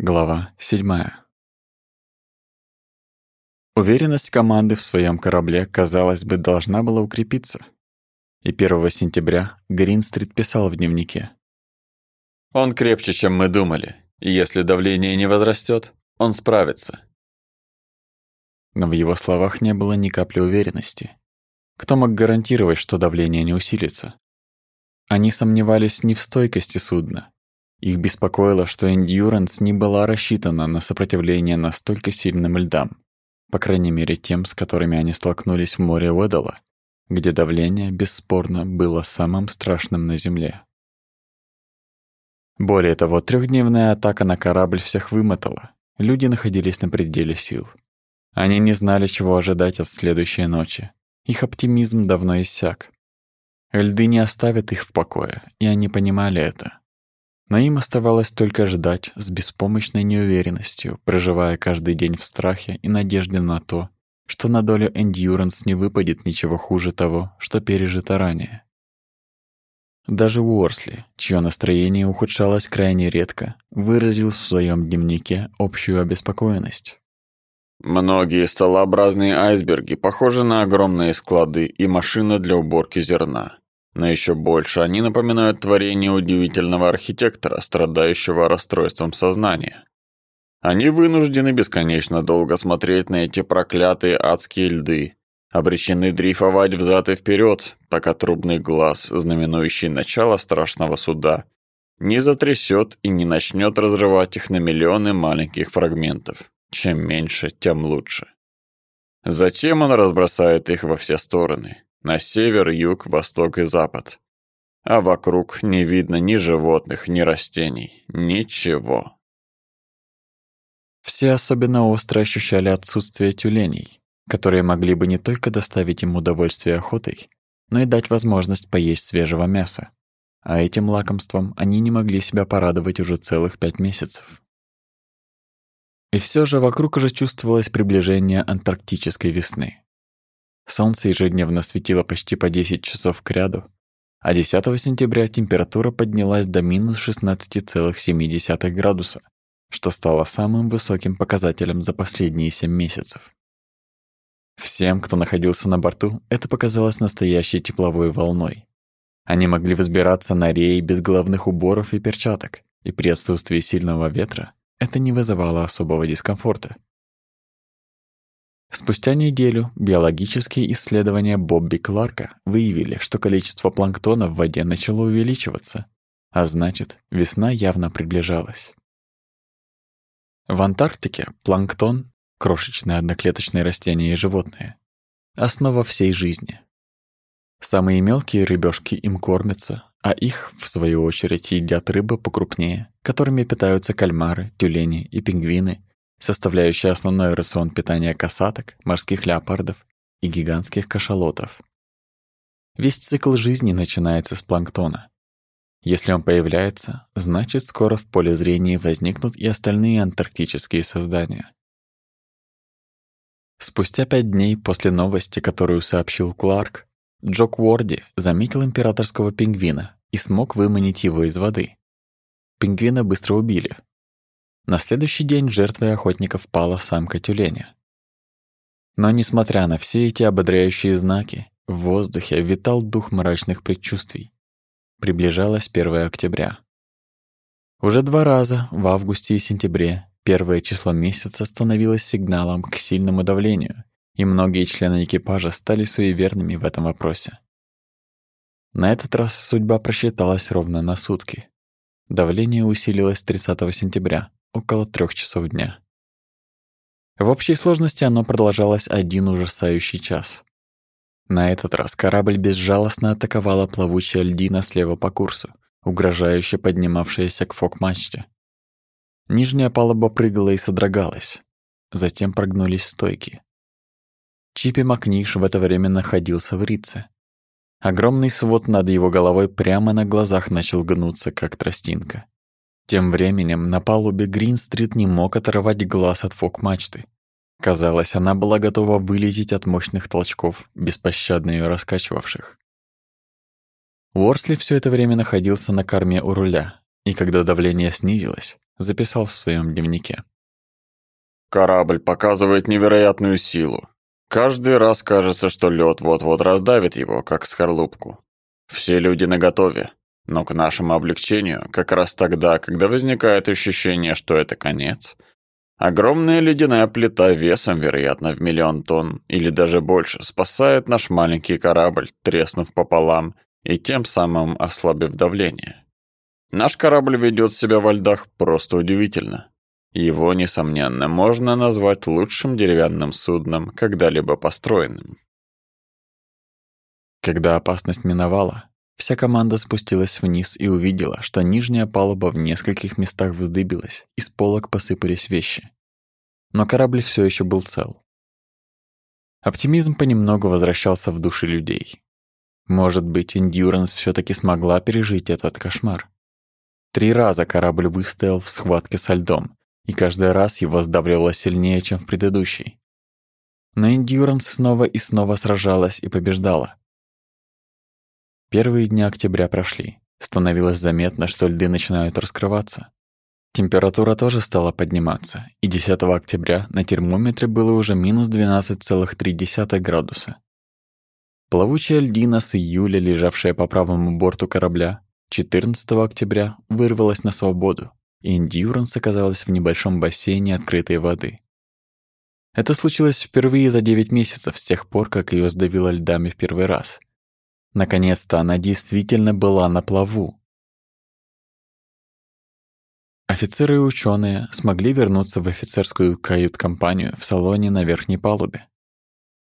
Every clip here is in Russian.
Глава 7. Уверенность команды в своем корабле, казалось бы, должна была укрепиться. И 1 сентября Гринстрит писал в дневнике. «Он крепче, чем мы думали, и если давление не возрастет, он справится». Но в его словах не было ни капли уверенности. Кто мог гарантировать, что давление не усилится? Они сомневались не в стойкости судна, их беспокоило, что Endurance не была рассчитана на сопротивление настолько сильным льдам, по крайней мере тем, с которыми они столкнулись в море Уэддала, где давление, бесспорно, было самым страшным на Земле. Более того, трехдневная атака на корабль всех вымотала. Люди находились на пределе сил. Они не знали, чего ожидать от следующей ночи. Их оптимизм давно иссяк. Льды не оставят их в покое, и они понимали это. Но им оставалось только ждать с беспомощной неуверенностью, проживая каждый день в страхе и надежде на то, что на долю Endurance не выпадет ничего хуже того, что пережито ранее. Даже Уорсли, чье настроение ухудшалось крайне редко, выразил в своем дневнике общую обеспокоенность. Многие столообразные айсберги похожи на огромные склады и машины для уборки зерна. Но еще больше они напоминают творение удивительного архитектора, страдающего расстройством сознания. Они вынуждены бесконечно долго смотреть на эти проклятые адские льды, обречены дрейфовать взад и вперед, пока трубный глаз, знаменующий начало страшного суда, не затрясет и не начнет разрывать их на миллионы маленьких фрагментов. Чем меньше, тем лучше. Затем он разбросает их во все стороны, на север, юг, восток и запад. А вокруг не видно ни животных, ни растений, ничего. Все особенно остро ощущали отсутствие тюленей, которые могли бы не только доставить им удовольствие охотой, но и дать возможность поесть свежего мяса. А этим лакомством они не могли себя порадовать уже целых пять месяцев. И все же вокруг уже чувствовалось приближение антарктической весны. Солнце ежедневно светило почти по 10 часов кряду, а 10 сентября температура поднялась до минус 16,7 градуса, что стало самым высоким показателем за последние 7 месяцев. Всем, кто находился на борту, это показалось настоящей тепловой волной. Они могли взбираться на реи без головных уборов и перчаток, и при отсутствии сильного ветра это не вызывало особого дискомфорта. Спустя неделю биологические исследования Бобби Кларка выявили, что количество планктона в воде начало увеличиваться, а значит, весна явно приближалась. В Антарктике планктон — крошечные одноклеточные растения и животные — основа всей жизни. Самые мелкие рыбешки им кормятся, а их, в свою очередь, едят рыбы покрупнее, которыми питаются кальмары, тюлени и пингвины, составляющая основной рацион питания касаток, морских леопардов и гигантских кашалотов. Весь цикл жизни начинается с планктона. Если он появляется, значит, скоро в поле зрения возникнут и остальные антарктические создания. Спустя пять дней после новости, которую сообщил Кларк, Джок Уорди заметил императорского пингвина и смог выманить его из воды. Пингвина быстро убили, на следующий день жертвой охотников пала самка тюленя. Но несмотря на все эти ободряющие знаки, в воздухе витал дух мрачных предчувствий. Приближалось 1 октября. Уже два раза, в августе и сентябре, первое число месяца становилось сигналом к сильному давлению, и многие члены экипажа стали суеверными в этом вопросе. На этот раз судьба просчиталась ровно на сутки. Давление усилилось 30 сентября, около трех часов дня. В общей сложности оно продолжалось один ужасающий час. На этот раз корабль безжалостно атаковала плавучая льдина слева по курсу, угрожающе поднимавшаяся к фок-мачте. Нижняя палуба прыгала и содрогалась. Затем прогнулись стойки. Чипи Макниш в это время находился в Рице. Огромный свод над его головой прямо на глазах начал гнуться, как тростинка. Тем временем на палубе Грин-стрит не мог оторвать глаз от фок-мачты. Казалось, она была готова вылететь от мощных толчков, беспощадно ее раскачивавших. Уорсли все это время находился на корме у руля, и когда давление снизилось, записал в своем дневнике. Корабль показывает невероятную силу. Каждый раз кажется, что лед вот-вот раздавит его, как скорлупку. Все люди наготове, но к нашему облегчению, как раз тогда, когда возникает ощущение, что это конец, огромная ледяная плита весом, вероятно, в миллион тонн или даже больше, спасает наш маленький корабль, треснув пополам и тем самым ослабив давление. Наш корабль ведет себя во льдах просто удивительно. Его, несомненно, можно назвать лучшим деревянным судном, когда-либо построенным. Когда опасность миновала, вся команда спустилась вниз и увидела, что нижняя палуба в нескольких местах вздыбилась, и с полок посыпались вещи. Но корабль все еще был цел. Оптимизм понемногу возвращался в души людей. Может быть, Эндюранс все таки смогла пережить этот кошмар. Три раза корабль выстоял в схватке со льдом, и каждый раз его сдавливало сильнее, чем в предыдущий. Но Эндюранс снова и снова сражалась и побеждала. Первые дни октября прошли. Становилось заметно, что льды начинают раскрываться. Температура тоже стала подниматься, и 10 октября на термометре было уже минус 12,3 градуса. Плавучая льдина с июля, лежавшая по правому борту корабля, 14 октября вырвалась на свободу, и Эндьюранс оказалась в небольшом бассейне открытой воды. Это случилось впервые за 9 месяцев с тех пор, как ее сдавило льдами в первый раз. Наконец-то она действительно была на плаву. Офицеры и ученые смогли вернуться в офицерскую кают-компанию в салоне на верхней палубе.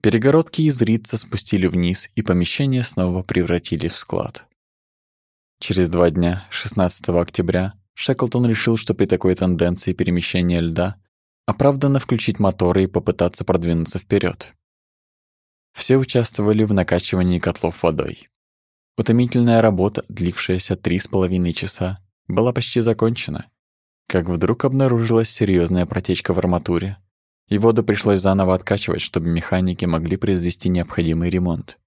Перегородки из рица спустили вниз, и помещение снова превратили в склад. Через два дня, 16 октября, Шеклтон решил, что при такой тенденции перемещения льда оправданно включить моторы и попытаться продвинуться вперед. Все участвовали в накачивании котлов водой. Утомительная работа, длившаяся три с половиной часа, была почти закончена, как вдруг обнаружилась серьезная протечка в арматуре, и воду пришлось заново откачивать, чтобы механики могли произвести необходимый ремонт.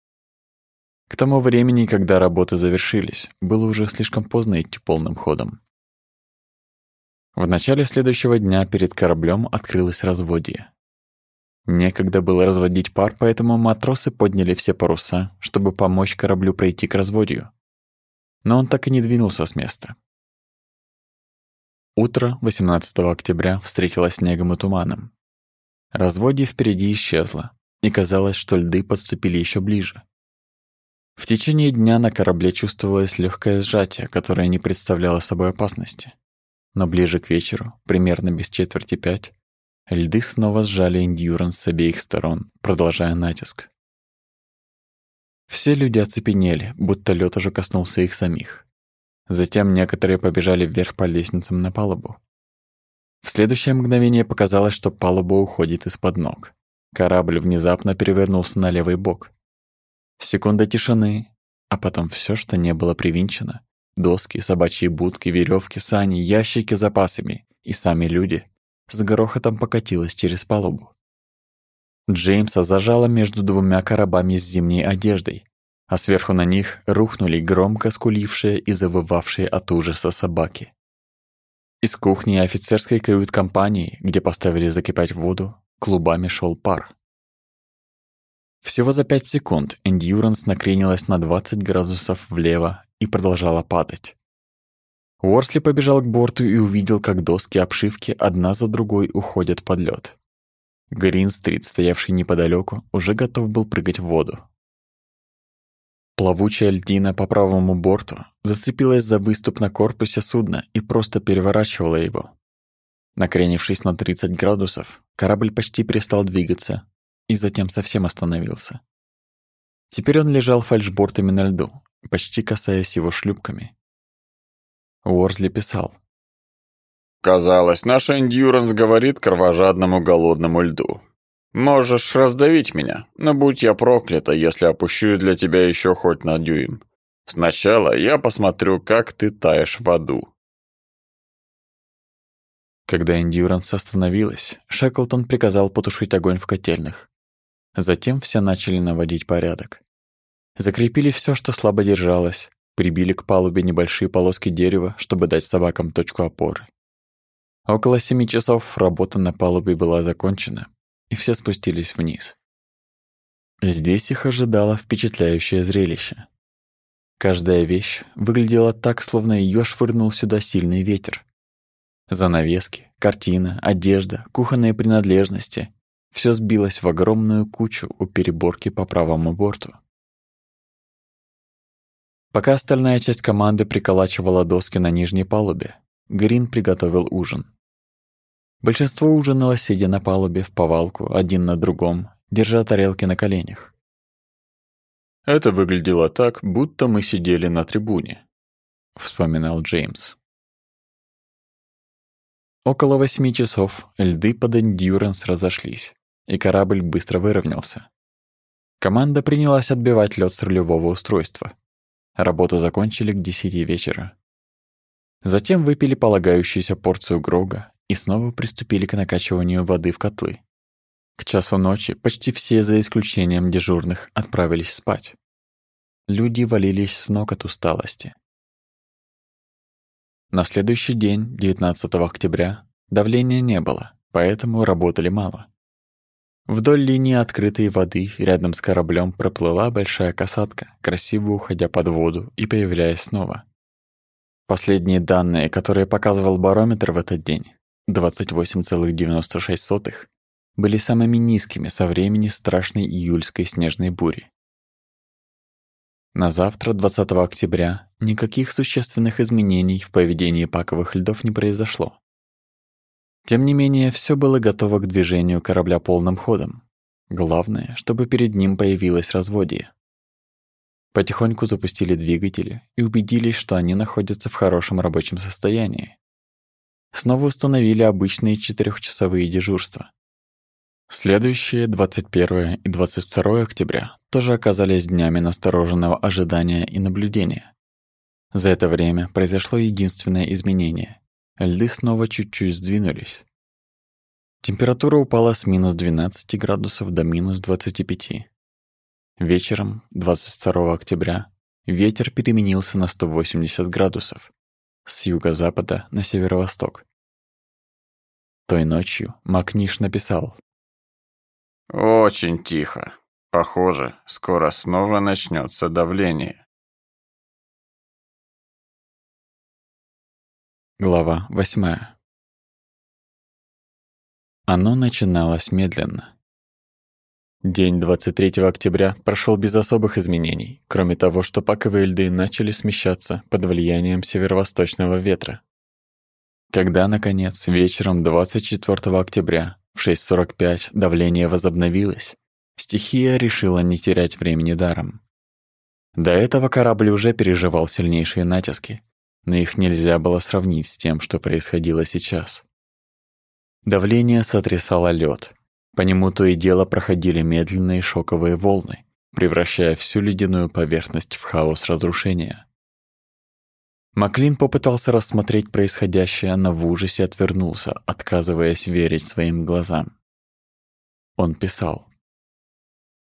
К тому времени, когда работы завершились, было уже слишком поздно идти полным ходом. В начале следующего дня перед кораблем открылось разводье. Некогда было разводить пар, поэтому матросы подняли все паруса, чтобы помочь кораблю пройти к разводью. Но он так и не двинулся с места. Утро 18 октября встретило снегом и туманом. Разводье впереди исчезло, и казалось, что льды подступили еще ближе. В течение дня на корабле чувствовалось легкое сжатие, которое не представляло собой опасности. Но ближе к вечеру, примерно без четверти пять, льды снова сжали Эндьюранс с обеих сторон, продолжая натиск. Все люди оцепенели, будто лед уже коснулся их самих. Затем некоторые побежали вверх по лестницам на палубу. В следующее мгновение показалось, что палуба уходит из-под ног. Корабль внезапно перевернулся на левый бок. Секунда тишины, а потом все, что не было привинчено, Доски, собачьи будки, веревки, сани, ящики с запасами и сами люди с грохотом покатилась через палубу. Джеймса зажало между двумя коробами с зимней одеждой, а сверху на них рухнули громко скулившие и завывавшие от ужаса собаки. Из кухни офицерской кают-компании, где поставили закипать воду, клубами шел пар. Всего за пять секунд Эндьюранс накренилась на 20 градусов влево и продолжала падать. Уорсли побежал к борту и увидел, как доски обшивки одна за другой уходят под лед. Грин-стрит, стоявший неподалеку, уже готов был прыгать в воду. Плавучая льдина по правому борту зацепилась за выступ на корпусе судна и просто переворачивала его. Накренившись на 30 градусов, корабль почти перестал двигаться и затем совсем остановился. Теперь он лежал фальшбортами на льду, почти касаясь его шлюпками. Уорзли писал. «Казалось, наш эндюранс говорит кровожадному голодному льду. Можешь раздавить меня, но будь я проклята, если опущусь для тебя еще хоть на дюйм. Сначала я посмотрю, как ты таешь в аду». Когда эндюранс остановилась, Шеклтон приказал потушить огонь в котельных. Затем все начали наводить порядок. Закрепили все, что слабо держалось, прибили к палубе небольшие полоски дерева, чтобы дать собакам точку опоры. Около семи часов работа на палубе была закончена, и все спустились вниз. Здесь их ожидало впечатляющее зрелище. Каждая вещь выглядела так, словно ее швырнул сюда сильный ветер. Занавески, картина, одежда, кухонные принадлежности — все сбилось в огромную кучу у переборки по правому борту. Пока остальная часть команды приколачивала доски на нижней палубе, Грин приготовил ужин. Большинство ужинало, сидя на палубе в повалку, один на другом, держа тарелки на коленях. «Это выглядело так, будто мы сидели на трибуне», — вспоминал Джеймс. Около восьми часов льды под Эндюранс разошлись, и корабль быстро выровнялся. Команда принялась отбивать лед с рулевого устройства. Работу закончили к десяти вечера. Затем выпили полагающуюся порцию грога и снова приступили к накачиванию воды в котлы. К часу ночи почти все, за исключением дежурных, отправились спать. Люди валились с ног от усталости. На следующий день, 19 октября, давления не было, поэтому работали мало. Вдоль линии открытой воды рядом с кораблем проплыла большая касатка, красиво уходя под воду и появляясь снова. Последние данные, которые показывал барометр в этот день, 28,96 были самыми низкими со времени страшной июльской снежной бури. На завтра, 20 октября, никаких существенных изменений в поведении паковых льдов не произошло. Тем не менее, все было готово к движению корабля полным ходом. Главное, чтобы перед ним появилось разводье. Потихоньку запустили двигатели и убедились, что они находятся в хорошем рабочем состоянии снова установили обычные четырехчасовые дежурства. Следующие 21 и 22 октября тоже оказались днями настороженного ожидания и наблюдения. За это время произошло единственное изменение. Льды снова чуть-чуть сдвинулись. Температура упала с минус 12 градусов до минус 25. Вечером, 22 октября, ветер переменился на 180 градусов, с юго-запада на северо-восток. Той ночью Макниш написал. «Очень тихо. Похоже, скоро снова начнется давление». Глава восьмая. Оно начиналось медленно. День 23 октября прошел без особых изменений, кроме того, что паковые льды начали смещаться под влиянием северо-восточного ветра. Когда, наконец, вечером 24 октября в 6.45 давление возобновилось, стихия решила не терять времени даром. До этого корабль уже переживал сильнейшие натиски, но их нельзя было сравнить с тем, что происходило сейчас. Давление сотрясало лед, по нему то и дело проходили медленные шоковые волны, превращая всю ледяную поверхность в хаос разрушения. Маклин попытался рассмотреть происходящее, но в ужасе отвернулся, отказываясь верить своим глазам. Он писал.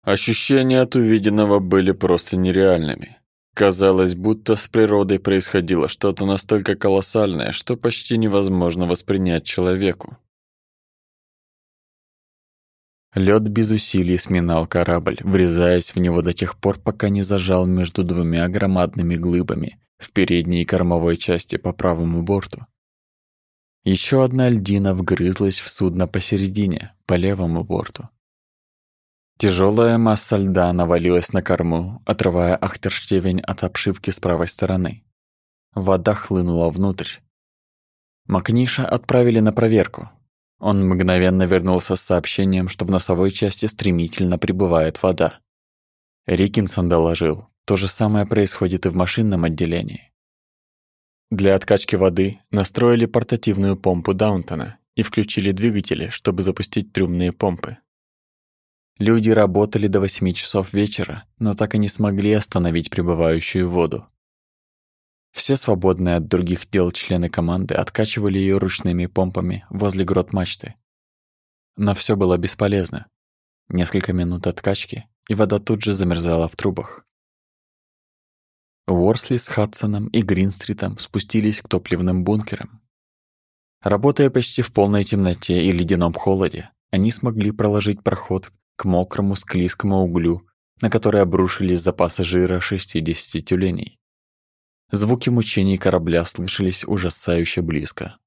Ощущения от увиденного были просто нереальными. Казалось, будто с природой происходило что-то настолько колоссальное, что почти невозможно воспринять человеку. Лед без усилий сминал корабль, врезаясь в него до тех пор, пока не зажал между двумя громадными глыбами в передней кормовой части по правому борту. Еще одна льдина вгрызлась в судно посередине, по левому борту. Тяжелая масса льда навалилась на корму, отрывая ахтерштевень от обшивки с правой стороны. Вода хлынула внутрь. Макниша отправили на проверку, он мгновенно вернулся с сообщением, что в носовой части стремительно прибывает вода. Рикинсон доложил, то же самое происходит и в машинном отделении. Для откачки воды настроили портативную помпу Даунтона и включили двигатели, чтобы запустить трюмные помпы. Люди работали до 8 часов вечера, но так и не смогли остановить прибывающую воду. Все свободные от других дел члены команды откачивали ее ручными помпами возле грот мачты. Но все было бесполезно. Несколько минут откачки, и вода тут же замерзала в трубах. Уорсли с Хадсоном и Гринстритом спустились к топливным бункерам. Работая почти в полной темноте и ледяном холоде, они смогли проложить проход к мокрому склизкому углю, на который обрушились запасы жира 60 тюленей. Звуки мучений корабля слышались ужасающе близко.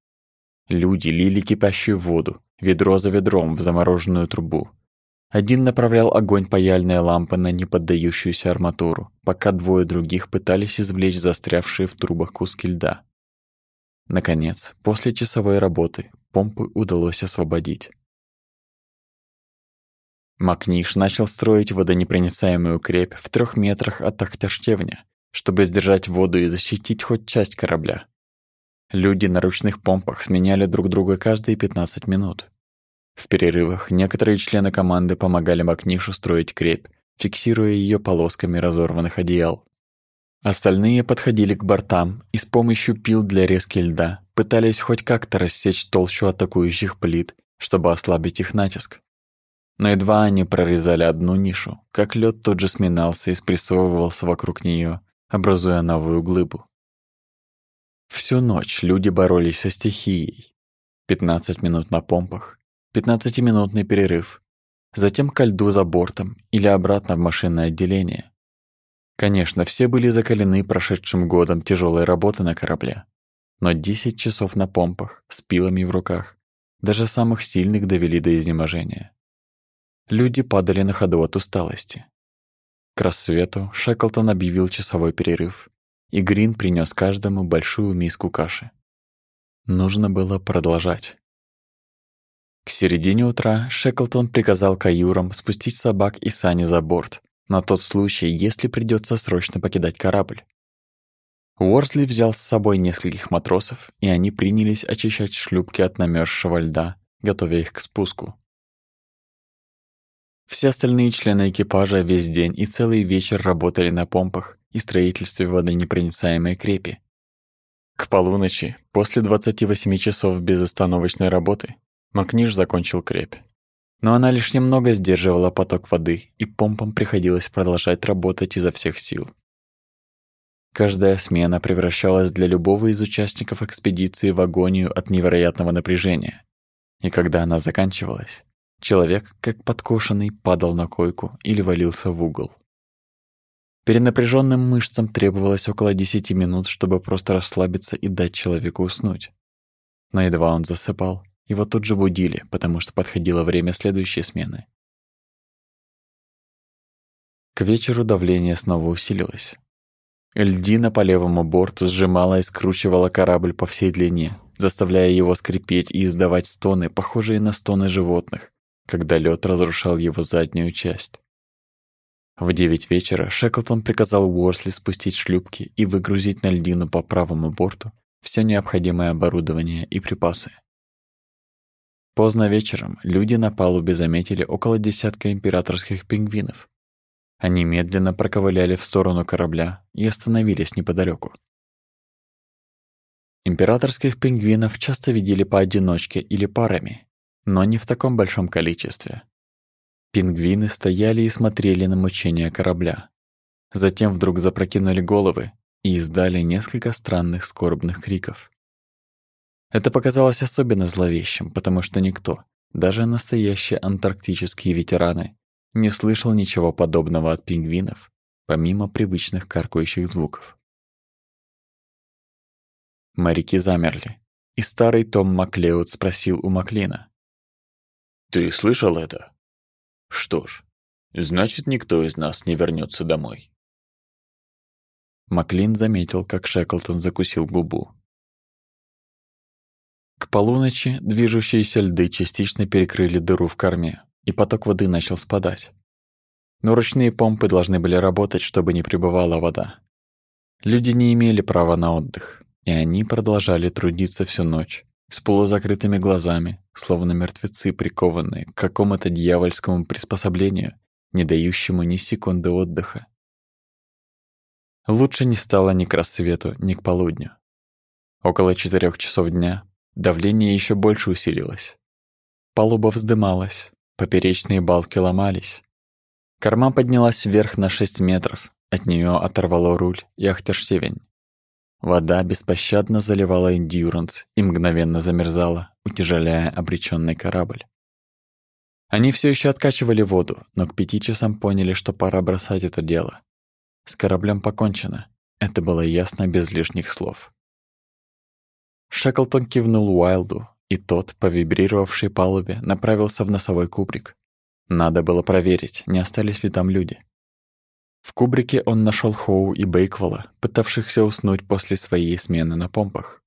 Люди лили кипящую воду, ведро за ведром в замороженную трубу. Один направлял огонь паяльной лампы на неподдающуюся арматуру, пока двое других пытались извлечь застрявшие в трубах куски льда. Наконец, после часовой работы, помпы удалось освободить. Макниш начал строить водонепроницаемую крепь в трех метрах от Ахташтевня, чтобы сдержать воду и защитить хоть часть корабля. Люди на ручных помпах сменяли друг друга каждые 15 минут. В перерывах некоторые члены команды помогали Макнишу строить крепь, фиксируя ее полосками разорванных одеял. Остальные подходили к бортам и с помощью пил для резки льда пытались хоть как-то рассечь толщу атакующих плит, чтобы ослабить их натиск. Но едва они прорезали одну нишу, как лед тут же сминался и спрессовывался вокруг нее, образуя новую глыбу. Всю ночь люди боролись со стихией. 15 минут на помпах, 15-минутный перерыв, затем ко льду за бортом или обратно в машинное отделение. Конечно, все были закалены прошедшим годом тяжелой работы на корабле, но 10 часов на помпах, с пилами в руках, даже самых сильных довели до изнеможения. Люди падали на ходу от усталости. К рассвету Шеклтон объявил часовой перерыв, и Грин принес каждому большую миску каши. Нужно было продолжать. К середине утра Шеклтон приказал каюрам спустить собак и сани за борт, на тот случай, если придется срочно покидать корабль. Уорсли взял с собой нескольких матросов, и они принялись очищать шлюпки от намерзшего льда, готовя их к спуску. Все остальные члены экипажа весь день и целый вечер работали на помпах и строительстве водонепроницаемой крепи. К полуночи, после 28 часов безостановочной работы, Макниш закончил крепь. Но она лишь немного сдерживала поток воды, и помпам приходилось продолжать работать изо всех сил. Каждая смена превращалась для любого из участников экспедиции в агонию от невероятного напряжения. И когда она заканчивалась, Человек, как подкошенный, падал на койку или валился в угол. Перенапряженным мышцам требовалось около 10 минут, чтобы просто расслабиться и дать человеку уснуть. Но едва он засыпал, его тут же будили, потому что подходило время следующей смены. К вечеру давление снова усилилось. Льдина по левому борту сжимала и скручивала корабль по всей длине, заставляя его скрипеть и издавать стоны, похожие на стоны животных, когда лед разрушал его заднюю часть. В девять вечера Шеклтон приказал Уорсли спустить шлюпки и выгрузить на льдину по правому борту все необходимое оборудование и припасы. Поздно вечером люди на палубе заметили около десятка императорских пингвинов. Они медленно проковыляли в сторону корабля и остановились неподалеку. Императорских пингвинов часто видели поодиночке или парами, но не в таком большом количестве. Пингвины стояли и смотрели на мучения корабля. Затем вдруг запрокинули головы и издали несколько странных скорбных криков. Это показалось особенно зловещим, потому что никто, даже настоящие антарктические ветераны, не слышал ничего подобного от пингвинов, помимо привычных каркающих звуков. Моряки замерли, и старый Том Маклеуд спросил у Маклина. Ты слышал это? Что ж, значит, никто из нас не вернется домой. Маклин заметил, как Шеклтон закусил губу. К полуночи движущиеся льды частично перекрыли дыру в корме, и поток воды начал спадать. Но ручные помпы должны были работать, чтобы не прибывала вода. Люди не имели права на отдых, и они продолжали трудиться всю ночь, с полузакрытыми глазами, словно мертвецы, прикованные к какому-то дьявольскому приспособлению, не дающему ни секунды отдыха. Лучше не стало ни к рассвету, ни к полудню. Около четырех часов дня давление еще больше усилилось. Палуба вздымалась, поперечные балки ломались. Корма поднялась вверх на шесть метров, от нее оторвало руль и ахтерштевень. Вода беспощадно заливала Эндюранс и мгновенно замерзала, утяжеляя обреченный корабль. Они все еще откачивали воду, но к пяти часам поняли, что пора бросать это дело. С кораблем покончено. Это было ясно без лишних слов. Шеклтон кивнул Уайлду, и тот, по вибрировавшей палубе, направился в носовой кубрик. Надо было проверить, не остались ли там люди. В кубрике он нашел Хоу и Бейквола, пытавшихся уснуть после своей смены на помпах.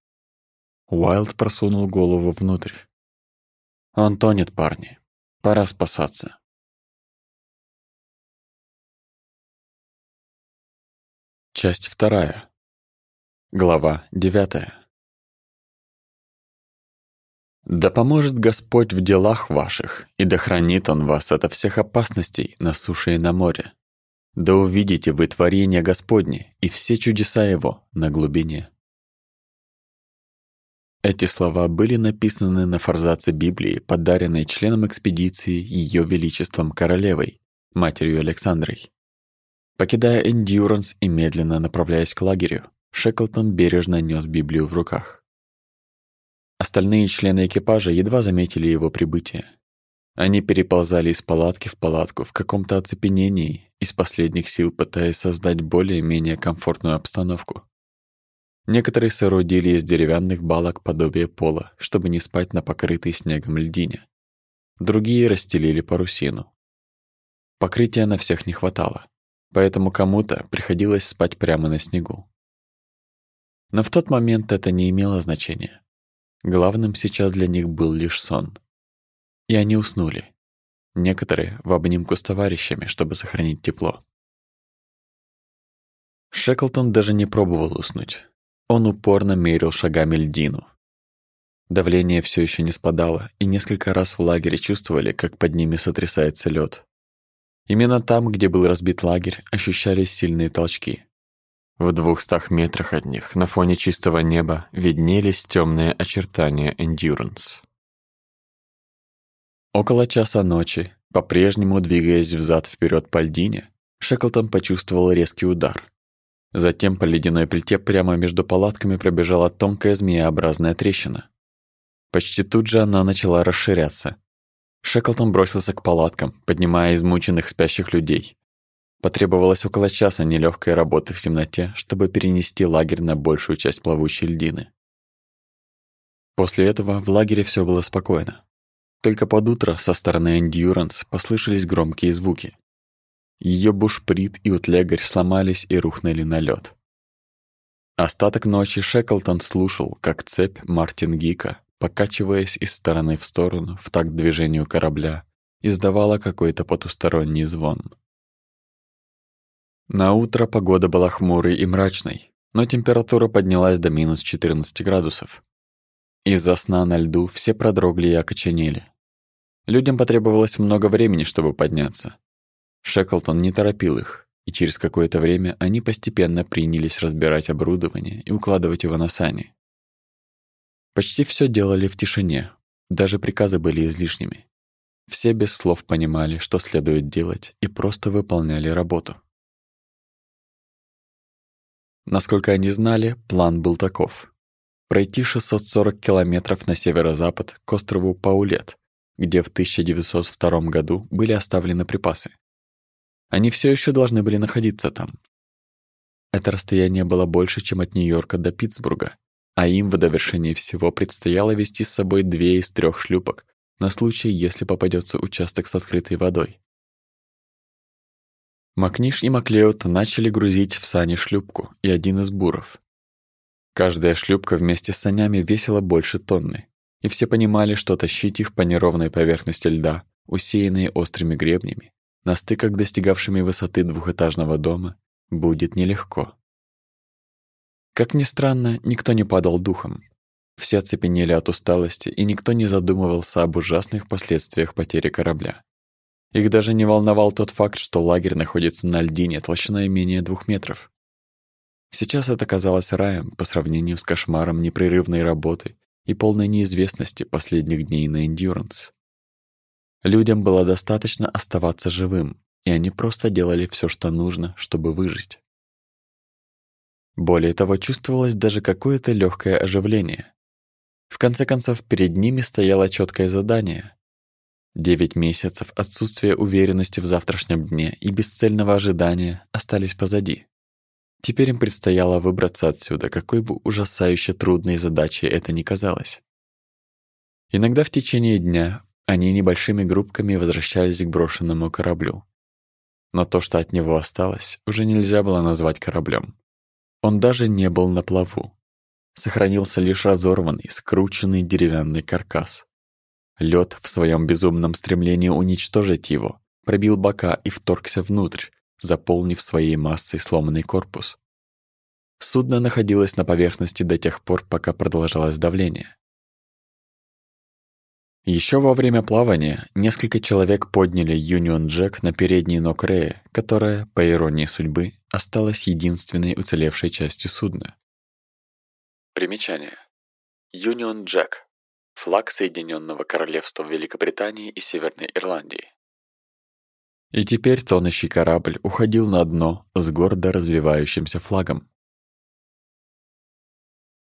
Уайлд просунул голову внутрь. «Он тонет, парни. Пора спасаться». Часть вторая. Глава девятая. Да поможет Господь в делах ваших, и да хранит Он вас от всех опасностей на суше и на море. Да увидите вы творение Господне и все чудеса Его на глубине. Эти слова были написаны на форзаце Библии, подаренной членом экспедиции Ее Величеством Королевой, матерью Александрой. Покидая Эндюранс и медленно направляясь к лагерю, Шеклтон бережно нес Библию в руках. Остальные члены экипажа едва заметили его прибытие. Они переползали из палатки в палатку в каком-то оцепенении, из последних сил пытаясь создать более-менее комфортную обстановку. Некоторые соорудили из деревянных балок подобие пола, чтобы не спать на покрытой снегом льдине. Другие расстелили парусину. Покрытия на всех не хватало, поэтому кому-то приходилось спать прямо на снегу. Но в тот момент это не имело значения. Главным сейчас для них был лишь сон. И они уснули. Некоторые в обнимку с товарищами, чтобы сохранить тепло. Шеклтон даже не пробовал уснуть. Он упорно мерил шагами льдину. Давление все еще не спадало, и несколько раз в лагере чувствовали, как под ними сотрясается лед. Именно там, где был разбит лагерь, ощущались сильные толчки. В двухстах метрах от них, на фоне чистого неба, виднелись темные очертания Endurance. Около часа ночи, по-прежнему двигаясь взад вперед по льдине, Шеклтон почувствовал резкий удар. Затем по ледяной плите прямо между палатками пробежала тонкая змееобразная трещина. Почти тут же она начала расширяться. Шеклтон бросился к палаткам, поднимая измученных спящих людей. Потребовалось около часа нелегкой работы в темноте, чтобы перенести лагерь на большую часть плавучей льдины. После этого в лагере все было спокойно. Только под утро со стороны Эндюранс послышались громкие звуки. Ее бушприт и утлегарь сломались и рухнули на лед. Остаток ночи Шеклтон слушал, как цепь Мартин Гика, покачиваясь из стороны в сторону в такт движению корабля, издавала какой-то потусторонний звон. На утро погода была хмурой и мрачной, но температура поднялась до минус 14 градусов. Из-за сна на льду все продрогли и окоченели. Людям потребовалось много времени, чтобы подняться. Шеклтон не торопил их, и через какое-то время они постепенно принялись разбирать оборудование и укладывать его на сани. Почти все делали в тишине, даже приказы были излишними. Все без слов понимали, что следует делать, и просто выполняли работу. Насколько они знали, план был таков. Пройти 640 километров на северо-запад к острову Паулет, где в 1902 году были оставлены припасы. Они все еще должны были находиться там. Это расстояние было больше, чем от Нью-Йорка до Питтсбурга, а им в довершении всего предстояло вести с собой две из трех шлюпок на случай, если попадется участок с открытой водой. Макниш и Маклеод начали грузить в сани шлюпку и один из буров. Каждая шлюпка вместе с санями весила больше тонны, и все понимали, что тащить их по неровной поверхности льда, усеянные острыми гребнями, на стыках, достигавшими высоты двухэтажного дома, будет нелегко. Как ни странно, никто не падал духом. Все оцепенели от усталости, и никто не задумывался об ужасных последствиях потери корабля. Их даже не волновал тот факт, что лагерь находится на льдине толщиной менее двух метров. Сейчас это казалось раем по сравнению с кошмаром непрерывной работы и полной неизвестности последних дней на Эндюранс. Людям было достаточно оставаться живым, и они просто делали все, что нужно, чтобы выжить. Более того, чувствовалось даже какое-то легкое оживление. В конце концов, перед ними стояло четкое задание. Девять месяцев отсутствия уверенности в завтрашнем дне и бесцельного ожидания остались позади. Теперь им предстояло выбраться отсюда, какой бы ужасающе трудной задачей это ни казалось. Иногда в течение дня они небольшими группками возвращались к брошенному кораблю. Но то, что от него осталось, уже нельзя было назвать кораблем. Он даже не был на плаву. Сохранился лишь разорванный, скрученный деревянный каркас. Лед в своем безумном стремлении уничтожить его пробил бока и вторгся внутрь, заполнив своей массой сломанный корпус. Судно находилось на поверхности до тех пор, пока продолжалось давление. Еще во время плавания несколько человек подняли Юнион Джек на передний ног Рея, которая, по иронии судьбы, осталась единственной уцелевшей частью судна. Примечание. Юнион Джек. Флаг Соединенного Королевства Великобритании и Северной Ирландии. И теперь тонущий корабль уходил на дно с гордо развивающимся флагом.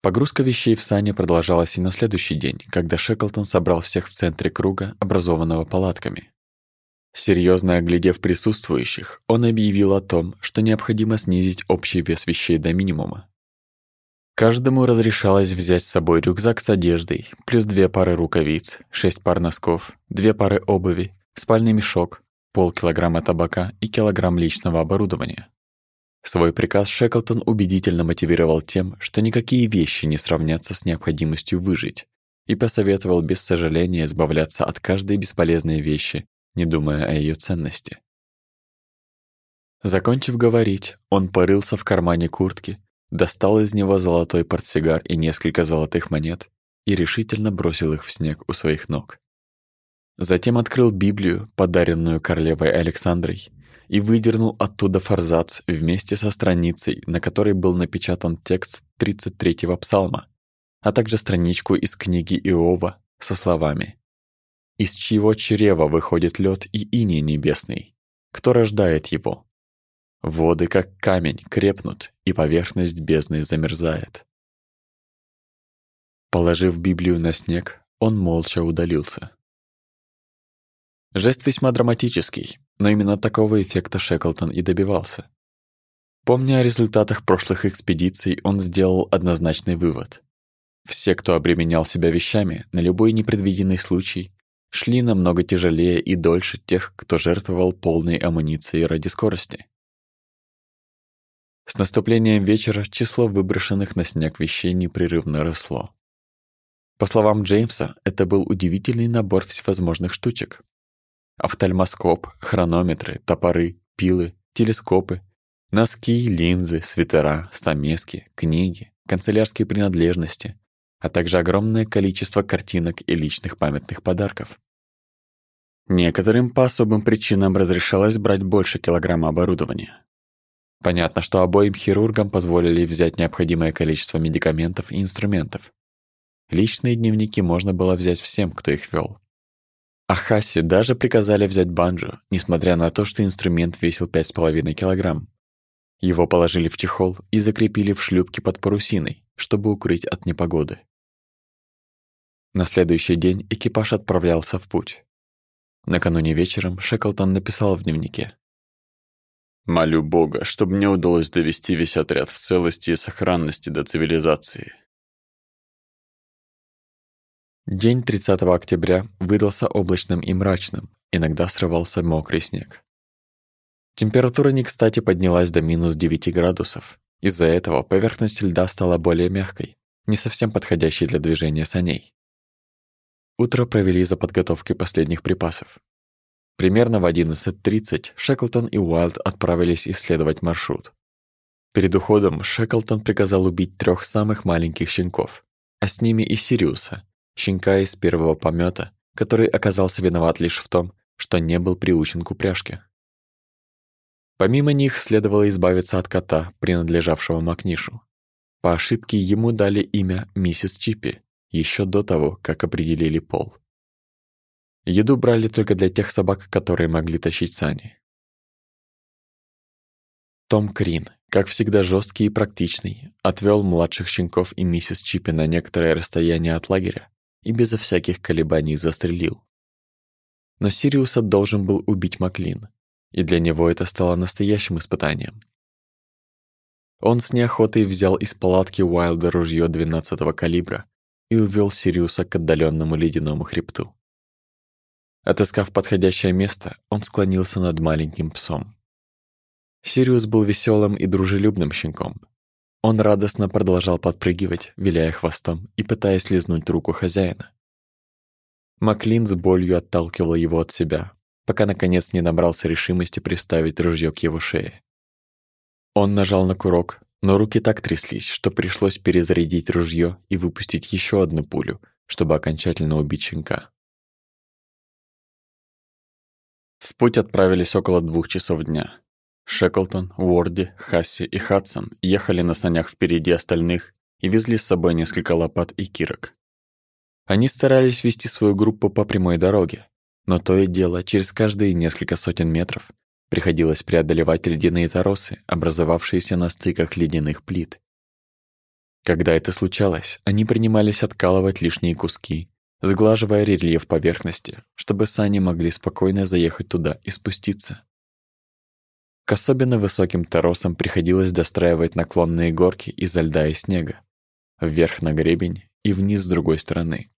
Погрузка вещей в сани продолжалась и на следующий день, когда Шеклтон собрал всех в центре круга, образованного палатками. Серьезно оглядев присутствующих, он объявил о том, что необходимо снизить общий вес вещей до минимума. Каждому разрешалось взять с собой рюкзак с одеждой, плюс две пары рукавиц, шесть пар носков, две пары обуви, спальный мешок, полкилограмма табака и килограмм личного оборудования. Свой приказ Шеклтон убедительно мотивировал тем, что никакие вещи не сравнятся с необходимостью выжить, и посоветовал без сожаления избавляться от каждой бесполезной вещи, не думая о ее ценности. Закончив говорить, он порылся в кармане куртки, достал из него золотой портсигар и несколько золотых монет и решительно бросил их в снег у своих ног. Затем открыл Библию, подаренную королевой Александрой, и выдернул оттуда форзац вместе со страницей, на которой был напечатан текст 33-го псалма, а также страничку из книги Иова со словами «Из чьего чрева выходит лед и иней небесный? Кто рождает его? Воды, как камень, крепнут, и поверхность бездны замерзает». Положив Библию на снег, он молча удалился. Жест весьма драматический, но именно такого эффекта Шеклтон и добивался. Помня о результатах прошлых экспедиций, он сделал однозначный вывод. Все, кто обременял себя вещами на любой непредвиденный случай, шли намного тяжелее и дольше тех, кто жертвовал полной амуницией ради скорости. С наступлением вечера число выброшенных на снег вещей непрерывно росло. По словам Джеймса, это был удивительный набор всевозможных штучек, Офтальмоскоп, хронометры, топоры, пилы, телескопы, носки, линзы, свитера, стамески, книги, канцелярские принадлежности, а также огромное количество картинок и личных памятных подарков. Некоторым по особым причинам разрешалось брать больше килограмма оборудования. Понятно, что обоим хирургам позволили взять необходимое количество медикаментов и инструментов. Личные дневники можно было взять всем, кто их вел. А Хасси даже приказали взять банджо, несмотря на то, что инструмент весил 5,5 килограмм. Его положили в чехол и закрепили в шлюпке под парусиной, чтобы укрыть от непогоды. На следующий день экипаж отправлялся в путь. Накануне вечером Шеклтон написал в дневнике. «Молю Бога, чтобы мне удалось довести весь отряд в целости и сохранности до цивилизации. День 30 октября выдался облачным и мрачным, иногда срывался мокрый снег. Температура не кстати поднялась до минус 9 градусов. Из-за этого поверхность льда стала более мягкой, не совсем подходящей для движения саней. Утро провели за подготовкой последних припасов. Примерно в 11.30 Шеклтон и Уайлд отправились исследовать маршрут. Перед уходом Шеклтон приказал убить трех самых маленьких щенков, а с ними и Сириуса, щенка из первого помета, который оказался виноват лишь в том, что не был приучен к упряжке. Помимо них следовало избавиться от кота, принадлежавшего Макнишу. По ошибке ему дали имя миссис Чиппи еще до того, как определили пол. Еду брали только для тех собак, которые могли тащить сани. Том Крин, как всегда жесткий и практичный, отвел младших щенков и миссис Чипи на некоторое расстояние от лагеря и безо всяких колебаний застрелил. Но Сириуса должен был убить Маклин, и для него это стало настоящим испытанием. Он с неохотой взял из палатки Уайлда ружье 12-го калибра и увел Сириуса к отдаленному ледяному хребту. Отыскав подходящее место, он склонился над маленьким псом. Сириус был веселым и дружелюбным щенком. Он радостно продолжал подпрыгивать, виляя хвостом и пытаясь лизнуть руку хозяина. Маклин с болью отталкивал его от себя, пока наконец не набрался решимости приставить ружье к его шее. Он нажал на курок, но руки так тряслись, что пришлось перезарядить ружье и выпустить еще одну пулю, чтобы окончательно убить щенка. В путь отправились около двух часов дня. Шеклтон, Уорди, Хасси и Хадсон ехали на санях впереди остальных и везли с собой несколько лопат и кирок. Они старались вести свою группу по прямой дороге, но то и дело, через каждые несколько сотен метров приходилось преодолевать ледяные торосы, образовавшиеся на стыках ледяных плит. Когда это случалось, они принимались откалывать лишние куски, сглаживая рельеф поверхности, чтобы сани могли спокойно заехать туда и спуститься. К особенно высоким торосам приходилось достраивать наклонные горки изо льда и снега, вверх на гребень и вниз с другой стороны.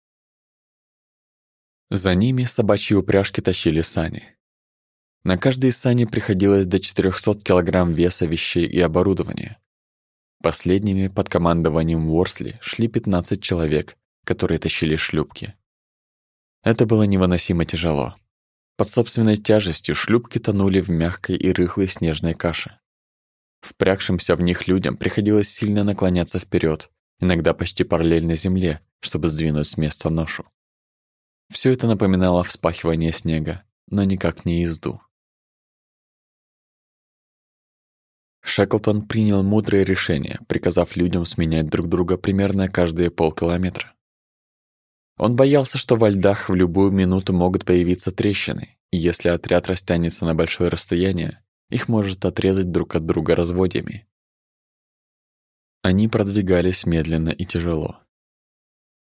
За ними собачьи упряжки тащили сани. На каждой сани приходилось до 400 килограмм веса вещей и оборудования. Последними под командованием Ворсли шли 15 человек, которые тащили шлюпки. Это было невыносимо тяжело. Под собственной тяжестью шлюпки тонули в мягкой и рыхлой снежной каше. Впрягшимся в них людям приходилось сильно наклоняться вперед, иногда почти параллельно земле, чтобы сдвинуть с места ношу. Все это напоминало вспахивание снега, но никак не езду. Шеклтон принял мудрое решение, приказав людям сменять друг друга примерно каждые полкилометра. Он боялся, что во льдах в любую минуту могут появиться трещины, и если отряд растянется на большое расстояние, их может отрезать друг от друга разводьями. Они продвигались медленно и тяжело.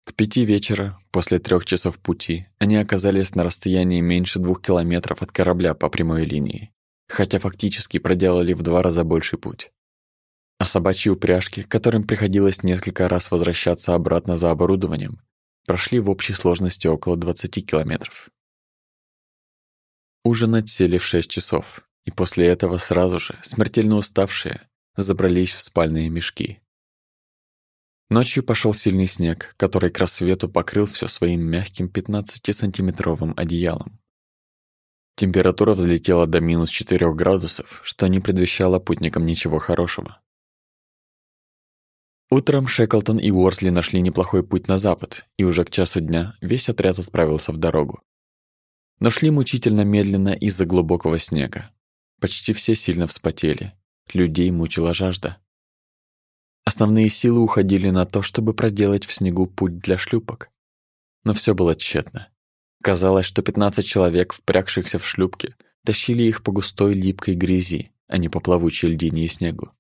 К пяти вечера, после трех часов пути, они оказались на расстоянии меньше двух километров от корабля по прямой линии, хотя фактически проделали в два раза больший путь. А собачьи упряжки, которым приходилось несколько раз возвращаться обратно за оборудованием, прошли в общей сложности около 20 километров. Ужинать сели в 6 часов, и после этого сразу же, смертельно уставшие, забрались в спальные мешки. Ночью пошел сильный снег, который к рассвету покрыл все своим мягким 15-сантиметровым одеялом. Температура взлетела до минус 4 градусов, что не предвещало путникам ничего хорошего. Утром Шеклтон и Уорсли нашли неплохой путь на запад, и уже к часу дня весь отряд отправился в дорогу. Но шли мучительно медленно из-за глубокого снега. Почти все сильно вспотели. Людей мучила жажда. Основные силы уходили на то, чтобы проделать в снегу путь для шлюпок. Но все было тщетно. Казалось, что 15 человек, впрягшихся в шлюпки, тащили их по густой липкой грязи, а не по плавучей льдине и снегу.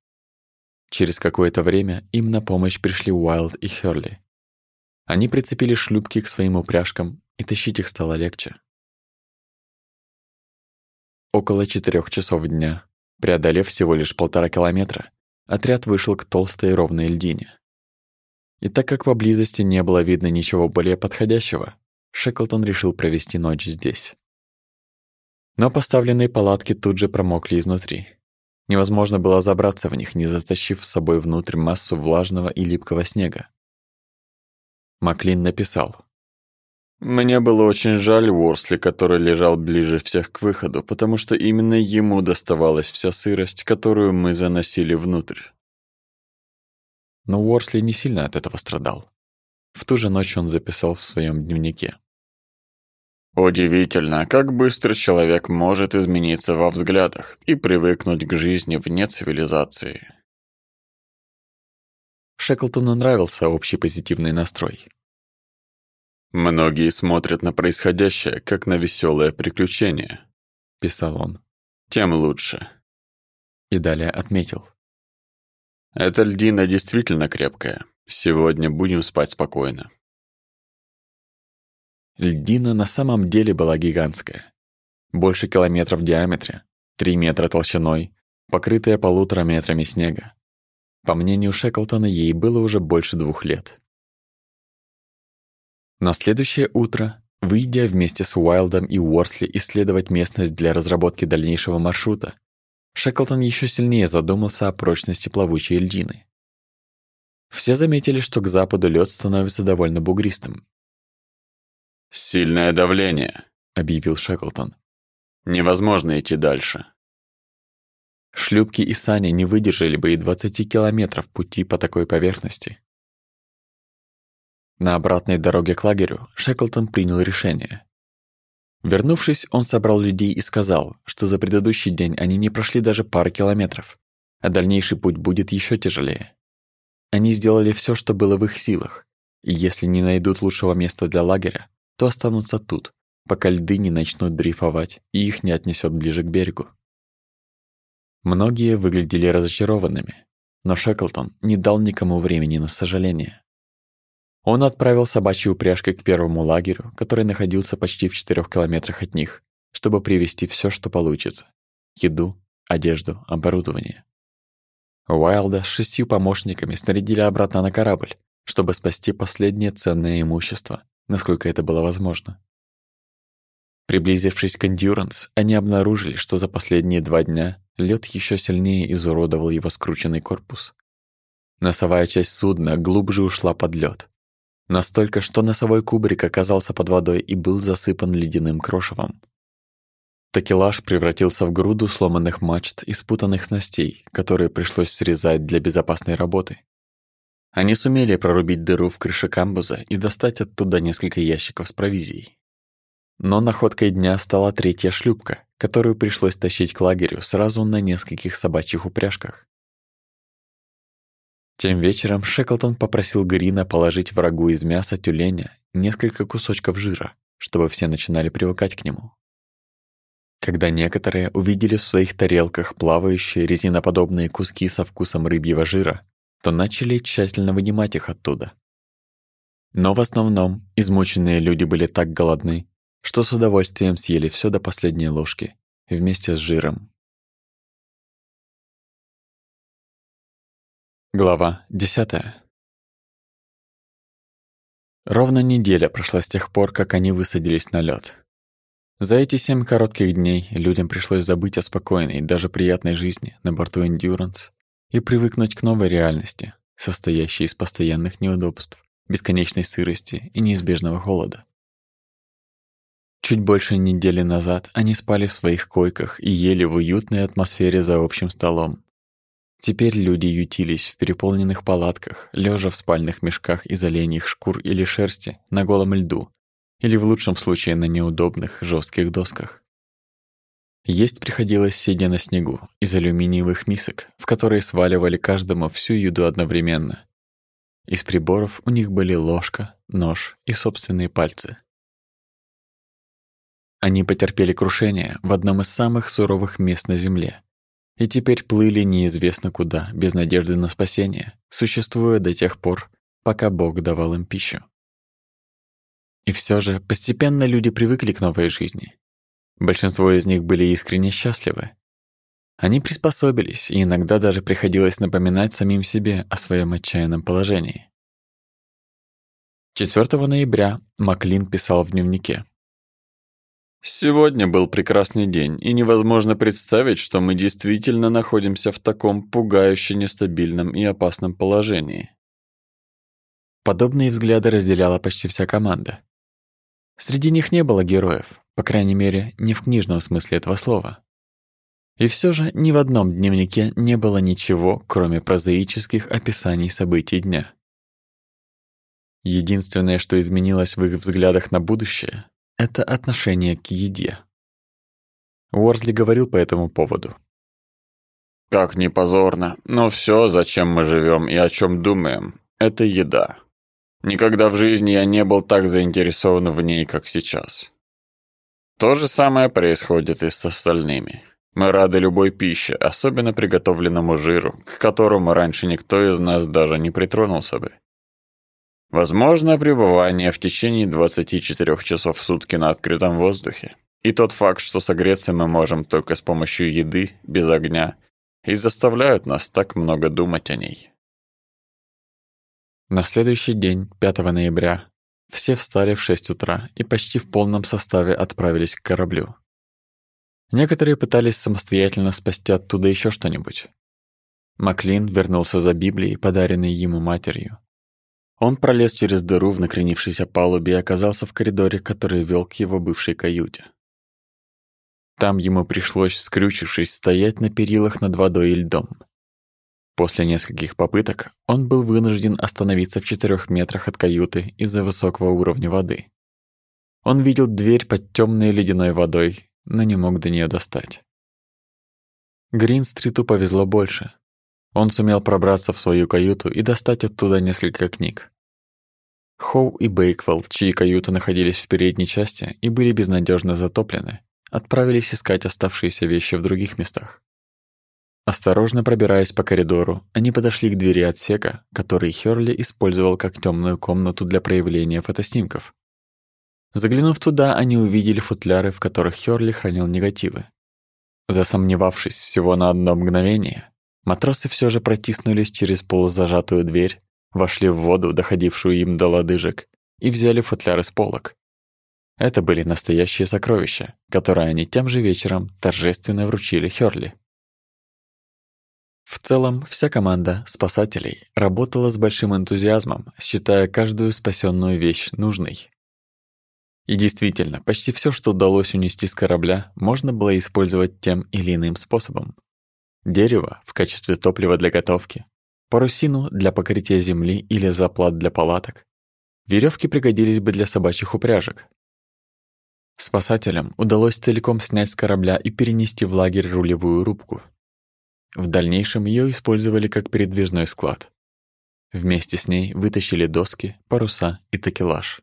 Через какое-то время им на помощь пришли Уайлд и Хёрли. Они прицепили шлюпки к своим упряжкам, и тащить их стало легче. Около четырех часов дня, преодолев всего лишь полтора километра, отряд вышел к толстой ровной льдине. И так как поблизости не было видно ничего более подходящего, Шеклтон решил провести ночь здесь. Но поставленные палатки тут же промокли изнутри. Невозможно было забраться в них, не затащив с собой внутрь массу влажного и липкого снега. Маклин написал. «Мне было очень жаль Уорсли, который лежал ближе всех к выходу, потому что именно ему доставалась вся сырость, которую мы заносили внутрь». Но Уорсли не сильно от этого страдал. В ту же ночь он записал в своем дневнике. Удивительно, как быстро человек может измениться во взглядах и привыкнуть к жизни вне цивилизации. Шеклтону нравился общий позитивный настрой. «Многие смотрят на происходящее, как на веселое приключение», — писал он. «Тем лучше». И далее отметил. Эта льдина действительно крепкая. Сегодня будем спать спокойно. Льдина на самом деле была гигантская. Больше километра в диаметре, 3 метра толщиной, покрытая полутора метрами снега. По мнению Шеклтона, ей было уже больше двух лет. На следующее утро, выйдя вместе с Уайлдом и Уорсли исследовать местность для разработки дальнейшего маршрута, Шеклтон еще сильнее задумался о прочности плавучей льдины. Все заметили, что к западу лед становится довольно бугристым. «Сильное давление», — объявил Шеклтон. «Невозможно идти дальше». Шлюпки и сани не выдержали бы и 20 километров пути по такой поверхности. На обратной дороге к лагерю Шеклтон принял решение. Вернувшись, он собрал людей и сказал, что за предыдущий день они не прошли даже пары километров, а дальнейший путь будет еще тяжелее. Они сделали все, что было в их силах, и если не найдут лучшего места для лагеря, то останутся тут, пока льды не начнут дрейфовать и их не отнесет ближе к берегу. Многие выглядели разочарованными, но Шеклтон не дал никому времени на сожаление. Он отправил собачью упряжкой к первому лагерю, который находился почти в четырех километрах от них, чтобы привезти все, что получится. Еду, одежду, оборудование. Уайлда с шестью помощниками снарядили обратно на корабль, чтобы спасти последнее ценное имущество, насколько это было возможно. Приблизившись к Эндюранс, они обнаружили, что за последние два дня лед еще сильнее изуродовал его скрученный корпус. Носовая часть судна глубже ушла под лед, Настолько, что носовой кубрик оказался под водой и был засыпан ледяным крошевом. Такелаж превратился в груду сломанных мачт и спутанных снастей, которые пришлось срезать для безопасной работы. Они сумели прорубить дыру в крыше камбуза и достать оттуда несколько ящиков с провизией. Но находкой дня стала третья шлюпка, которую пришлось тащить к лагерю сразу на нескольких собачьих упряжках. Тем вечером Шеклтон попросил Грина положить врагу из мяса тюленя несколько кусочков жира, чтобы все начинали привыкать к нему. Когда некоторые увидели в своих тарелках плавающие резиноподобные куски со вкусом рыбьего жира, то начали тщательно вынимать их оттуда. Но в основном измученные люди были так голодны, что с удовольствием съели все до последней ложки вместе с жиром. Глава 10. Ровно неделя прошла с тех пор, как они высадились на лед. За эти семь коротких дней людям пришлось забыть о спокойной, даже приятной жизни на борту Endurance и привыкнуть к новой реальности, состоящей из постоянных неудобств, бесконечной сырости и неизбежного холода. Чуть больше недели назад они спали в своих койках и ели в уютной атмосфере за общим столом, Теперь люди ютились в переполненных палатках, лежа в спальных мешках из оленьих шкур или шерсти на голом льду, или в лучшем случае на неудобных жестких досках. Есть приходилось сидя на снегу из алюминиевых мисок, в которые сваливали каждому всю еду одновременно. Из приборов у них были ложка, нож и собственные пальцы. Они потерпели крушение в одном из самых суровых мест на Земле, и теперь плыли неизвестно куда, без надежды на спасение, существуя до тех пор, пока Бог давал им пищу. И все же постепенно люди привыкли к новой жизни. Большинство из них были искренне счастливы. Они приспособились, и иногда даже приходилось напоминать самим себе о своем отчаянном положении. 4 ноября Маклин писал в дневнике. Сегодня был прекрасный день, и невозможно представить, что мы действительно находимся в таком пугающе нестабильном и опасном положении. Подобные взгляды разделяла почти вся команда. Среди них не было героев, по крайней мере, не в книжном смысле этого слова. И все же ни в одном дневнике не было ничего, кроме прозаических описаний событий дня. Единственное, что изменилось в их взглядах на будущее, это отношение к еде. Уорсли говорил по этому поводу. Как ни позорно, но все, зачем мы живем и о чем думаем, это еда. Никогда в жизни я не был так заинтересован в ней, как сейчас. То же самое происходит и с остальными. Мы рады любой пище, особенно приготовленному жиру, к которому раньше никто из нас даже не притронулся бы. Возможно пребывание в течение 24 часов в сутки на открытом воздухе. И тот факт, что согреться мы можем только с помощью еды, без огня, и заставляют нас так много думать о ней. На следующий день, 5 ноября, все встали в 6 утра и почти в полном составе отправились к кораблю. Некоторые пытались самостоятельно спасти оттуда еще что-нибудь. Маклин вернулся за Библией, подаренной ему матерью. Он пролез через дыру в накренившейся палубе и оказался в коридоре, который вел к его бывшей каюте. Там ему пришлось, скрючившись, стоять на перилах над водой и льдом. После нескольких попыток он был вынужден остановиться в четырех метрах от каюты из-за высокого уровня воды. Он видел дверь под темной ледяной водой, но не мог до нее достать. Гринстриту повезло больше. Он сумел пробраться в свою каюту и достать оттуда несколько книг. Хоу и Бейквелл, чьи каюты находились в передней части и были безнадежно затоплены, отправились искать оставшиеся вещи в других местах. Осторожно пробираясь по коридору, они подошли к двери отсека, который Хёрли использовал как темную комнату для проявления фотоснимков. Заглянув туда, они увидели футляры, в которых Хёрли хранил негативы. Засомневавшись всего на одно мгновение, матросы все же протиснулись через полузажатую дверь, вошли в воду, доходившую им до лодыжек, и взяли футляры с полок. Это были настоящие сокровища, которые они тем же вечером торжественно вручили Хёрли. В целом, вся команда спасателей работала с большим энтузиазмом, считая каждую спасенную вещь нужной. И действительно, почти все, что удалось унести с корабля, можно было использовать тем или иным способом. Дерево в качестве топлива для готовки, парусину для покрытия земли или заплат для палаток. Веревки пригодились бы для собачьих упряжек. Спасателям удалось целиком снять с корабля и перенести в лагерь рулевую рубку, в дальнейшем ее использовали как передвижной склад. Вместе с ней вытащили доски, паруса и такелаж.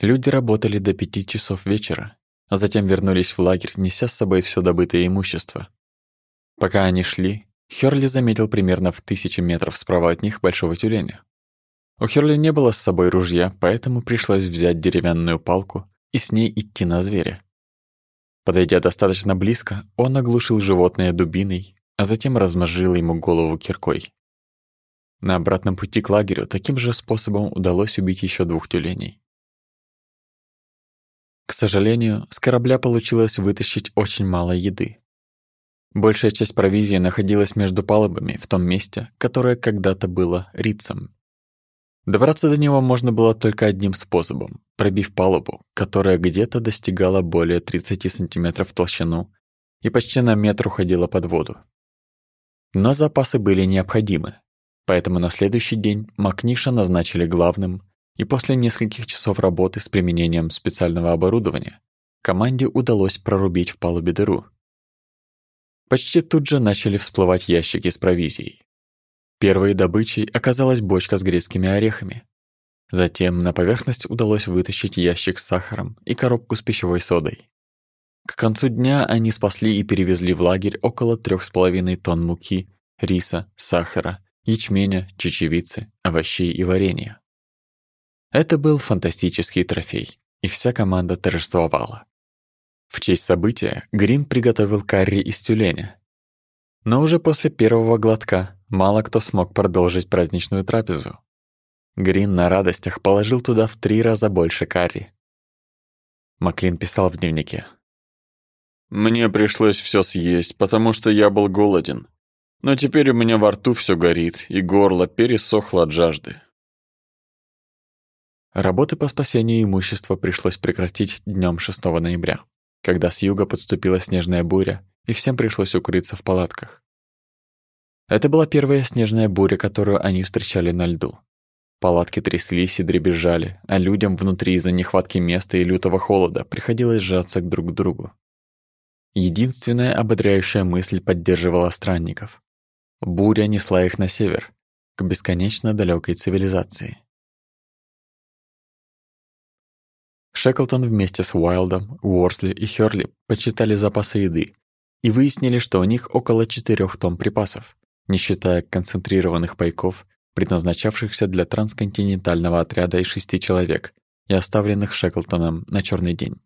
Люди работали до пяти часов вечера, а затем вернулись в лагерь, неся с собой все добытое имущество. Пока они шли, Хёрли заметил примерно в тысячи метров справа от них большого тюленя. У Хёрли не было с собой ружья, поэтому пришлось взять деревянную палку и с ней идти на зверя. Подойдя достаточно близко, он оглушил животное дубиной, а затем размозжил ему голову киркой. На обратном пути к лагерю таким же способом удалось убить еще двух тюленей. К сожалению, с корабля получилось вытащить очень мало еды. Большая часть провизии находилась между палубами в том месте, которое когда-то было Рицем. Добраться до него можно было только одним способом, пробив палубу, которая где-то достигала более 30 сантиметров в толщину и почти на метр уходила под воду. Но запасы были необходимы, поэтому на следующий день Макниша назначили главным, и после нескольких часов работы с применением специального оборудования команде удалось прорубить в палубе дыру. Почти тут же начали всплывать ящики с провизией. Первой добычей оказалась бочка с грецкими орехами. Затем на поверхность удалось вытащить ящик с сахаром и коробку с пищевой содой. К концу дня они спасли и перевезли в лагерь около трех с половиной тонн муки, риса, сахара, ячменя, чечевицы, овощей и варенья. Это был фантастический трофей, и вся команда торжествовала. В честь события Грин приготовил карри из тюленя. Но уже после первого глотка мало кто смог продолжить праздничную трапезу. Грин на радостях положил туда в три раза больше карри. Маклин писал в дневнике. «Мне пришлось все съесть, потому что я был голоден. Но теперь у меня во рту все горит, и горло пересохло от жажды». Работы по спасению имущества пришлось прекратить днем 6 ноября, когда с юга подступила снежная буря, и всем пришлось укрыться в палатках. Это была первая снежная буря, которую они встречали на льду. Палатки тряслись и дребезжали, а людям внутри из-за нехватки места и лютого холода приходилось сжаться друг к другу. Единственная ободряющая мысль поддерживала странников. Буря несла их на север, к бесконечно далекой цивилизации. Шеклтон вместе с Уайлдом, Уорсли и Хёрли почитали запасы еды и выяснили, что у них около 4 тонн припасов, не считая концентрированных пайков, предназначавшихся для трансконтинентального отряда из шести человек и оставленных Шеклтоном на черный день.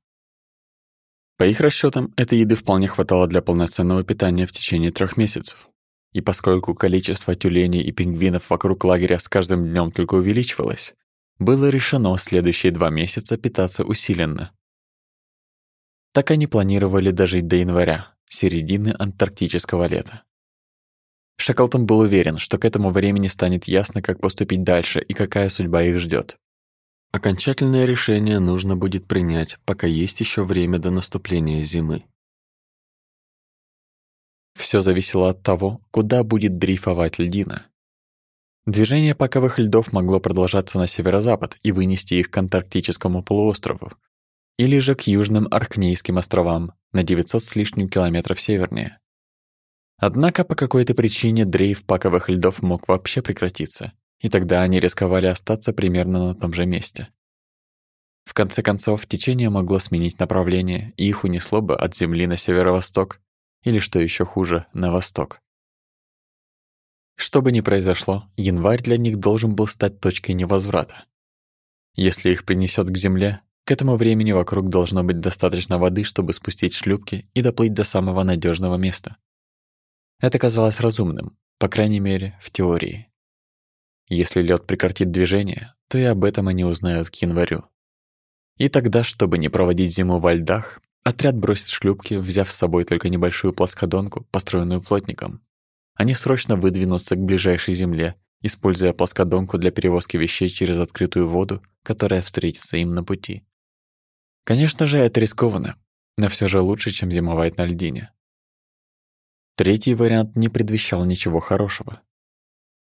По их расчетам, этой еды вполне хватало для полноценного питания в течение трех месяцев. И поскольку количество тюленей и пингвинов вокруг лагеря с каждым днем только увеличивалось, было решено следующие два месяца питаться усиленно. Так они планировали дожить до января, середины антарктического лета. Шеклтон был уверен, что к этому времени станет ясно, как поступить дальше и какая судьба их ждет. Окончательное решение нужно будет принять, пока есть еще время до наступления зимы. Все зависело от того, куда будет дрейфовать льдина. Движение паковых льдов могло продолжаться на северо-запад и вынести их к Антарктическому полуострову, или же к Южным Аркнейским островам на 900 с лишним километров севернее. Однако по какой-то причине дрейф паковых льдов мог вообще прекратиться, и тогда они рисковали остаться примерно на том же месте. В конце концов, течение могло сменить направление, и их унесло бы от Земли на северо-восток, или, что еще хуже, на восток. Что бы ни произошло, январь для них должен был стать точкой невозврата. Если их принесет к Земле, к этому времени вокруг должно быть достаточно воды, чтобы спустить шлюпки и доплыть до самого надежного места. Это казалось разумным, по крайней мере, в теории. Если лед прекратит движение, то и об этом они узнают к январю. И тогда, чтобы не проводить зиму во льдах, отряд бросит шлюпки, взяв с собой только небольшую плоскодонку, построенную плотником. Они срочно выдвинутся к ближайшей земле, используя плоскодонку для перевозки вещей через открытую воду, которая встретится им на пути. Конечно же, это рискованно, но все же лучше, чем зимовать на льдине. Третий вариант не предвещал ничего хорошего.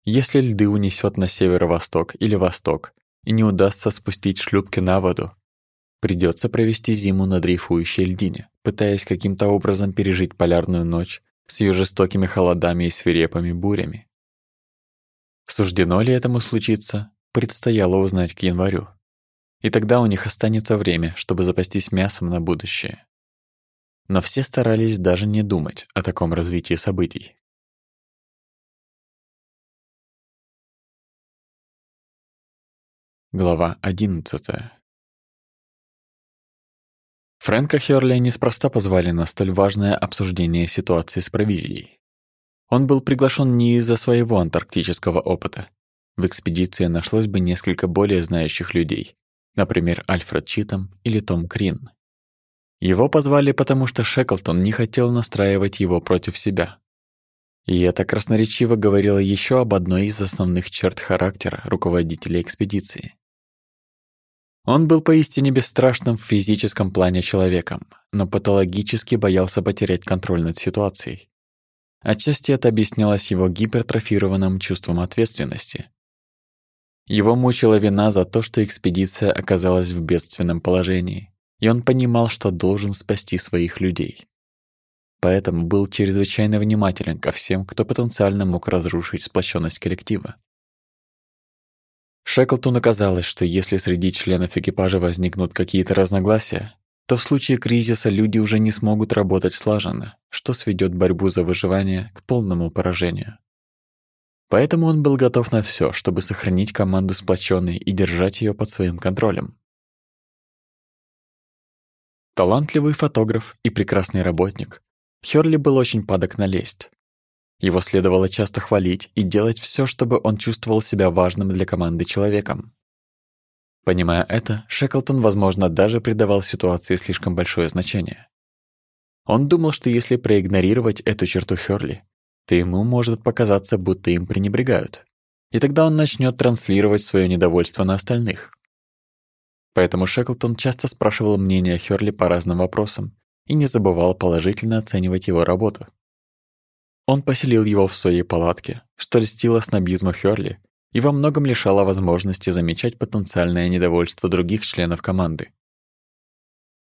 Если льды унесет на северо-восток или восток и не удастся спустить шлюпки на воду, придется провести зиму на дрейфующей льдине, пытаясь каким-то образом пережить полярную ночь с ее жестокими холодами и свирепыми бурями. Суждено ли этому случиться, предстояло узнать к январю. И тогда у них останется время, чтобы запастись мясом на будущее. Но все старались даже не думать о таком развитии событий. Глава 11. Фрэнка Хёрли неспроста позвали на столь важное обсуждение ситуации с провизией. Он был приглашен не из-за своего антарктического опыта. В экспедиции нашлось бы несколько более знающих людей, например, Альфред Читом или Том Крин. Его позвали, потому что Шеклтон не хотел настраивать его против себя. И это красноречиво говорило еще об одной из основных черт характера руководителя экспедиции. Он был поистине бесстрашным в физическом плане человеком, но патологически боялся потерять контроль над ситуацией. Отчасти это объяснялось его гипертрофированным чувством ответственности. Его мучила вина за то, что экспедиция оказалась в бедственном положении, и он понимал, что должен спасти своих людей. Поэтому был чрезвычайно внимателен ко всем, кто потенциально мог разрушить сплоченность коллектива. Шеклтону казалось, что если среди членов экипажа возникнут какие-то разногласия, то в случае кризиса люди уже не смогут работать слаженно, что сведет борьбу за выживание к полному поражению. Поэтому он был готов на все, чтобы сохранить команду сплоченной и держать ее под своим контролем. Талантливый фотограф и прекрасный работник, Хёрли был очень падок на лесть. Его следовало часто хвалить и делать все, чтобы он чувствовал себя важным для команды человеком. Понимая это, Шеклтон, возможно, даже придавал ситуации слишком большое значение. Он думал, что если проигнорировать эту черту Хёрли, то ему может показаться, будто им пренебрегают. И тогда он начнет транслировать свое недовольство на остальных. Поэтому Шеклтон часто спрашивал мнение Хёрли по разным вопросам и не забывал положительно оценивать его работу. Он поселил его в своей палатке, что льстило снобизму Хёрли и во многом лишало возможности замечать потенциальное недовольство других членов команды.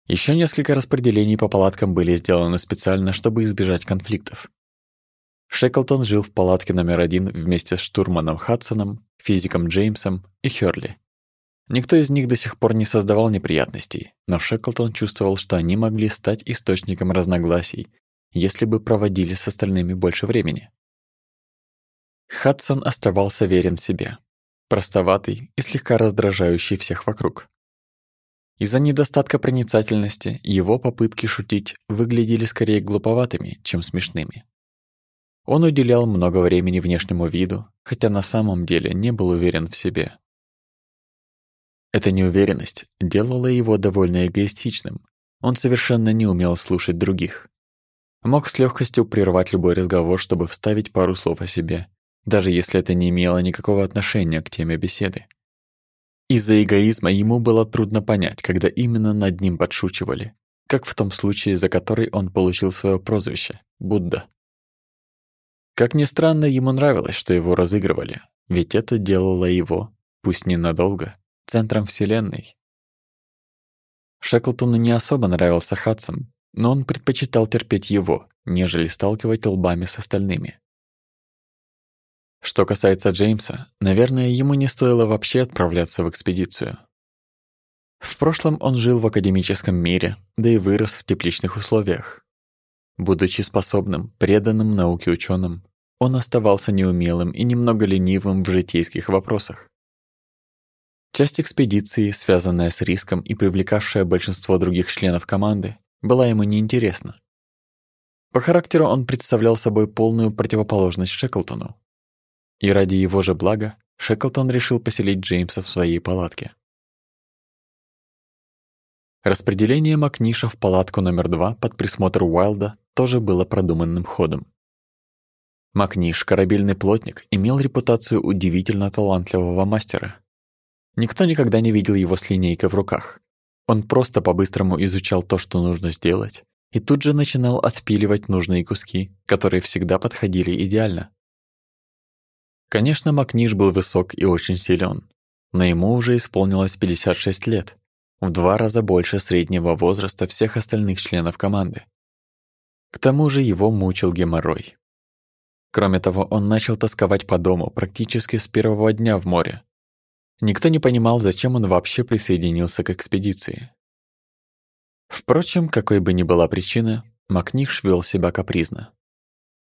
Еще несколько распределений по палаткам были сделаны специально, чтобы избежать конфликтов. Шеклтон жил в палатке номер один вместе с штурманом Хадсоном, физиком Джеймсом и Хёрли. Никто из них до сих пор не создавал неприятностей, но Шеклтон чувствовал, что они могли стать источником разногласий, если бы проводили с остальными больше времени. Хадсон оставался верен себе, простоватый и слегка раздражающий всех вокруг. Из-за недостатка проницательности его попытки шутить выглядели скорее глуповатыми, чем смешными. Он уделял много времени внешнему виду, хотя на самом деле не был уверен в себе. Эта неуверенность делала его довольно эгоистичным. Он совершенно не умел слушать других. Мог с легкостью прервать любой разговор, чтобы вставить пару слов о себе, даже если это не имело никакого отношения к теме беседы. Из-за эгоизма ему было трудно понять, когда именно над ним подшучивали, как в том случае, за который он получил свое прозвище — Будда. Как ни странно, ему нравилось, что его разыгрывали, ведь это делало его, пусть ненадолго, центром Вселенной. Шеклтону не особо нравился Хадсон, но он предпочитал терпеть его, нежели сталкивать лбами с остальными. Что касается Джеймса, наверное, ему не стоило вообще отправляться в экспедицию. В прошлом он жил в академическом мире, да и вырос в тепличных условиях. Будучи способным, преданным науке ученым, он оставался неумелым и немного ленивым в житейских вопросах. Часть экспедиции, связанная с риском и привлекавшая большинство других членов команды, была ему неинтересна. По характеру он представлял собой полную противоположность Шеклтону, и ради его же блага Шеклтон решил поселить Джеймса в своей палатке. Распределение Макниша в палатку номер два под присмотр Уайлда тоже было продуманным ходом. Макниш, корабельный плотник, имел репутацию удивительно талантливого мастера. Никто никогда не видел его с линейкой в руках. Он просто по-быстрому изучал то, что нужно сделать, и тут же начинал отпиливать нужные куски, которые всегда подходили идеально. Конечно, Макниш был высок и очень силен, но ему уже исполнилось 56 лет, в два раза больше среднего возраста всех остальных членов команды. К тому же его мучил геморрой. Кроме того, он начал тосковать по дому практически с первого дня в море. Никто не понимал, зачем он вообще присоединился к экспедиции. Впрочем, какой бы ни была причина, Макниш вел себя капризно.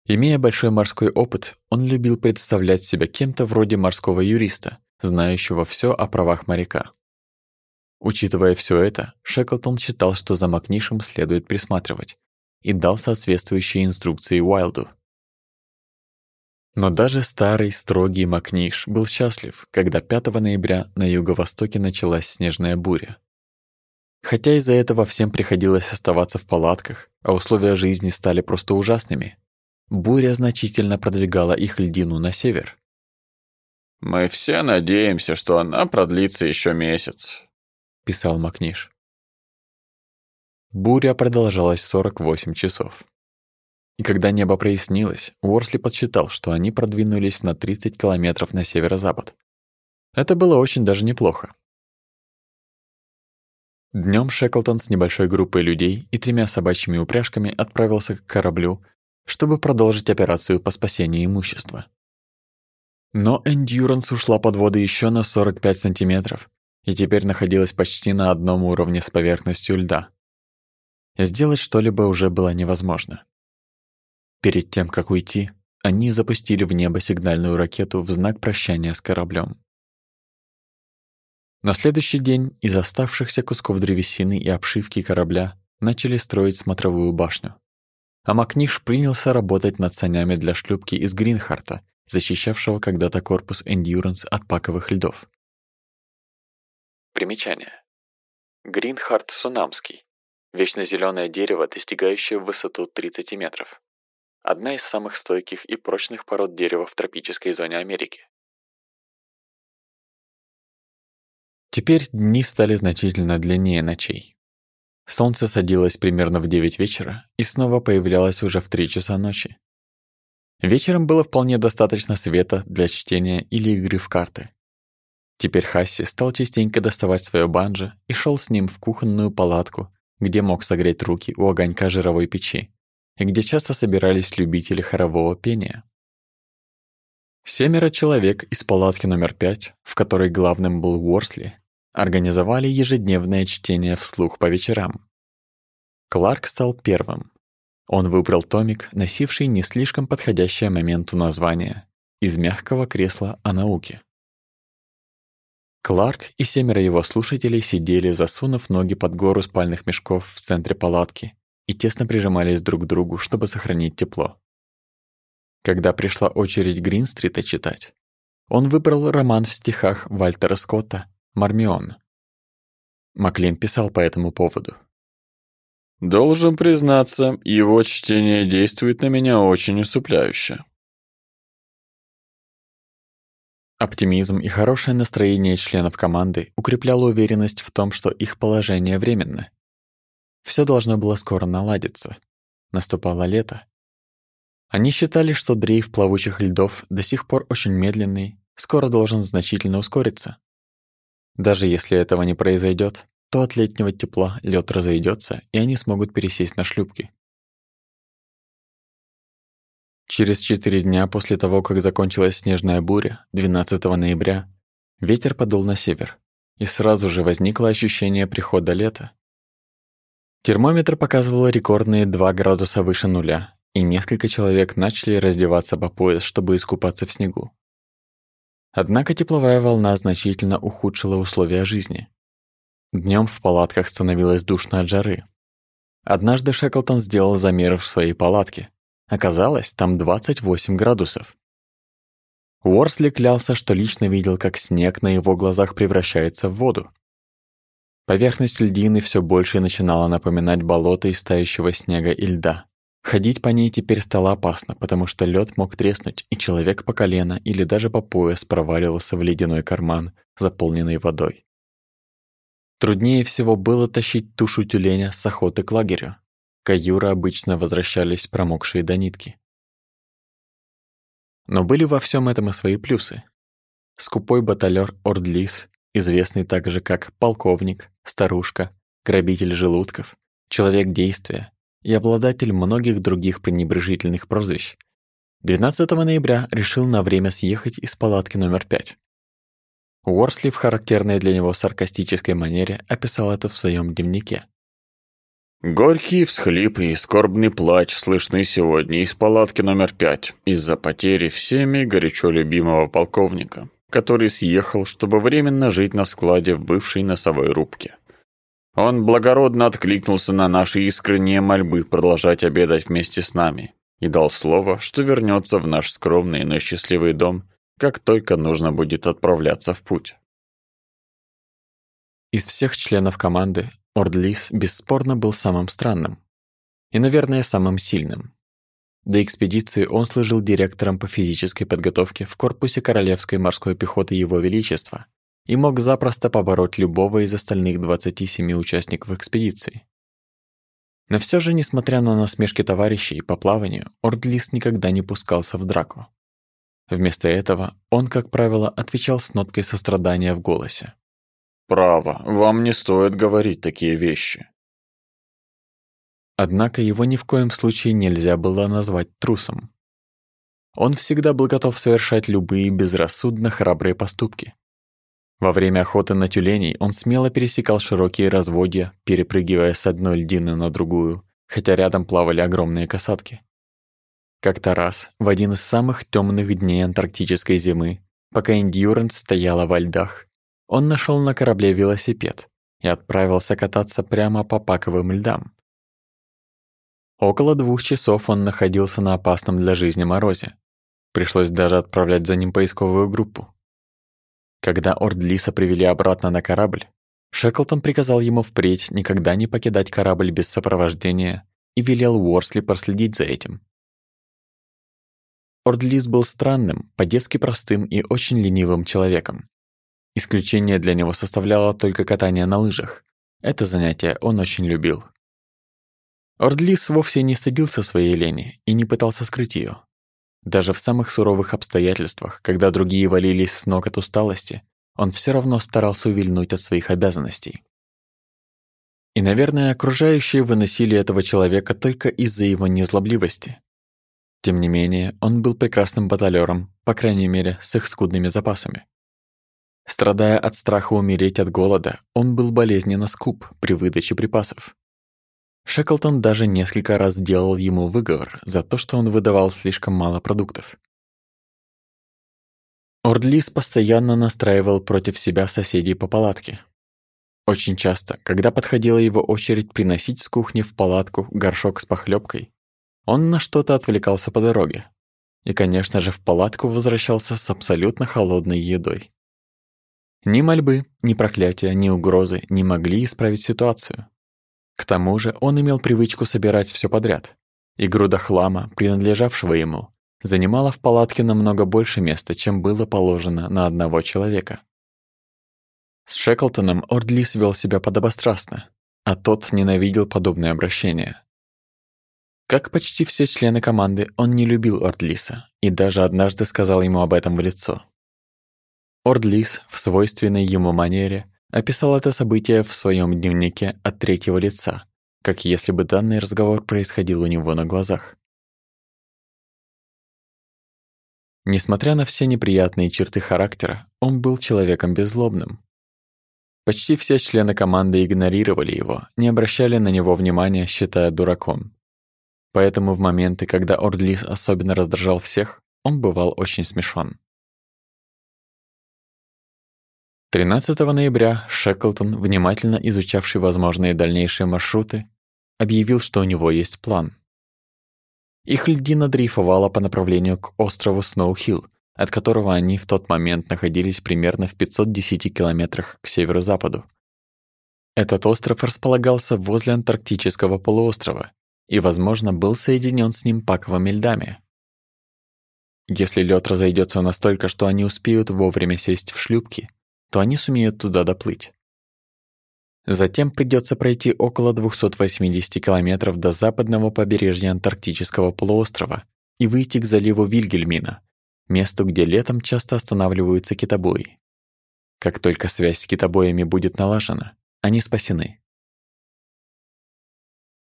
Имея большой морской опыт, он любил представлять себя кем-то вроде морского юриста, знающего все о правах моряка. Учитывая все это, Шеклтон считал, что за Макнишем следует присматривать, и дал соответствующие инструкции Уайлду. Но даже старый строгий Макниш был счастлив, когда 5 ноября на юго-востоке началась снежная буря. Хотя из-за этого всем приходилось оставаться в палатках, а условия жизни стали просто ужасными, буря значительно продвигала их льдину на север. «Мы все надеемся, что она продлится еще месяц», — писал Макниш. Буря продолжалась 48 часов. И когда небо прояснилось, Уорсли подсчитал, что они продвинулись на 30 километров на северо-запад. Это было очень даже неплохо. Днем Шеклтон с небольшой группой людей и тремя собачьими упряжками отправился к кораблю, чтобы продолжить операцию по спасению имущества. Но Эндюранс ушла под воду еще на 45 сантиметров и теперь находилась почти на одном уровне с поверхностью льда. Сделать что-либо уже было невозможно. Перед тем, как уйти, они запустили в небо сигнальную ракету в знак прощания с кораблем. На следующий день из оставшихся кусков древесины и обшивки корабля начали строить смотровую башню а Макниш принялся работать над санями для шлюпки из Гринхарта, защищавшего когда-то корпус Endurance от паковых льдов. Примечание. Гринхарт Сунамский. Вечно зеленое дерево, достигающее высоту 30 метров. Одна из самых стойких и прочных пород дерева в тропической зоне Америки. Теперь дни стали значительно длиннее ночей. Солнце садилось примерно в 9 вечера и снова появлялось уже в 3 часа ночи. Вечером было вполне достаточно света для чтения или игры в карты. Теперь Хасси стал частенько доставать свое банджо и шел с ним в кухонную палатку, где мог согреть руки у огонька жировой печи, и где часто собирались любители хорового пения. Семеро человек из палатки номер пять, в которой главным был Уорсли, организовали ежедневное чтение вслух по вечерам. Кларк стал первым. Он выбрал томик, носивший не слишком подходящее моменту название «Из мягкого кресла о науке». Кларк и семеро его слушателей сидели, засунув ноги под гору спальных мешков в центре палатки и тесно прижимались друг к другу, чтобы сохранить тепло. Когда пришла очередь Гринстрита читать, он выбрал роман в стихах Вальтера Скотта «Мармион». Маклин писал по этому поводу. «Должен признаться, его чтение действует на меня очень усыпляюще. Оптимизм и хорошее настроение членов команды укрепляло уверенность в том, что их положение временно. Все должно было скоро наладиться. Наступало лето. Они считали, что дрейф плавучих льдов до сих пор очень медленный, скоро должен значительно ускориться. Даже если этого не произойдет, то от летнего тепла лед разойдется, и они смогут пересесть на шлюпки. Через четыре дня после того, как закончилась снежная буря, 12 ноября, ветер подул на север, и сразу же возникло ощущение прихода лета. Термометр показывал рекордные 2 градуса выше нуля, и несколько человек начали раздеваться по пояс, чтобы искупаться в снегу. Однако тепловая волна значительно ухудшила условия жизни. Днем в палатках становилось душно от жары. Однажды Шеклтон сделал замеры в своей палатке, Оказалось, там 28 градусов. Уорсли клялся, что лично видел, как снег на его глазах превращается в воду. Поверхность льдины все больше начинала напоминать болото из тающего снега и льда. Ходить по ней теперь стало опасно, потому что лед мог треснуть, и человек по колено или даже по пояс проваливался в ледяной карман, заполненный водой. Труднее всего было тащить тушу тюленя с охоты к лагерю. Каюры обычно возвращались промокшие до нитки. Но были во всем этом и свои плюсы. Скупой баталер Ордлис, известный также как полковник, старушка, грабитель желудков, человек действия и обладатель многих других пренебрежительных прозвищ, 12 ноября решил на время съехать из палатки номер 5. Уорсли в характерной для него саркастической манере описал это в своем дневнике. Горькие всхлипы и скорбный плач слышны сегодня из палатки номер пять из-за потери всеми горячо любимого полковника, который съехал, чтобы временно жить на складе в бывшей носовой рубке. Он благородно откликнулся на наши искренние мольбы продолжать обедать вместе с нами и дал слово, что вернется в наш скромный, но счастливый дом, как только нужно будет отправляться в путь. Из всех членов команды Ордлис бесспорно был самым странным. И, наверное, самым сильным. До экспедиции он служил директором по физической подготовке в корпусе Королевской морской пехоты Его Величества и мог запросто побороть любого из остальных 27 участников экспедиции. Но все же, несмотря на насмешки товарищей по плаванию, Ордлис никогда не пускался в драку. Вместо этого он, как правило, отвечал с ноткой сострадания в голосе. Право, вам не стоит говорить такие вещи. Однако его ни в коем случае нельзя было назвать трусом. Он всегда был готов совершать любые безрассудно храбрые поступки. Во время охоты на тюленей он смело пересекал широкие разводья, перепрыгивая с одной льдины на другую, хотя рядом плавали огромные касатки. Как-то раз, в один из самых темных дней антарктической зимы, пока Эндьюранс стояла во льдах, он нашел на корабле велосипед и отправился кататься прямо по паковым льдам. Около двух часов он находился на опасном для жизни морозе. Пришлось даже отправлять за ним поисковую группу. Когда Ордлиса привели обратно на корабль, Шеклтон приказал ему впредь никогда не покидать корабль без сопровождения и велел Уорсли проследить за этим. Ордлис был странным, по-детски простым и очень ленивым человеком. Исключение для него составляло только катание на лыжах. Это занятие он очень любил. Ордлис вовсе не стыдился своей лени и не пытался скрыть ее. Даже в самых суровых обстоятельствах, когда другие валились с ног от усталости, он все равно старался увильнуть от своих обязанностей. И, наверное, окружающие выносили этого человека только из-за его незлобливости. Тем не менее, он был прекрасным баталером, по крайней мере, с их скудными запасами. Страдая от страха умереть от голода, он был болезненно скуп при выдаче припасов. Шеклтон даже несколько раз делал ему выговор за то, что он выдавал слишком мало продуктов. Ордлис постоянно настраивал против себя соседей по палатке. Очень часто, когда подходила его очередь приносить с кухни в палатку горшок с похлебкой, он на что-то отвлекался по дороге. И, конечно же, в палатку возвращался с абсолютно холодной едой. Ни мольбы, ни проклятия, ни угрозы не могли исправить ситуацию. К тому же он имел привычку собирать все подряд. И груда хлама, принадлежавшего ему, занимала в палатке намного больше места, чем было положено на одного человека. С Шеклтоном Ордлис вел себя подобострастно, а тот ненавидел подобное обращение. Как почти все члены команды, он не любил Ордлиса и даже однажды сказал ему об этом в лицо. Ордлис в свойственной ему манере описал это событие в своем дневнике от третьего лица, как если бы данный разговор происходил у него на глазах. Несмотря на все неприятные черты характера, он был человеком беззлобным. Почти все члены команды игнорировали его, не обращали на него внимания, считая дураком. Поэтому в моменты, когда Ордлис особенно раздражал всех, он бывал очень смешон. 13 ноября Шеклтон, внимательно изучавший возможные дальнейшие маршруты, объявил, что у него есть план. Их льдина дрейфовала по направлению к острову Сноу-Хилл, от которого они в тот момент находились примерно в 510 километрах к северо-западу. Этот остров располагался возле Антарктического полуострова и, возможно, был соединен с ним паковыми льдами. Если лед разойдется настолько, что они успеют вовремя сесть в шлюпки, то они сумеют туда доплыть. Затем придется пройти около 280 километров до западного побережья Антарктического полуострова и выйти к заливу Вильгельмина, месту, где летом часто останавливаются китобои. Как только связь с китобоями будет налажена, они спасены.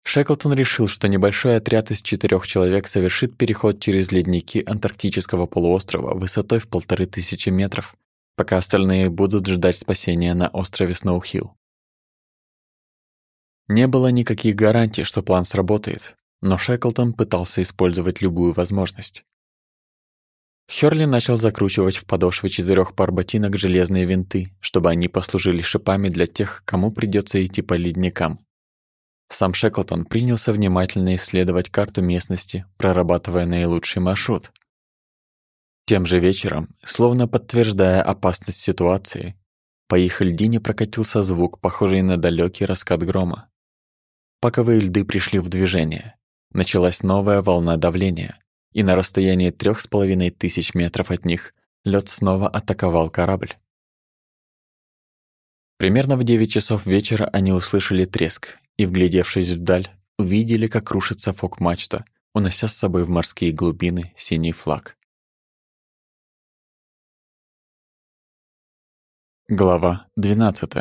Шеклтон решил, что небольшой отряд из четырех человек совершит переход через ледники Антарктического полуострова высотой в полторы тысячи метров пока остальные будут ждать спасения на острове Сноухилл. Не было никаких гарантий, что план сработает, но Шеклтон пытался использовать любую возможность. Хёрли начал закручивать в подошвы четырех пар ботинок железные винты, чтобы они послужили шипами для тех, кому придется идти по ледникам. Сам Шеклтон принялся внимательно исследовать карту местности, прорабатывая наилучший маршрут. Тем же вечером, словно подтверждая опасность ситуации, по их льдине прокатился звук, похожий на далекий раскат грома. Паковые льды пришли в движение. Началась новая волна давления, и на расстоянии трех с половиной тысяч метров от них лед снова атаковал корабль. Примерно в девять часов вечера они услышали треск и, вглядевшись вдаль, увидели, как рушится фок-мачта, унося с собой в морские глубины синий флаг. Глава 12.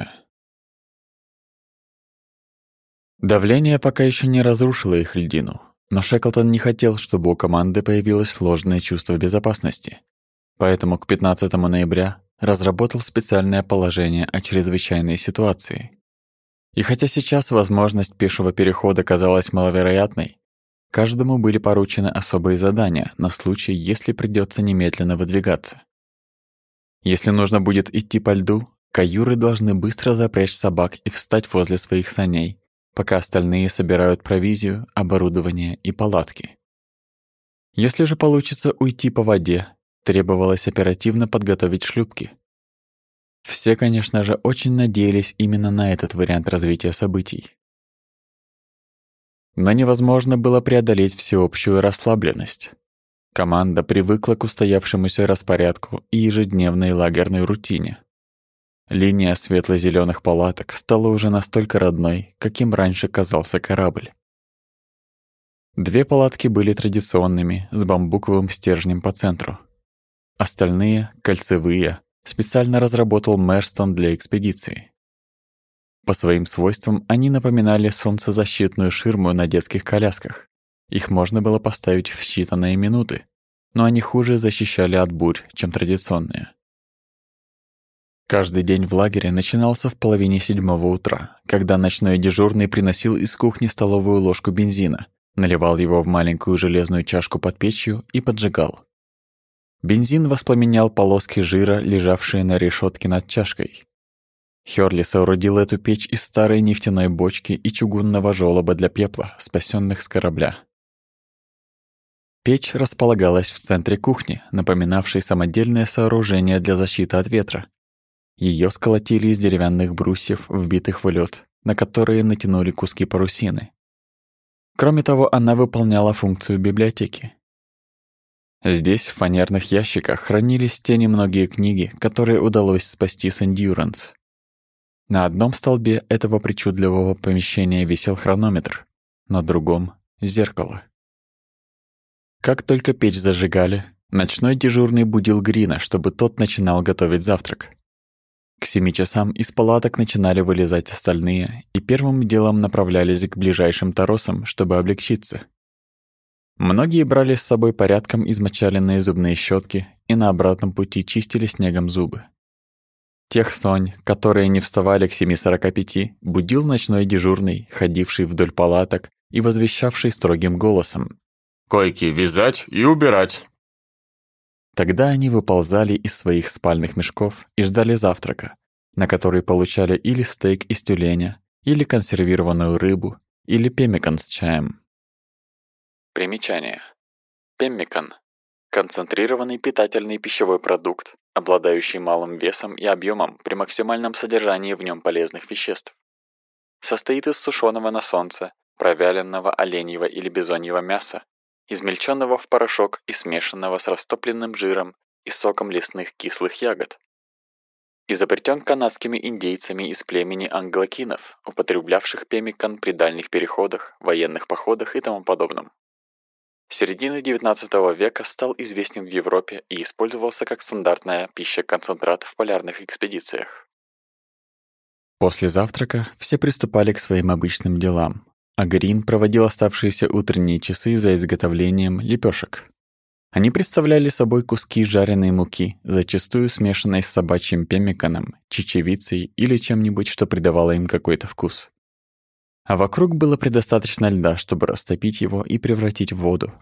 Давление пока еще не разрушило их льдину, но Шеклтон не хотел, чтобы у команды появилось сложное чувство безопасности. Поэтому к 15 ноября разработал специальное положение о чрезвычайной ситуации. И хотя сейчас возможность пешего перехода казалась маловероятной, каждому были поручены особые задания на случай, если придется немедленно выдвигаться. Если нужно будет идти по льду, каюры должны быстро запрячь собак и встать возле своих саней, пока остальные собирают провизию, оборудование и палатки. Если же получится уйти по воде, требовалось оперативно подготовить шлюпки. Все, конечно же, очень надеялись именно на этот вариант развития событий. Но невозможно было преодолеть всеобщую расслабленность. Команда привыкла к устоявшемуся распорядку и ежедневной лагерной рутине. Линия светло зеленых палаток стала уже настолько родной, каким раньше казался корабль. Две палатки были традиционными, с бамбуковым стержнем по центру. Остальные, кольцевые, специально разработал Мерстон для экспедиции. По своим свойствам они напоминали солнцезащитную ширму на детских колясках. Их можно было поставить в считанные минуты, но они хуже защищали от бурь, чем традиционные. Каждый день в лагере начинался в половине седьмого утра, когда ночной дежурный приносил из кухни столовую ложку бензина, наливал его в маленькую железную чашку под печью и поджигал. Бензин воспламенял полоски жира, лежавшие на решетке над чашкой. Хёрли соорудил эту печь из старой нефтяной бочки и чугунного жёлоба для пепла, спасенных с корабля. Печь располагалась в центре кухни, напоминавшей самодельное сооружение для защиты от ветра, Ее сколотили из деревянных брусьев, вбитых в лед, на которые натянули куски парусины. Кроме того, она выполняла функцию библиотеки. Здесь, в фанерных ящиках, хранились те немногие книги, которые удалось спасти с Endurance. На одном столбе этого причудливого помещения висел хронометр, на другом — зеркало. Как только печь зажигали, ночной дежурный будил Грина, чтобы тот начинал готовить завтрак. К семи часам из палаток начинали вылезать остальные и первым делом направлялись к ближайшим торосам, чтобы облегчиться. Многие брали с собой порядком измочаленные зубные щетки и на обратном пути чистили снегом зубы. Тех сонь, которые не вставали к 7.45, будил ночной дежурный, ходивший вдоль палаток и возвещавший строгим голосом. «Койки вязать и убирать!» Тогда они выползали из своих спальных мешков и ждали завтрака, на который получали или стейк из тюленя, или консервированную рыбу, или пеммикан с чаем. Примечание. Пеммикан – концентрированный питательный пищевой продукт, обладающий малым весом и объемом при максимальном содержании в нем полезных веществ. Состоит из сушеного на солнце, провяленного оленьего или бизоньего мяса, измельченного в порошок и смешанного с растопленным жиром и соком лесных кислых ягод. Изобретен канадскими индейцами из племени англокинов, употреблявших пемикан при дальних переходах, военных походах и тому подобном. С середины XIX века стал известен в Европе и использовался как стандартная пища-концентрат в полярных экспедициях. После завтрака все приступали к своим обычным делам, а Грин проводил оставшиеся утренние часы за изготовлением лепешек. Они представляли собой куски жареной муки, зачастую смешанной с собачьим пеммиканом, чечевицей или чем-нибудь, что придавало им какой-то вкус. А вокруг было предостаточно льда, чтобы растопить его и превратить в воду.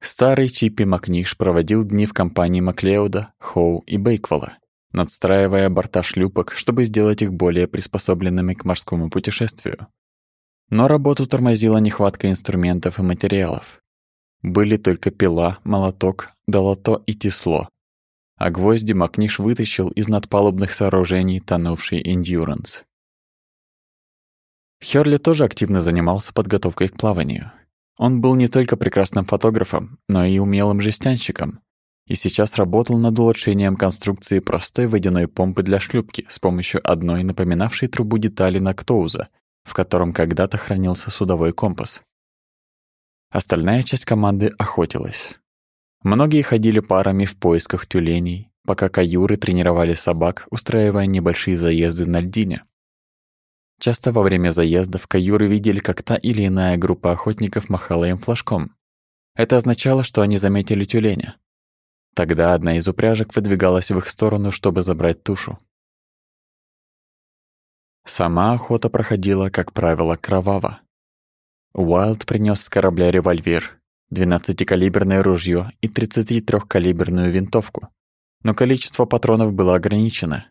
Старый Чиппи Макниш проводил дни в компании Маклеуда, Хоу и Бейквола, надстраивая борта шлюпок, чтобы сделать их более приспособленными к морскому путешествию. Но работу тормозила нехватка инструментов и материалов. Были только пила, молоток, долото и тесло. А гвозди Макниш вытащил из надпалубных сооружений тонувший «Эндюранс». Хёрли тоже активно занимался подготовкой к плаванию. Он был не только прекрасным фотографом, но и умелым жестянщиком, и сейчас работал над улучшением конструкции простой водяной помпы для шлюпки с помощью одной напоминавшей трубу детали Нактоуза, в котором когда-то хранился судовой компас. Остальная часть команды охотилась. Многие ходили парами в поисках тюленей, пока каюры тренировали собак, устраивая небольшие заезды на льдине. Часто во время заездов каюры видели, как та или иная группа охотников махала им флажком. Это означало, что они заметили тюленя. Тогда одна из упряжек выдвигалась в их сторону, чтобы забрать тушу. Сама охота проходила, как правило, кроваво. Уайлд принес с корабля револьвер, 12-калиберное ружье и 33-калиберную винтовку. Но количество патронов было ограничено,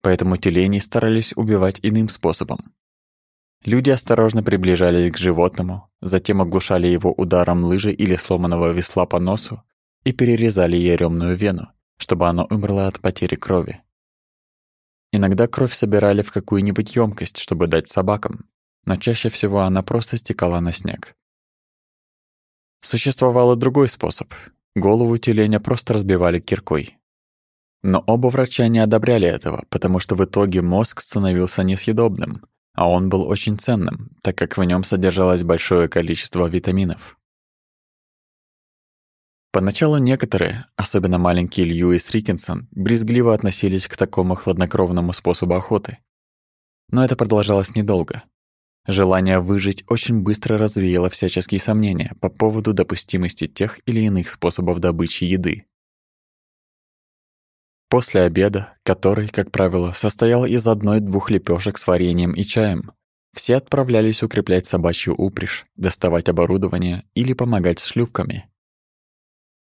поэтому тюленей старались убивать иным способом. Люди осторожно приближались к животному, затем оглушали его ударом лыжи или сломанного весла по носу и перерезали еремную вену, чтобы оно умерло от потери крови. Иногда кровь собирали в какую-нибудь емкость, чтобы дать собакам, но чаще всего она просто стекала на снег. Существовал и другой способ. Голову тюленя просто разбивали киркой. Но оба врача не одобряли этого, потому что в итоге мозг становился несъедобным, а он был очень ценным, так как в нем содержалось большое количество витаминов. Поначалу некоторые, особенно маленький Льюис Рикинсон, брезгливо относились к такому хладнокровному способу охоты. Но это продолжалось недолго. Желание выжить очень быстро развеяло всяческие сомнения по поводу допустимости тех или иных способов добычи еды. После обеда, который, как правило, состоял из одной-двух лепешек с вареньем и чаем, все отправлялись укреплять собачью упряжь, доставать оборудование или помогать с шлюпками.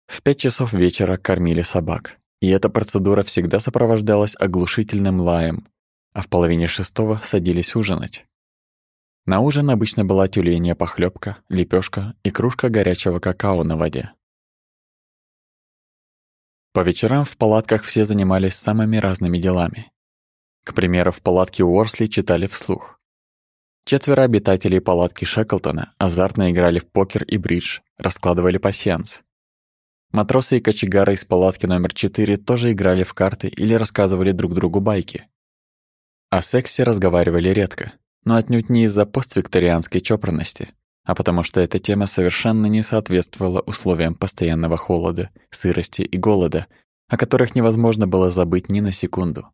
В пять часов вечера кормили собак, и эта процедура всегда сопровождалась оглушительным лаем, а в половине шестого садились ужинать. На ужин обычно была тюленья похлебка, лепешка и кружка горячего какао на воде. По вечерам в палатках все занимались самыми разными делами. К примеру, в палатке Уорсли читали вслух. Четверо обитателей палатки Шеклтона азартно играли в покер и бридж, раскладывали пасьянс. Матросы и кочегары из палатки номер 4 тоже играли в карты или рассказывали друг другу байки. О сексе разговаривали редко, но отнюдь не из-за поствикторианской чопорности, а потому что эта тема совершенно не соответствовала условиям постоянного холода, сырости и голода, о которых невозможно было забыть ни на секунду.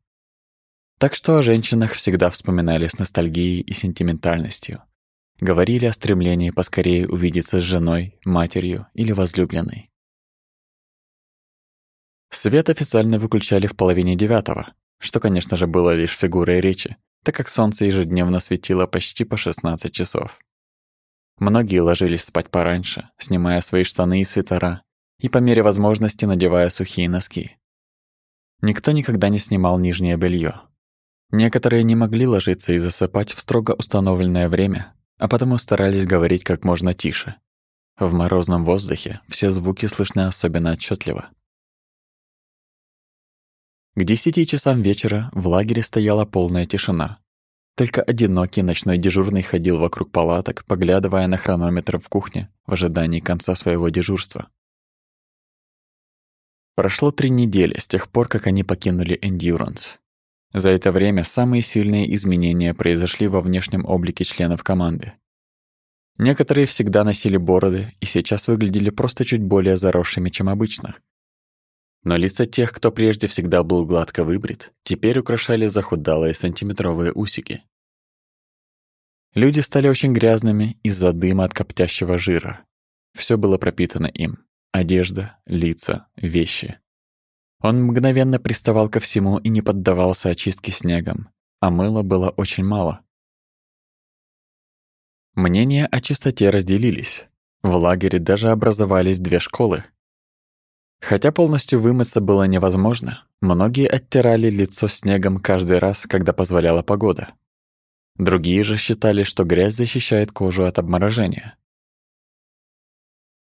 Так что о женщинах всегда вспоминали с ностальгией и сентиментальностью. Говорили о стремлении поскорее увидеться с женой, матерью или возлюбленной. Свет официально выключали в половине девятого, что, конечно же, было лишь фигурой речи, так как солнце ежедневно светило почти по 16 часов. Многие ложились спать пораньше, снимая свои штаны и свитера, и по мере возможности надевая сухие носки. Никто никогда не снимал нижнее белье. Некоторые не могли ложиться и засыпать в строго установленное время, а потому старались говорить как можно тише. В морозном воздухе все звуки слышны особенно отчетливо. К десяти часам вечера в лагере стояла полная тишина. Только одинокий ночной дежурный ходил вокруг палаток, поглядывая на хронометр в кухне в ожидании конца своего дежурства. Прошло три недели с тех пор, как они покинули Endurance. За это время самые сильные изменения произошли во внешнем облике членов команды. Некоторые всегда носили бороды и сейчас выглядели просто чуть более заросшими, чем обычно – но лица тех, кто прежде всегда был гладко выбрит, теперь украшали захудалые сантиметровые усики. Люди стали очень грязными из-за дыма от коптящего жира. Все было пропитано им. Одежда, лица, вещи. Он мгновенно приставал ко всему и не поддавался очистке снегом, а мыла было очень мало. Мнения о чистоте разделились. В лагере даже образовались две школы Хотя полностью вымыться было невозможно, многие оттирали лицо снегом каждый раз, когда позволяла погода. Другие же считали, что грязь защищает кожу от обморожения.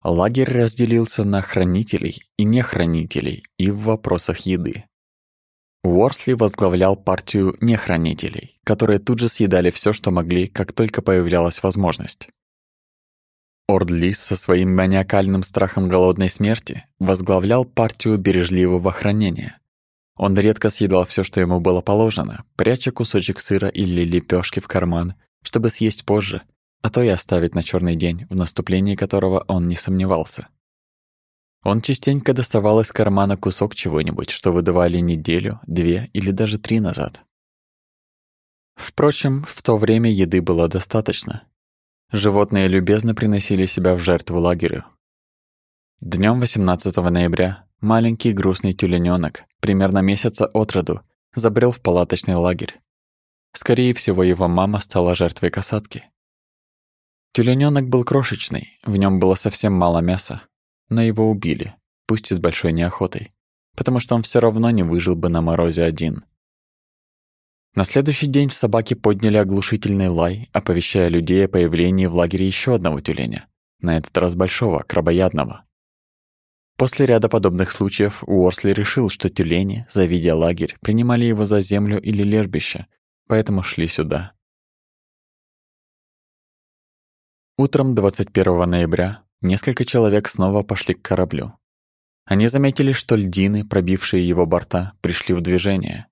Лагерь разделился на хранителей и нехранителей и в вопросах еды. Уорсли возглавлял партию нехранителей, которые тут же съедали все, что могли, как только появлялась возможность. Ордлис со своим маниакальным страхом голодной смерти возглавлял партию бережливого хранения. Он редко съедал все, что ему было положено, пряча кусочек сыра или лепешки в карман, чтобы съесть позже, а то и оставить на черный день, в наступлении которого он не сомневался. Он частенько доставал из кармана кусок чего-нибудь, что выдавали неделю, две или даже три назад. Впрочем, в то время еды было достаточно, Животные любезно приносили себя в жертву лагерю. Днем 18 ноября маленький грустный тюленёнок, примерно месяца от роду, забрел в палаточный лагерь. Скорее всего, его мама стала жертвой касатки. Тюленёнок был крошечный, в нем было совсем мало мяса, но его убили, пусть и с большой неохотой, потому что он все равно не выжил бы на морозе один. На следующий день в собаке подняли оглушительный лай, оповещая людей о появлении в лагере еще одного тюленя, на этот раз большого, крабоядного. После ряда подобных случаев Уорсли решил, что тюлени, завидя лагерь, принимали его за землю или лежбище, поэтому шли сюда. Утром 21 ноября несколько человек снова пошли к кораблю. Они заметили, что льдины, пробившие его борта, пришли в движение.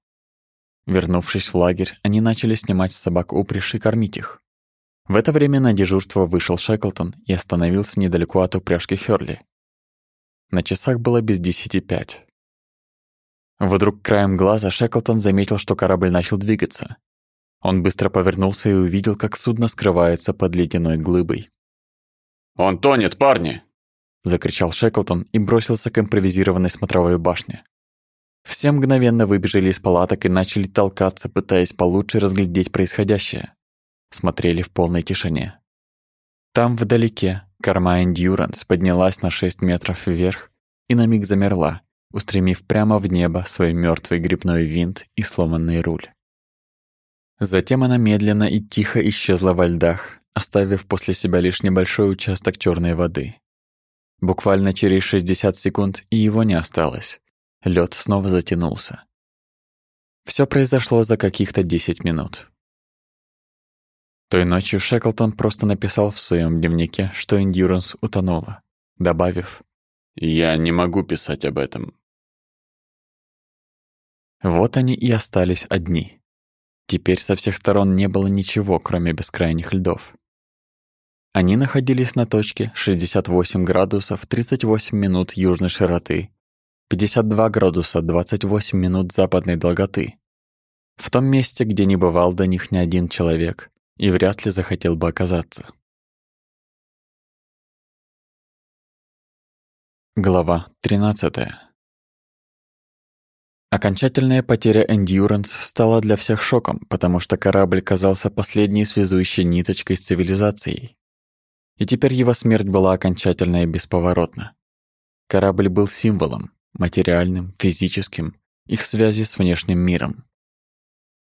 Вернувшись в лагерь, они начали снимать с собак упряжь и кормить их. В это время на дежурство вышел Шеклтон и остановился недалеко от упряжки Хёрли. На часах было без десяти пять. Вдруг краем глаза Шеклтон заметил, что корабль начал двигаться. Он быстро повернулся и увидел, как судно скрывается под ледяной глыбой. «Он тонет, парни!» — закричал Шеклтон и бросился к импровизированной смотровой башне. Все мгновенно выбежали из палаток и начали толкаться, пытаясь получше разглядеть происходящее. Смотрели в полной тишине. Там вдалеке корма Эндюранс поднялась на 6 метров вверх и на миг замерла, устремив прямо в небо свой мертвый грибной винт и сломанный руль. Затем она медленно и тихо исчезла во льдах, оставив после себя лишь небольшой участок черной воды. Буквально через 60 секунд и его не осталось. Лед снова затянулся. Все произошло за каких-то 10 минут. Той ночью Шеклтон просто написал в своем дневнике, что Эндюранс утонула, добавив «Я не могу писать об этом». Вот они и остались одни. Теперь со всех сторон не было ничего, кроме бескрайних льдов. Они находились на точке 68 градусов 38 минут южной широты, 52 градуса 28 минут западной долготы. В том месте, где не бывал до них ни один человек и вряд ли захотел бы оказаться. Глава 13. Окончательная потеря Endurance стала для всех шоком, потому что корабль казался последней связующей ниточкой с цивилизацией. И теперь его смерть была окончательна и бесповоротна. Корабль был символом, материальным, физическим, их связи с внешним миром.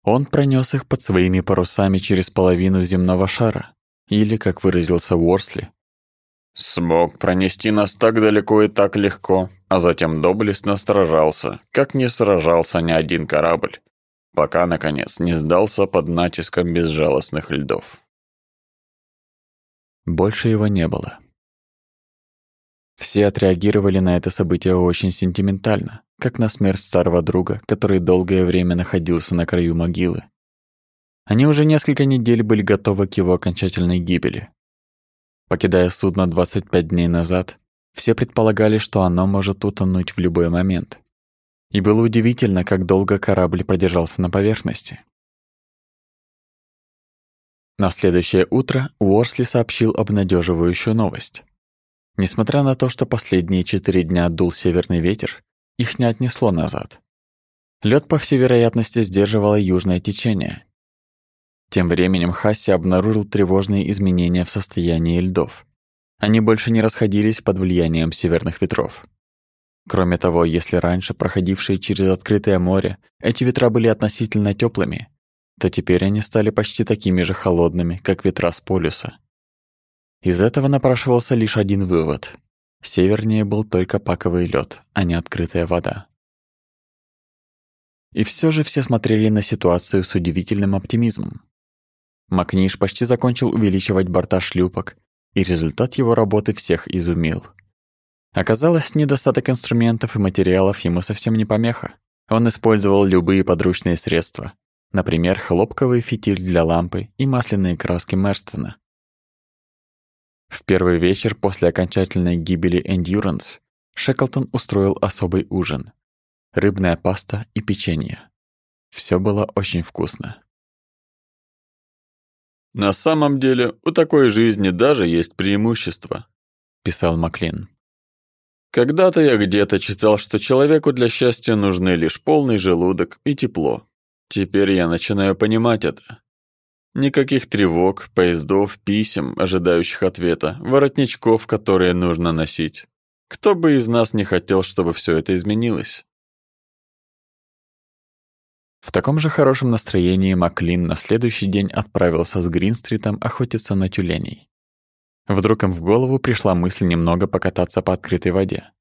Он пронес их под своими парусами через половину земного шара, или, как выразился Уорсли, Смог пронести нас так далеко и так легко, а затем доблестно сражался, как не сражался ни один корабль, пока, наконец, не сдался под натиском безжалостных льдов. Больше его не было. Все отреагировали на это событие очень сентиментально, как на смерть старого друга, который долгое время находился на краю могилы. Они уже несколько недель были готовы к его окончательной гибели. Покидая судно 25 дней назад, все предполагали, что оно может утонуть в любой момент. И было удивительно, как долго корабль продержался на поверхности. На следующее утро Уорсли сообщил обнадеживающую новость. Несмотря на то, что последние четыре дня дул северный ветер, их не отнесло назад. Лед, по всей вероятности, сдерживало южное течение, тем временем Хасси обнаружил тревожные изменения в состоянии льдов. Они больше не расходились под влиянием северных ветров. Кроме того, если раньше, проходившие через открытое море, эти ветра были относительно теплыми, то теперь они стали почти такими же холодными, как ветра с полюса. Из этого напрашивался лишь один вывод. Севернее был только паковый лед, а не открытая вода. И все же все смотрели на ситуацию с удивительным оптимизмом. Макниш почти закончил увеличивать борта шлюпок, и результат его работы всех изумил. Оказалось, недостаток инструментов и материалов ему совсем не помеха. Он использовал любые подручные средства, например, хлопковый фитиль для лампы и масляные краски Мерстона. В первый вечер после окончательной гибели Endurance Шеклтон устроил особый ужин. Рыбная паста и печенье. Все было очень вкусно. На самом деле, у такой жизни даже есть преимущество, писал Маклин. Когда-то я где-то читал, что человеку для счастья нужны лишь полный желудок и тепло. Теперь я начинаю понимать это. Никаких тревог, поездов, писем, ожидающих ответа, воротничков, которые нужно носить. Кто бы из нас не хотел, чтобы все это изменилось? В таком же хорошем настроении Маклин на следующий день отправился с Гринстритом охотиться на тюленей. Вдруг им в голову пришла мысль немного покататься по открытой воде.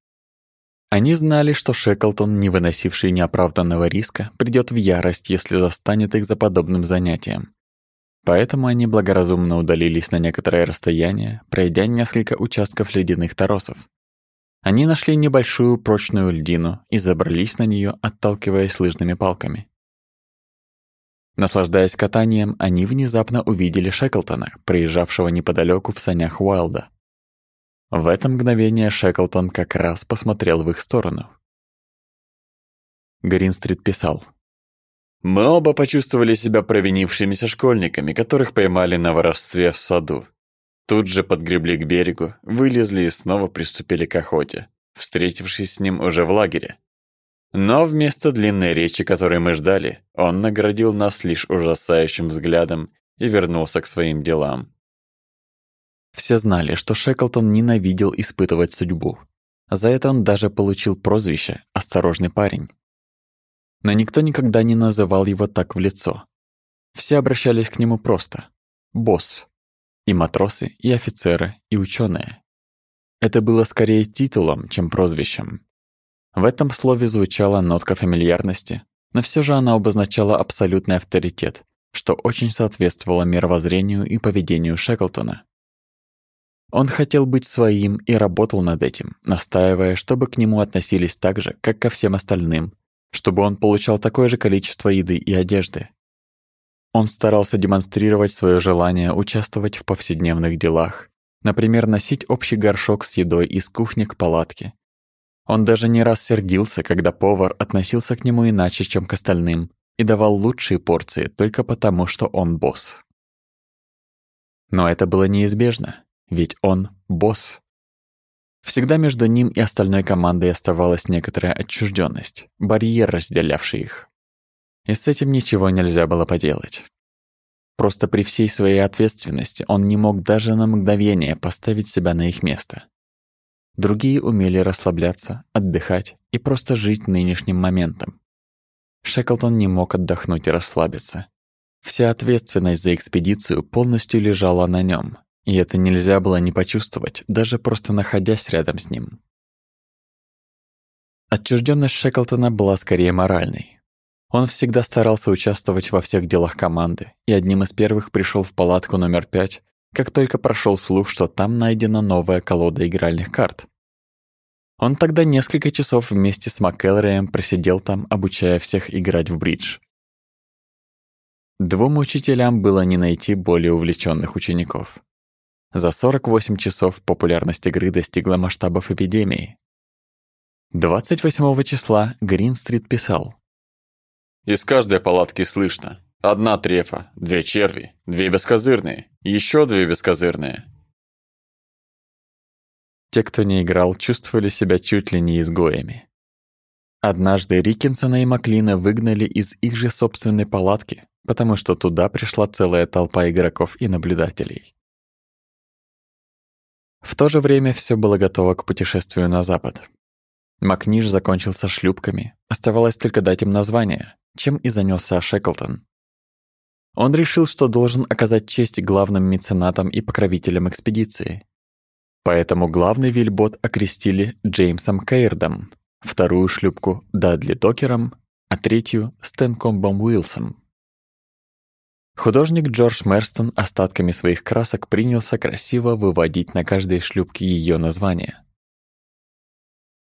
Они знали, что Шеклтон, не выносивший неоправданного риска, придет в ярость, если застанет их за подобным занятием. Поэтому они благоразумно удалились на некоторое расстояние, пройдя несколько участков ледяных торосов. Они нашли небольшую прочную льдину и забрались на нее, отталкиваясь лыжными палками. Наслаждаясь катанием, они внезапно увидели Шеклтона, проезжавшего неподалеку в санях Уайлда. В это мгновение Шеклтон как раз посмотрел в их сторону. Гринстрит писал. «Мы оба почувствовали себя провинившимися школьниками, которых поймали на воровстве в саду. Тут же подгребли к берегу, вылезли и снова приступили к охоте, встретившись с ним уже в лагере. Но вместо длинной речи, которой мы ждали, он наградил нас лишь ужасающим взглядом и вернулся к своим делам. Все знали, что Шеклтон ненавидел испытывать судьбу. За это он даже получил прозвище «осторожный парень». Но никто никогда не называл его так в лицо. Все обращались к нему просто «босс». И матросы, и офицеры, и ученые. Это было скорее титулом, чем прозвищем. В этом слове звучала нотка фамильярности, но все же она обозначала абсолютный авторитет, что очень соответствовало мировоззрению и поведению Шеклтона. Он хотел быть своим и работал над этим, настаивая, чтобы к нему относились так же, как ко всем остальным, чтобы он получал такое же количество еды и одежды. Он старался демонстрировать свое желание участвовать в повседневных делах, например, носить общий горшок с едой из кухни к палатке он даже не раз сердился, когда повар относился к нему иначе, чем к остальным, и давал лучшие порции только потому, что он босс. Но это было неизбежно, ведь он босс. Всегда между ним и остальной командой оставалась некоторая отчужденность, барьер, разделявший их. И с этим ничего нельзя было поделать. Просто при всей своей ответственности он не мог даже на мгновение поставить себя на их место. Другие умели расслабляться, отдыхать и просто жить нынешним моментом. Шеклтон не мог отдохнуть и расслабиться. Вся ответственность за экспедицию полностью лежала на нем, и это нельзя было не почувствовать, даже просто находясь рядом с ним. Отчужденность Шеклтона была скорее моральной. Он всегда старался участвовать во всех делах команды, и одним из первых пришел в палатку номер пять, как только прошел слух, что там найдена новая колода игральных карт. Он тогда несколько часов вместе с МакЭлроем просидел там, обучая всех играть в бридж. Двум учителям было не найти более увлеченных учеников. За 48 часов популярность игры достигла масштабов эпидемии. 28 числа Грин-стрит писал. «Из каждой палатки слышно. Одна трефа, две черви, две бескозырные, еще две бескозырные. Те, кто не играл, чувствовали себя чуть ли не изгоями. Однажды Рикинсона и Маклина выгнали из их же собственной палатки, потому что туда пришла целая толпа игроков и наблюдателей. В то же время все было готово к путешествию на запад. Макниш закончился шлюпками, оставалось только дать им название, чем и занялся Шеклтон. Он решил, что должен оказать честь главным меценатам и покровителям экспедиции. Поэтому главный вельбот окрестили Джеймсом Кейрдом, вторую шлюпку Дадли Докером, а третью Стэнкомбом Уилсом. Художник Джордж Мерстон остатками своих красок принялся красиво выводить на каждой шлюпке ее название.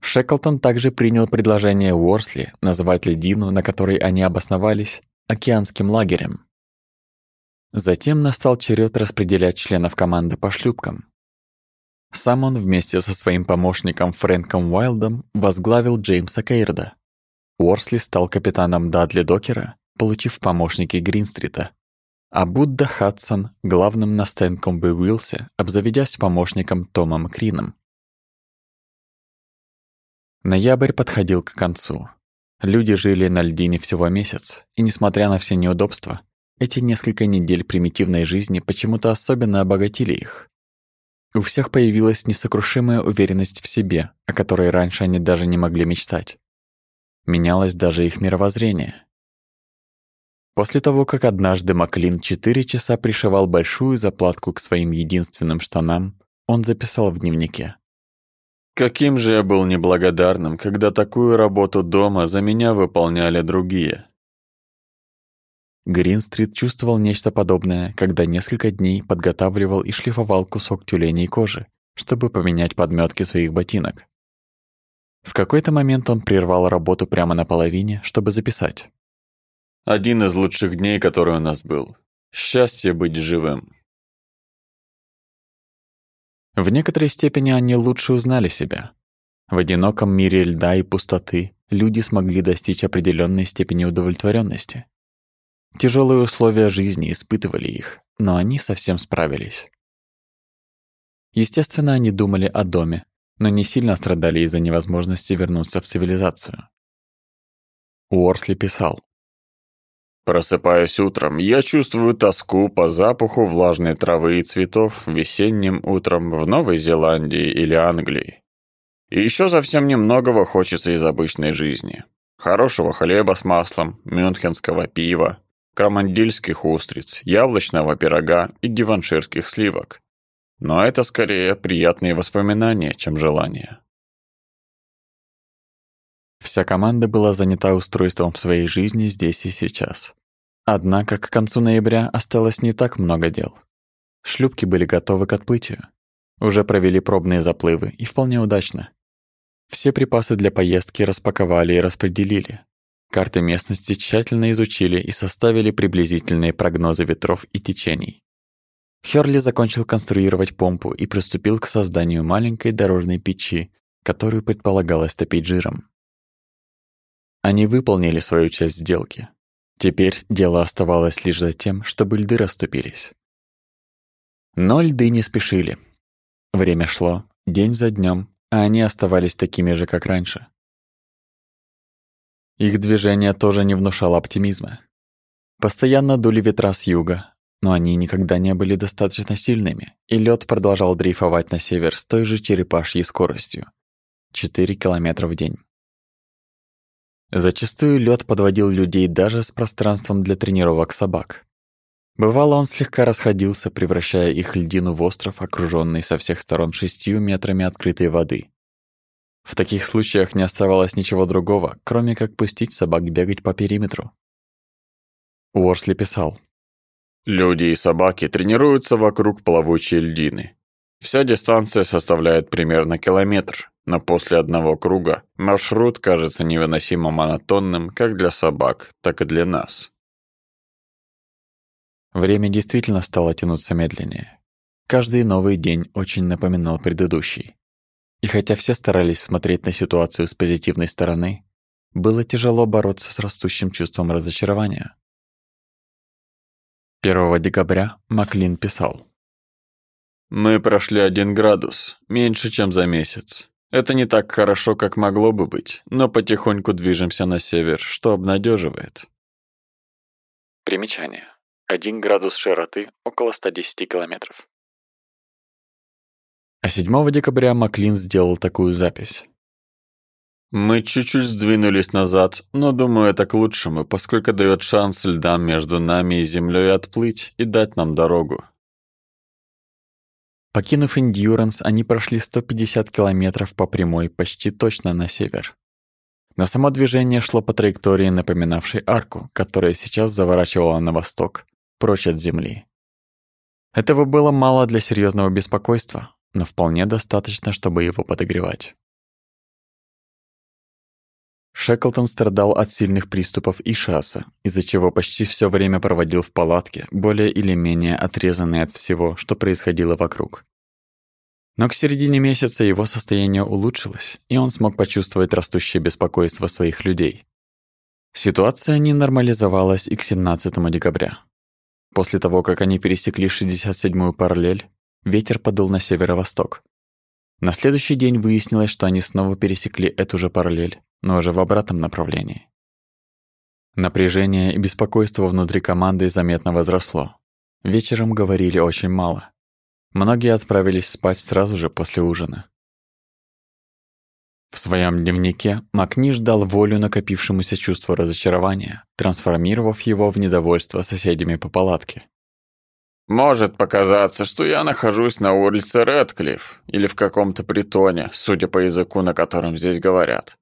Шеклтон также принял предложение Уорсли назвать льдину, на которой они обосновались, океанским лагерем. Затем настал черед распределять членов команды по шлюпкам. Сам он вместе со своим помощником Фрэнком Уайлдом возглавил Джеймса Кейрда. Уорсли стал капитаном Дадли Докера, получив помощники Гринстрита, а Будда Хадсон — главным на Стэнкомбе Уилсе, обзаведясь помощником Томом Крином. Ноябрь подходил к концу. Люди жили на льдине всего месяц, и, несмотря на все неудобства, эти несколько недель примитивной жизни почему-то особенно обогатили их. У всех появилась несокрушимая уверенность в себе, о которой раньше они даже не могли мечтать. Менялось даже их мировоззрение. После того, как однажды Маклин четыре часа пришивал большую заплатку к своим единственным штанам, он записал в дневнике. «Каким же я был неблагодарным, когда такую работу дома за меня выполняли другие!» Гринстрит чувствовал нечто подобное, когда несколько дней подготавливал и шлифовал кусок тюленей кожи, чтобы поменять подметки своих ботинок. В какой-то момент он прервал работу прямо на половине, чтобы записать. «Один из лучших дней, который у нас был. Счастье быть живым». В некоторой степени они лучше узнали себя. В одиноком мире льда и пустоты люди смогли достичь определенной степени удовлетворенности. Тяжелые условия жизни испытывали их, но они совсем справились. Естественно, они думали о доме, но не сильно страдали из-за невозможности вернуться в цивилизацию. Уорсли писал. Просыпаясь утром, я чувствую тоску по запаху влажной травы и цветов весенним утром в Новой Зеландии или Англии. И еще совсем немногого хочется из обычной жизни. Хорошего хлеба с маслом, мюнхенского пива, крамандильских устриц, яблочного пирога и диванширских сливок. Но это скорее приятные воспоминания, чем желания. Вся команда была занята устройством своей жизни здесь и сейчас. Однако к концу ноября осталось не так много дел. Шлюпки были готовы к отплытию. Уже провели пробные заплывы, и вполне удачно. Все припасы для поездки распаковали и распределили. Карты местности тщательно изучили и составили приблизительные прогнозы ветров и течений. Хёрли закончил конструировать помпу и приступил к созданию маленькой дорожной печи, которую предполагалось топить жиром. Они выполнили свою часть сделки. Теперь дело оставалось лишь за тем, чтобы льды расступились. Но льды не спешили. Время шло, день за днем, а они оставались такими же, как раньше. Их движение тоже не внушало оптимизма. Постоянно дули ветра с юга, но они никогда не были достаточно сильными, и лед продолжал дрейфовать на север с той же черепашьей скоростью — 4 км в день. Зачастую лед подводил людей даже с пространством для тренировок собак. Бывало, он слегка расходился, превращая их льдину в остров, окруженный со всех сторон шестью метрами открытой воды. В таких случаях не оставалось ничего другого, кроме как пустить собак бегать по периметру. Уорсли писал. «Люди и собаки тренируются вокруг плавучей льдины. Вся дистанция составляет примерно километр, но после одного круга маршрут кажется невыносимо монотонным как для собак, так и для нас. Время действительно стало тянуться медленнее. Каждый новый день очень напоминал предыдущий. И хотя все старались смотреть на ситуацию с позитивной стороны, было тяжело бороться с растущим чувством разочарования. 1 декабря Маклин писал. «Мы прошли один градус, меньше, чем за месяц. Это не так хорошо, как могло бы быть, но потихоньку движемся на север, что обнадеживает. Примечание. 1 градус широты около 110 километров. А 7 декабря Маклин сделал такую запись. Мы чуть-чуть сдвинулись назад, но думаю, это к лучшему, поскольку дает шанс льдам между нами и землей отплыть и дать нам дорогу. Покинув Эндьюранс, они прошли 150 километров по прямой почти точно на север. Но само движение шло по траектории, напоминавшей арку, которая сейчас заворачивала на восток, прочь от земли. Этого было мало для серьезного беспокойства, но вполне достаточно, чтобы его подогревать. Шеклтон страдал от сильных приступов ишаса, из-за чего почти все время проводил в палатке, более или менее отрезанный от всего, что происходило вокруг. Но к середине месяца его состояние улучшилось, и он смог почувствовать растущее беспокойство своих людей. Ситуация не нормализовалась и к 17 декабря. После того, как они пересекли 67-ю параллель, ветер подул на северо-восток. На следующий день выяснилось, что они снова пересекли эту же параллель, но уже в обратном направлении. Напряжение и беспокойство внутри команды заметно возросло. Вечером говорили очень мало. Многие отправились спать сразу же после ужина. В своем дневнике Макни ждал волю накопившемуся чувству разочарования, трансформировав его в недовольство соседями по палатке. «Может показаться, что я нахожусь на улице Редклифф или в каком-то притоне, судя по языку, на котором здесь говорят.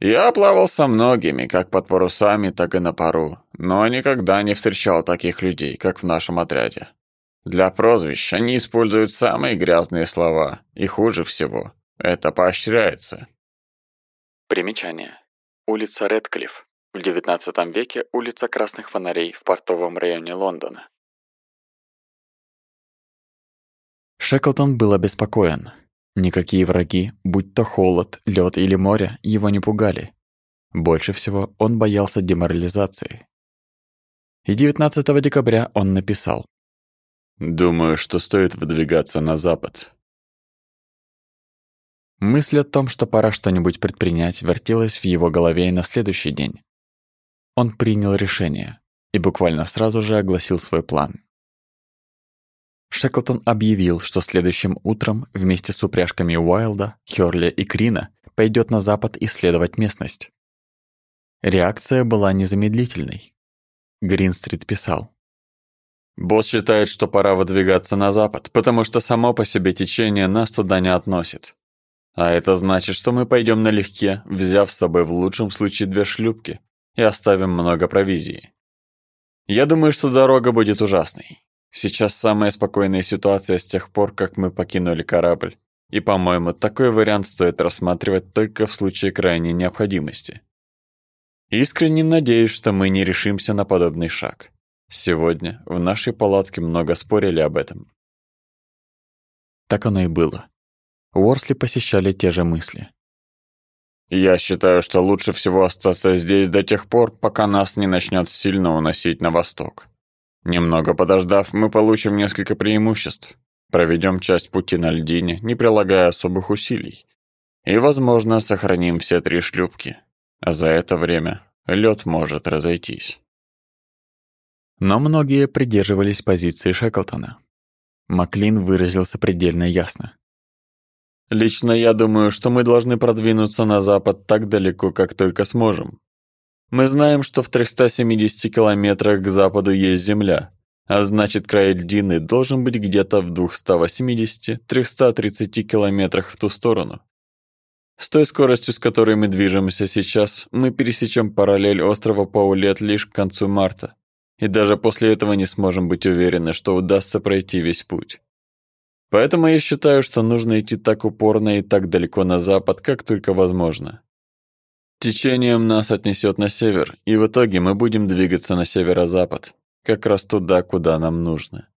Я плавал со многими, как под парусами, так и на пару, но никогда не встречал таких людей, как в нашем отряде. Для прозвищ они используют самые грязные слова, и хуже всего – это поощряется. Примечание. Улица Редклифф. В XIX веке улица Красных Фонарей в портовом районе Лондона. Шеклтон был обеспокоен. Никакие враги, будь то холод, лед или море, его не пугали. Больше всего он боялся деморализации. И 19 декабря он написал. «Думаю, что стоит выдвигаться на запад». Мысль о том, что пора что-нибудь предпринять, вертелась в его голове и на следующий день, он принял решение и буквально сразу же огласил свой план. Шеклтон объявил, что следующим утром вместе с упряжками Уайлда, Хёрли и Крина пойдет на запад исследовать местность. Реакция была незамедлительной. Гринстрит писал. «Босс считает, что пора выдвигаться на запад, потому что само по себе течение нас туда не относит. А это значит, что мы пойдем налегке, взяв с собой в лучшем случае две шлюпки и оставим много провизии. Я думаю, что дорога будет ужасной. Сейчас самая спокойная ситуация с тех пор, как мы покинули корабль. И, по-моему, такой вариант стоит рассматривать только в случае крайней необходимости. Искренне надеюсь, что мы не решимся на подобный шаг. Сегодня в нашей палатке много спорили об этом. Так оно и было. Уорсли посещали те же мысли. «Я считаю, что лучше всего остаться здесь до тех пор, пока нас не начнет сильно уносить на восток. Немного подождав, мы получим несколько преимуществ. Проведем часть пути на льдине, не прилагая особых усилий. И, возможно, сохраним все три шлюпки. А за это время лед может разойтись. Но многие придерживались позиции Шеклтона. Маклин выразился предельно ясно. «Лично я думаю, что мы должны продвинуться на запад так далеко, как только сможем. Мы знаем, что в 370 километрах к западу есть земля, а значит край льдины должен быть где-то в 280-330 километрах в ту сторону. С той скоростью, с которой мы движемся сейчас, мы пересечем параллель острова Паулет лишь к концу марта, и даже после этого не сможем быть уверены, что удастся пройти весь путь. Поэтому я считаю, что нужно идти так упорно и так далеко на запад, как только возможно. Течением нас отнесет на север, и в итоге мы будем двигаться на северо-запад, как раз туда, куда нам нужно.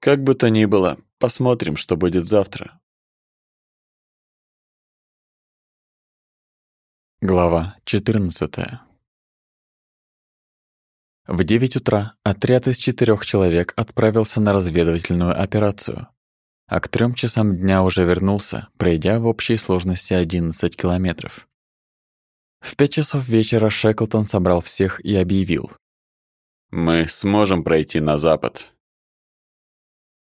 Как бы то ни было, посмотрим, что будет завтра. Глава 14. В 9 утра отряд из четырех человек отправился на разведывательную операцию, а к трем часам дня уже вернулся, пройдя в общей сложности 11 километров. В пять часов вечера Шеклтон собрал всех и объявил. «Мы сможем пройти на запад».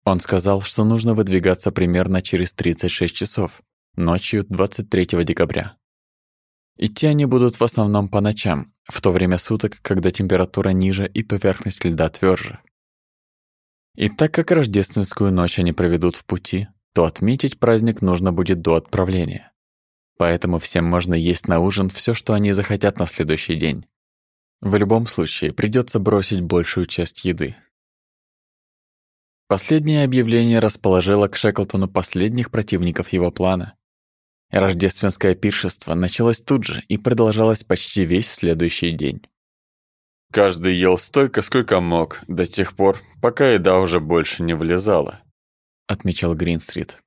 Он сказал, что нужно выдвигаться примерно через 36 часов, ночью 23 декабря. Идти они будут в основном по ночам, в то время суток, когда температура ниже и поверхность льда тверже. И так как рождественскую ночь они проведут в пути, то отметить праздник нужно будет до отправления. Поэтому всем можно есть на ужин все, что они захотят на следующий день. В любом случае, придется бросить большую часть еды. Последнее объявление расположило к Шеклтону последних противников его плана. Рождественское пиршество началось тут же и продолжалось почти весь следующий день. Каждый ел столько, сколько мог, до тех пор, пока еда уже больше не влезала, отмечал Гринстрит.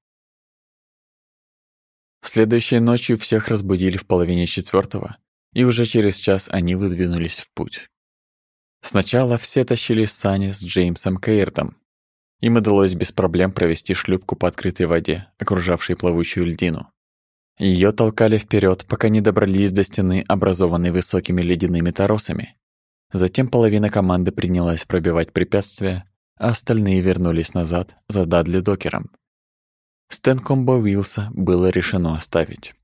Следующей ночью всех разбудили в половине четвертого, и уже через час они выдвинулись в путь. Сначала все тащили сани с Джеймсом Кейртом. Им удалось без проблем провести шлюпку по открытой воде, окружавшей плавучую льдину. Ее толкали вперед, пока не добрались до стены, образованной высокими ледяными торосами. Затем половина команды принялась пробивать препятствия, а остальные вернулись назад за Дадли Докером, Стэнкомбо Уилса было решено оставить.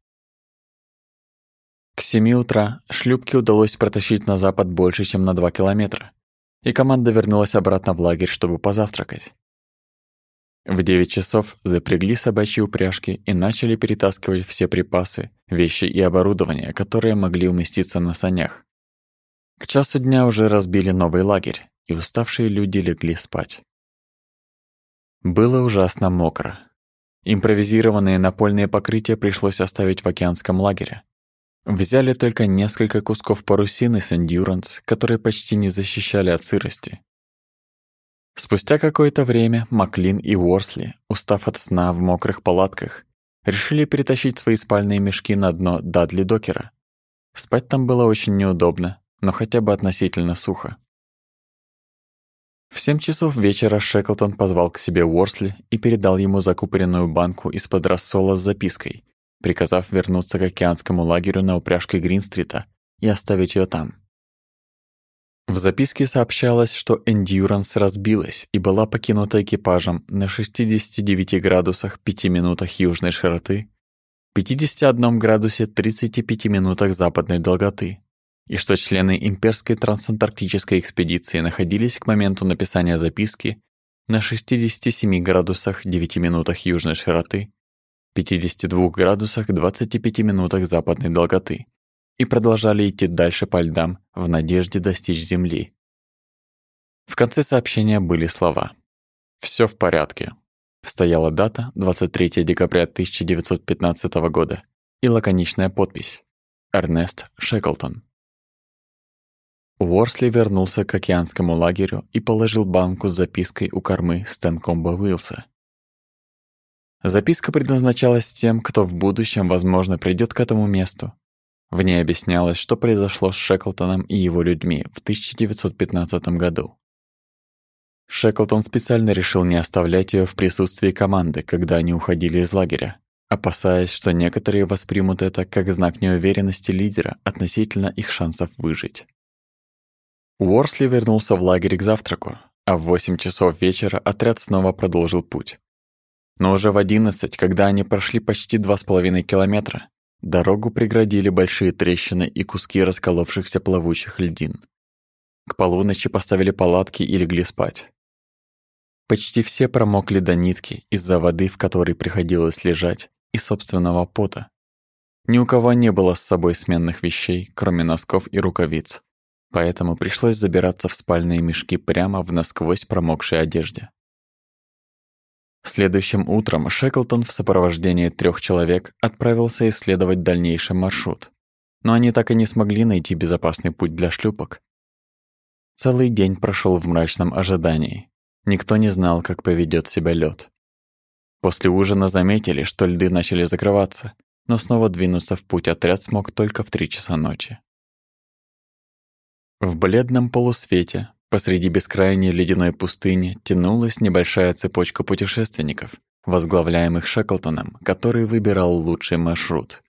К семи утра шлюпке удалось протащить на запад больше, чем на два километра, и команда вернулась обратно в лагерь, чтобы позавтракать. В девять часов запрягли собачьи упряжки и начали перетаскивать все припасы, вещи и оборудование, которые могли уместиться на санях. К часу дня уже разбили новый лагерь, и уставшие люди легли спать. Было ужасно мокро. Импровизированные напольные покрытия пришлось оставить в океанском лагере. Взяли только несколько кусков парусины с Endurance, которые почти не защищали от сырости. Спустя какое-то время Маклин и Уорсли, устав от сна в мокрых палатках, решили перетащить свои спальные мешки на дно Дадли Докера. Спать там было очень неудобно, но хотя бы относительно сухо. В семь часов вечера Шеклтон позвал к себе Уорсли и передал ему закупоренную банку из-под рассола с запиской, приказав вернуться к океанскому лагерю на упряжке Гринстрита и оставить ее там. В записке сообщалось, что «Эндюранс» разбилась и была покинута экипажем на 69 градусах 5 минутах южной широты, 51 градусе 35 минутах западной долготы, и что члены имперской трансантарктической экспедиции находились к моменту написания записки на 67 градусах 9 минутах южной широты, 52 градусах 25 минутах западной долготы и продолжали идти дальше по льдам в надежде достичь Земли. В конце сообщения были слова «Всё в порядке». Стояла дата 23 декабря 1915 года и лаконичная подпись «Эрнест Шеклтон». Уорсли вернулся к океанскому лагерю и положил банку с запиской у кормы Стэнкомба Уилса. Записка предназначалась тем, кто в будущем, возможно, придет к этому месту. В ней объяснялось, что произошло с Шеклтоном и его людьми в 1915 году. Шеклтон специально решил не оставлять ее в присутствии команды, когда они уходили из лагеря, опасаясь, что некоторые воспримут это как знак неуверенности лидера относительно их шансов выжить. Уорсли вернулся в лагерь к завтраку, а в 8 часов вечера отряд снова продолжил путь. Но уже в 11, когда они прошли почти 2,5 километра, дорогу преградили большие трещины и куски расколовшихся плавучих льдин. К полуночи поставили палатки и легли спать. Почти все промокли до нитки из-за воды, в которой приходилось лежать, и собственного пота. Ни у кого не было с собой сменных вещей, кроме носков и рукавиц поэтому пришлось забираться в спальные мешки прямо в насквозь промокшей одежде. Следующим утром Шеклтон в сопровождении трех человек отправился исследовать дальнейший маршрут, но они так и не смогли найти безопасный путь для шлюпок. Целый день прошел в мрачном ожидании. Никто не знал, как поведет себя лед. После ужина заметили, что льды начали закрываться, но снова двинуться в путь отряд смог только в три часа ночи. В бледном полусвете, посреди бескрайней ледяной пустыни, тянулась небольшая цепочка путешественников, возглавляемых Шеклтоном, который выбирал лучший маршрут.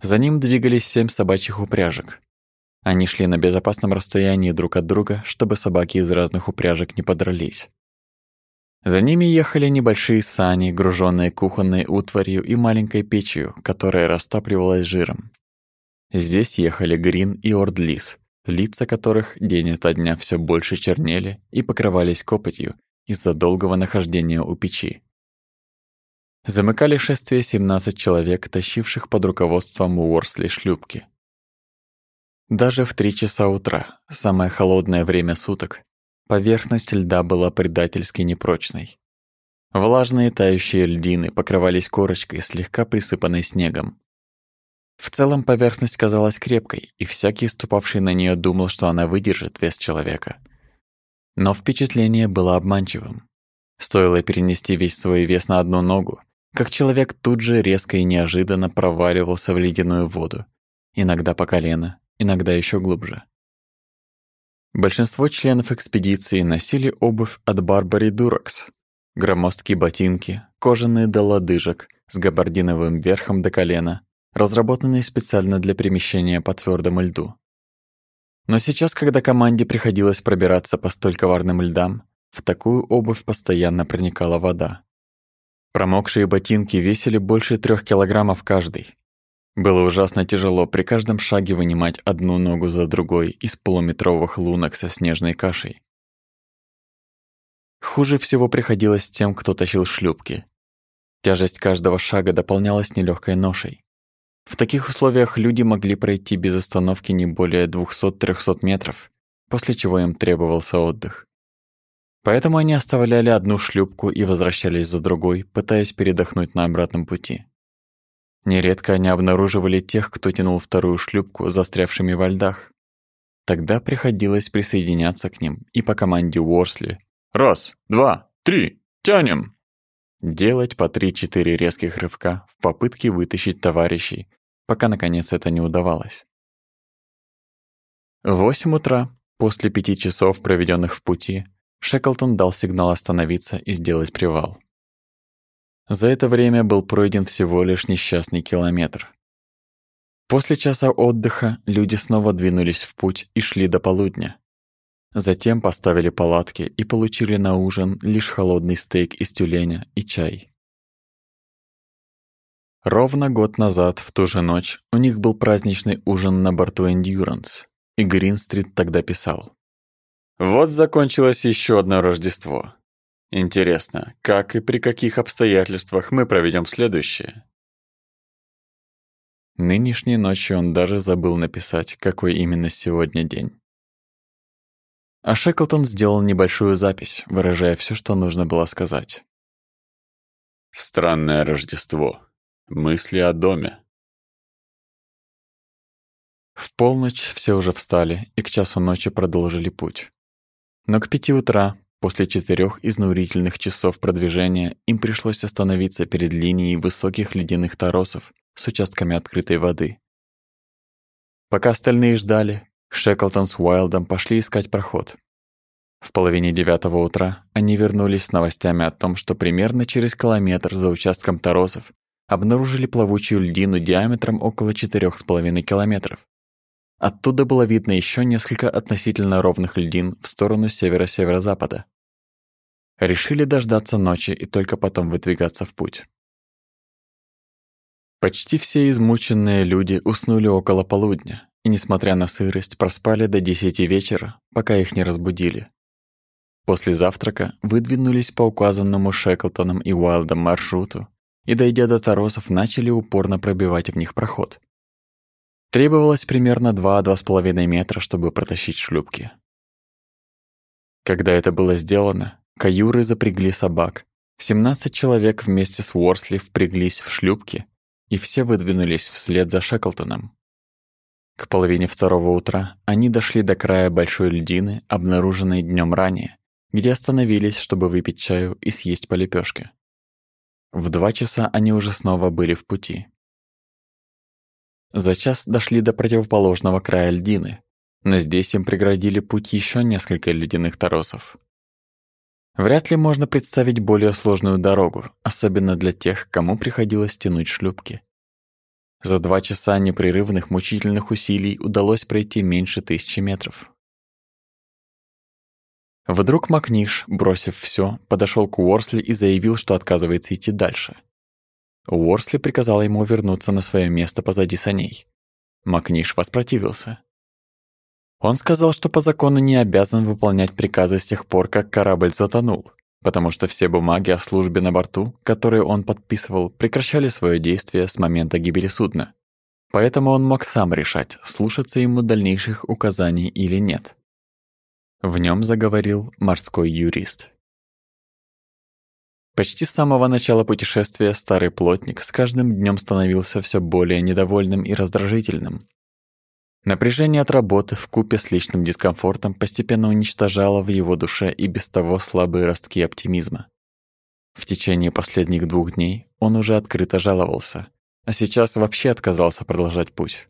За ним двигались семь собачьих упряжек. Они шли на безопасном расстоянии друг от друга, чтобы собаки из разных упряжек не подрались. За ними ехали небольшие сани, груженные кухонной утварью и маленькой печью, которая растапливалась жиром. Здесь ехали Грин и Ордлис, лица которых день ото дня все больше чернели и покрывались копотью из-за долгого нахождения у печи. Замыкали шествие 17 человек, тащивших под руководством Уорсли шлюпки. Даже в три часа утра, самое холодное время суток, поверхность льда была предательски непрочной. Влажные тающие льдины покрывались корочкой, слегка присыпанной снегом. В целом поверхность казалась крепкой, и всякий, ступавший на нее, думал, что она выдержит вес человека. Но впечатление было обманчивым. Стоило перенести весь свой вес на одну ногу, как человек тут же резко и неожиданно проваливался в ледяную воду, иногда по колено, иногда еще глубже. Большинство членов экспедиции носили обувь от Барбари Дуракс, громоздкие ботинки, кожаные до лодыжек с габардиновым верхом до колена, разработанный специально для перемещения по твердому льду. Но сейчас, когда команде приходилось пробираться по столь коварным льдам, в такую обувь постоянно проникала вода. Промокшие ботинки весили больше трех килограммов каждый. Было ужасно тяжело при каждом шаге вынимать одну ногу за другой из полуметровых лунок со снежной кашей. Хуже всего приходилось тем, кто тащил шлюпки. Тяжесть каждого шага дополнялась нелегкой ношей. В таких условиях люди могли пройти без остановки не более 200-300 метров, после чего им требовался отдых. Поэтому они оставляли одну шлюпку и возвращались за другой, пытаясь передохнуть на обратном пути. Нередко они обнаруживали тех, кто тянул вторую шлюпку, застрявшими во льдах. Тогда приходилось присоединяться к ним и по команде Уорсли «Раз, два, три, тянем!» делать по 3-4 резких рывка в попытке вытащить товарищей, пока, наконец, это не удавалось. В восемь утра, после пяти часов, проведенных в пути, Шеклтон дал сигнал остановиться и сделать привал. За это время был пройден всего лишь несчастный километр. После часа отдыха люди снова двинулись в путь и шли до полудня, Затем поставили палатки и получили на ужин лишь холодный стейк из тюленя и чай. Ровно год назад, в ту же ночь, у них был праздничный ужин на борту Endurance, и Гринстрит тогда писал. «Вот закончилось еще одно Рождество. Интересно, как и при каких обстоятельствах мы проведем следующее?» Нынешней ночью он даже забыл написать, какой именно сегодня день. А Шеклтон сделал небольшую запись, выражая все, что нужно было сказать. «Странное Рождество. Мысли о доме». В полночь все уже встали и к часу ночи продолжили путь. Но к пяти утра, после четырех изнурительных часов продвижения, им пришлось остановиться перед линией высоких ледяных торосов с участками открытой воды. Пока остальные ждали, Шеклтон с Уайлдом пошли искать проход. В половине девятого утра они вернулись с новостями о том, что примерно через километр за участком торосов обнаружили плавучую льдину диаметром около четырех с половиной километров. Оттуда было видно еще несколько относительно ровных льдин в сторону северо-северо-запада. Решили дождаться ночи и только потом выдвигаться в путь. Почти все измученные люди уснули около полудня, и, несмотря на сырость, проспали до десяти вечера, пока их не разбудили. После завтрака выдвинулись по указанному Шеклтоном и Уайлдом маршруту и, дойдя до торосов, начали упорно пробивать в них проход. Требовалось примерно 2-2,5 метра, чтобы протащить шлюпки. Когда это было сделано, каюры запрягли собак, 17 человек вместе с Уорсли впряглись в шлюпки, и все выдвинулись вслед за Шеклтоном. К половине второго утра они дошли до края большой льдины, обнаруженной днем ранее, где остановились, чтобы выпить чаю и съесть по лепешке. В два часа они уже снова были в пути. За час дошли до противоположного края льдины, но здесь им преградили путь еще несколько ледяных торосов. Вряд ли можно представить более сложную дорогу, особенно для тех, кому приходилось тянуть шлюпки. За два часа непрерывных мучительных усилий удалось пройти меньше тысячи метров. Вдруг Макниш, бросив все, подошел к Уорсли и заявил, что отказывается идти дальше – Уорсли приказал ему вернуться на свое место позади саней. Макниш воспротивился. Он сказал, что по закону не обязан выполнять приказы с тех пор, как корабль затонул, потому что все бумаги о службе на борту, которые он подписывал, прекращали свое действие с момента гибели судна. Поэтому он мог сам решать, слушаться ему дальнейших указаний или нет. В нем заговорил морской юрист. Почти с самого начала путешествия старый плотник с каждым днем становился все более недовольным и раздражительным. Напряжение от работы в купе с личным дискомфортом постепенно уничтожало в его душе и без того слабые ростки оптимизма. В течение последних двух дней он уже открыто жаловался, а сейчас вообще отказался продолжать путь.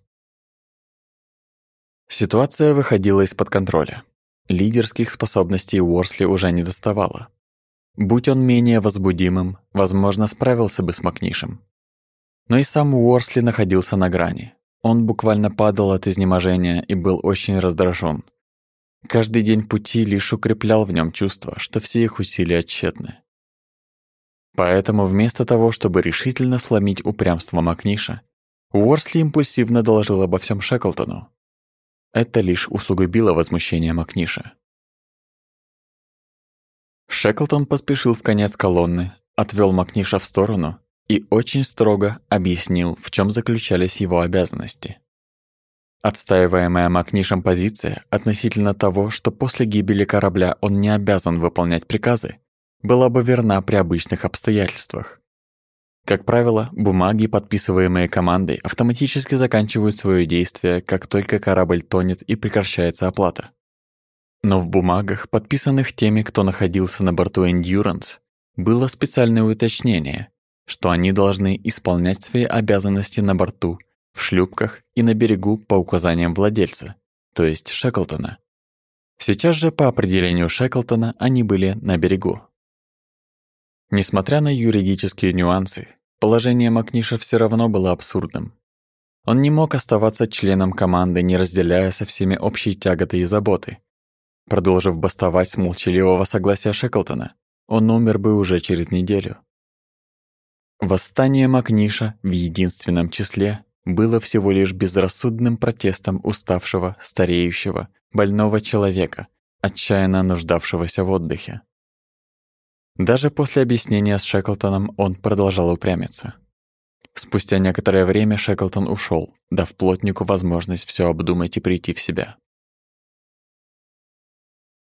Ситуация выходила из-под контроля. Лидерских способностей Уорсли уже не доставало. Будь он менее возбудимым, возможно, справился бы с Макнишем. Но и сам Уорсли находился на грани. Он буквально падал от изнеможения и был очень раздражен. Каждый день пути лишь укреплял в нем чувство, что все их усилия тщетны. Поэтому вместо того, чтобы решительно сломить упрямство Макниша, Уорсли импульсивно доложил обо всем Шеклтону. Это лишь усугубило возмущение Макниша. Шеклтон поспешил в конец колонны, отвел Макниша в сторону и очень строго объяснил, в чем заключались его обязанности. Отстаиваемая Макнишем позиция относительно того, что после гибели корабля он не обязан выполнять приказы, была бы верна при обычных обстоятельствах. Как правило, бумаги, подписываемые командой, автоматически заканчивают свое действие, как только корабль тонет и прекращается оплата. Но в бумагах, подписанных теми, кто находился на борту Endurance, было специальное уточнение, что они должны исполнять свои обязанности на борту, в шлюпках и на берегу по указаниям владельца, то есть Шеклтона. Сейчас же по определению Шеклтона они были на берегу. Несмотря на юридические нюансы, положение Макниша все равно было абсурдным. Он не мог оставаться членом команды, не разделяя со всеми общие тяготы и заботы, продолжив бастовать с молчаливого согласия Шеклтона, он умер бы уже через неделю. Восстание Макниша в единственном числе было всего лишь безрассудным протестом уставшего, стареющего, больного человека, отчаянно нуждавшегося в отдыхе. Даже после объяснения с Шеклтоном он продолжал упрямиться. Спустя некоторое время Шеклтон ушел, дав плотнику возможность все обдумать и прийти в себя.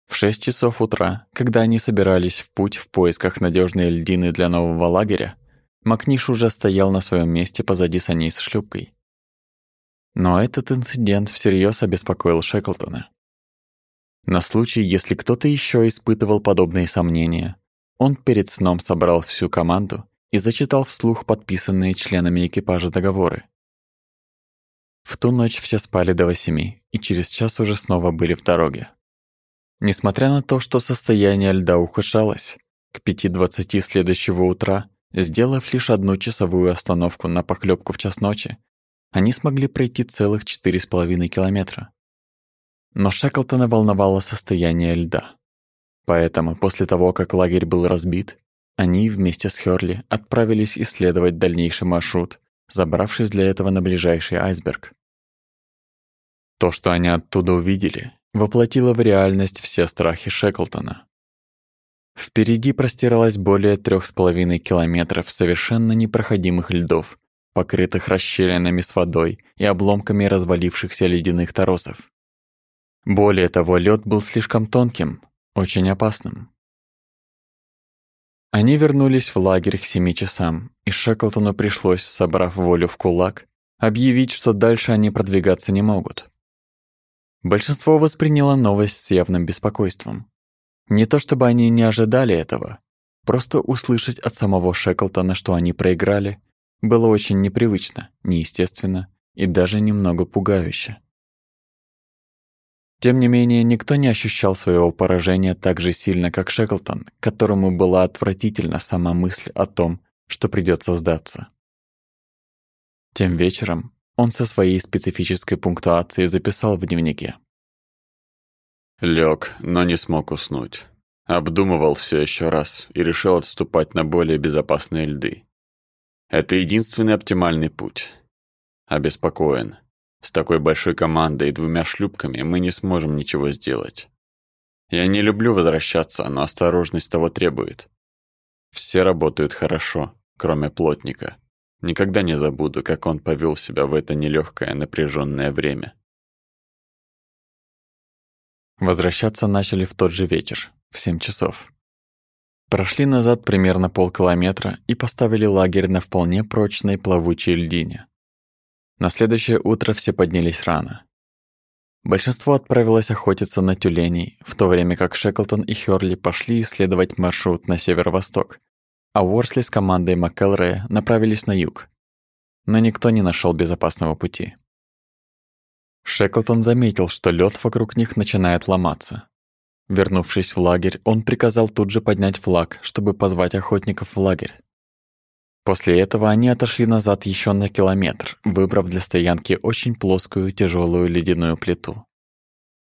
В шесть часов утра, когда они собирались в путь в поисках надежной льдины для нового лагеря, Макниш уже стоял на своем месте позади саней с шлюпкой. Но этот инцидент всерьез обеспокоил Шеклтона. На случай, если кто-то еще испытывал подобные сомнения, он перед сном собрал всю команду и зачитал вслух подписанные членами экипажа договоры. В ту ночь все спали до восеми и через час уже снова были в дороге. Несмотря на то, что состояние льда ухудшалось, к 5.20 следующего утра, сделав лишь одну часовую остановку на похлебку в час ночи, они смогли пройти целых 4,5 километра. Но Шеклтона волновало состояние льда. Поэтому после того, как лагерь был разбит, они вместе с Хёрли отправились исследовать дальнейший маршрут, забравшись для этого на ближайший айсберг. То, что они оттуда увидели, воплотило в реальность все страхи Шеклтона. Впереди простиралось более трех с половиной километров совершенно непроходимых льдов, покрытых расщелинами с водой и обломками развалившихся ледяных торосов. Более того, лед был слишком тонким, очень опасным. Они вернулись в лагерь к семи часам, и Шеклтону пришлось, собрав волю в кулак, объявить, что дальше они продвигаться не могут. Большинство восприняло новость с явным беспокойством. Не то чтобы они не ожидали этого, просто услышать от самого Шеклтона, что они проиграли, было очень непривычно, неестественно и даже немного пугающе. Тем не менее, никто не ощущал своего поражения так же сильно, как Шеклтон, которому была отвратительна сама мысль о том, что придется сдаться. Тем вечером он со своей специфической пунктуацией записал в дневнике. Лег, но не смог уснуть. Обдумывал все еще раз и решил отступать на более безопасные льды. Это единственный оптимальный путь. Обеспокоен. С такой большой командой и двумя шлюпками мы не сможем ничего сделать. Я не люблю возвращаться, но осторожность того требует. Все работают хорошо, кроме плотника. Никогда не забуду, как он повел себя в это нелегкое напряженное время. Возвращаться начали в тот же вечер, в семь часов. Прошли назад примерно полкилометра и поставили лагерь на вполне прочной плавучей льдине. На следующее утро все поднялись рано. Большинство отправилось охотиться на тюленей, в то время как Шеклтон и Хёрли пошли исследовать маршрут на северо-восток, а Уорсли с командой МакКелрея направились на юг. Но никто не нашел безопасного пути. Шеклтон заметил, что лед вокруг них начинает ломаться. Вернувшись в лагерь, он приказал тут же поднять флаг, чтобы позвать охотников в лагерь. После этого они отошли назад еще на километр, выбрав для стоянки очень плоскую тяжелую ледяную плиту.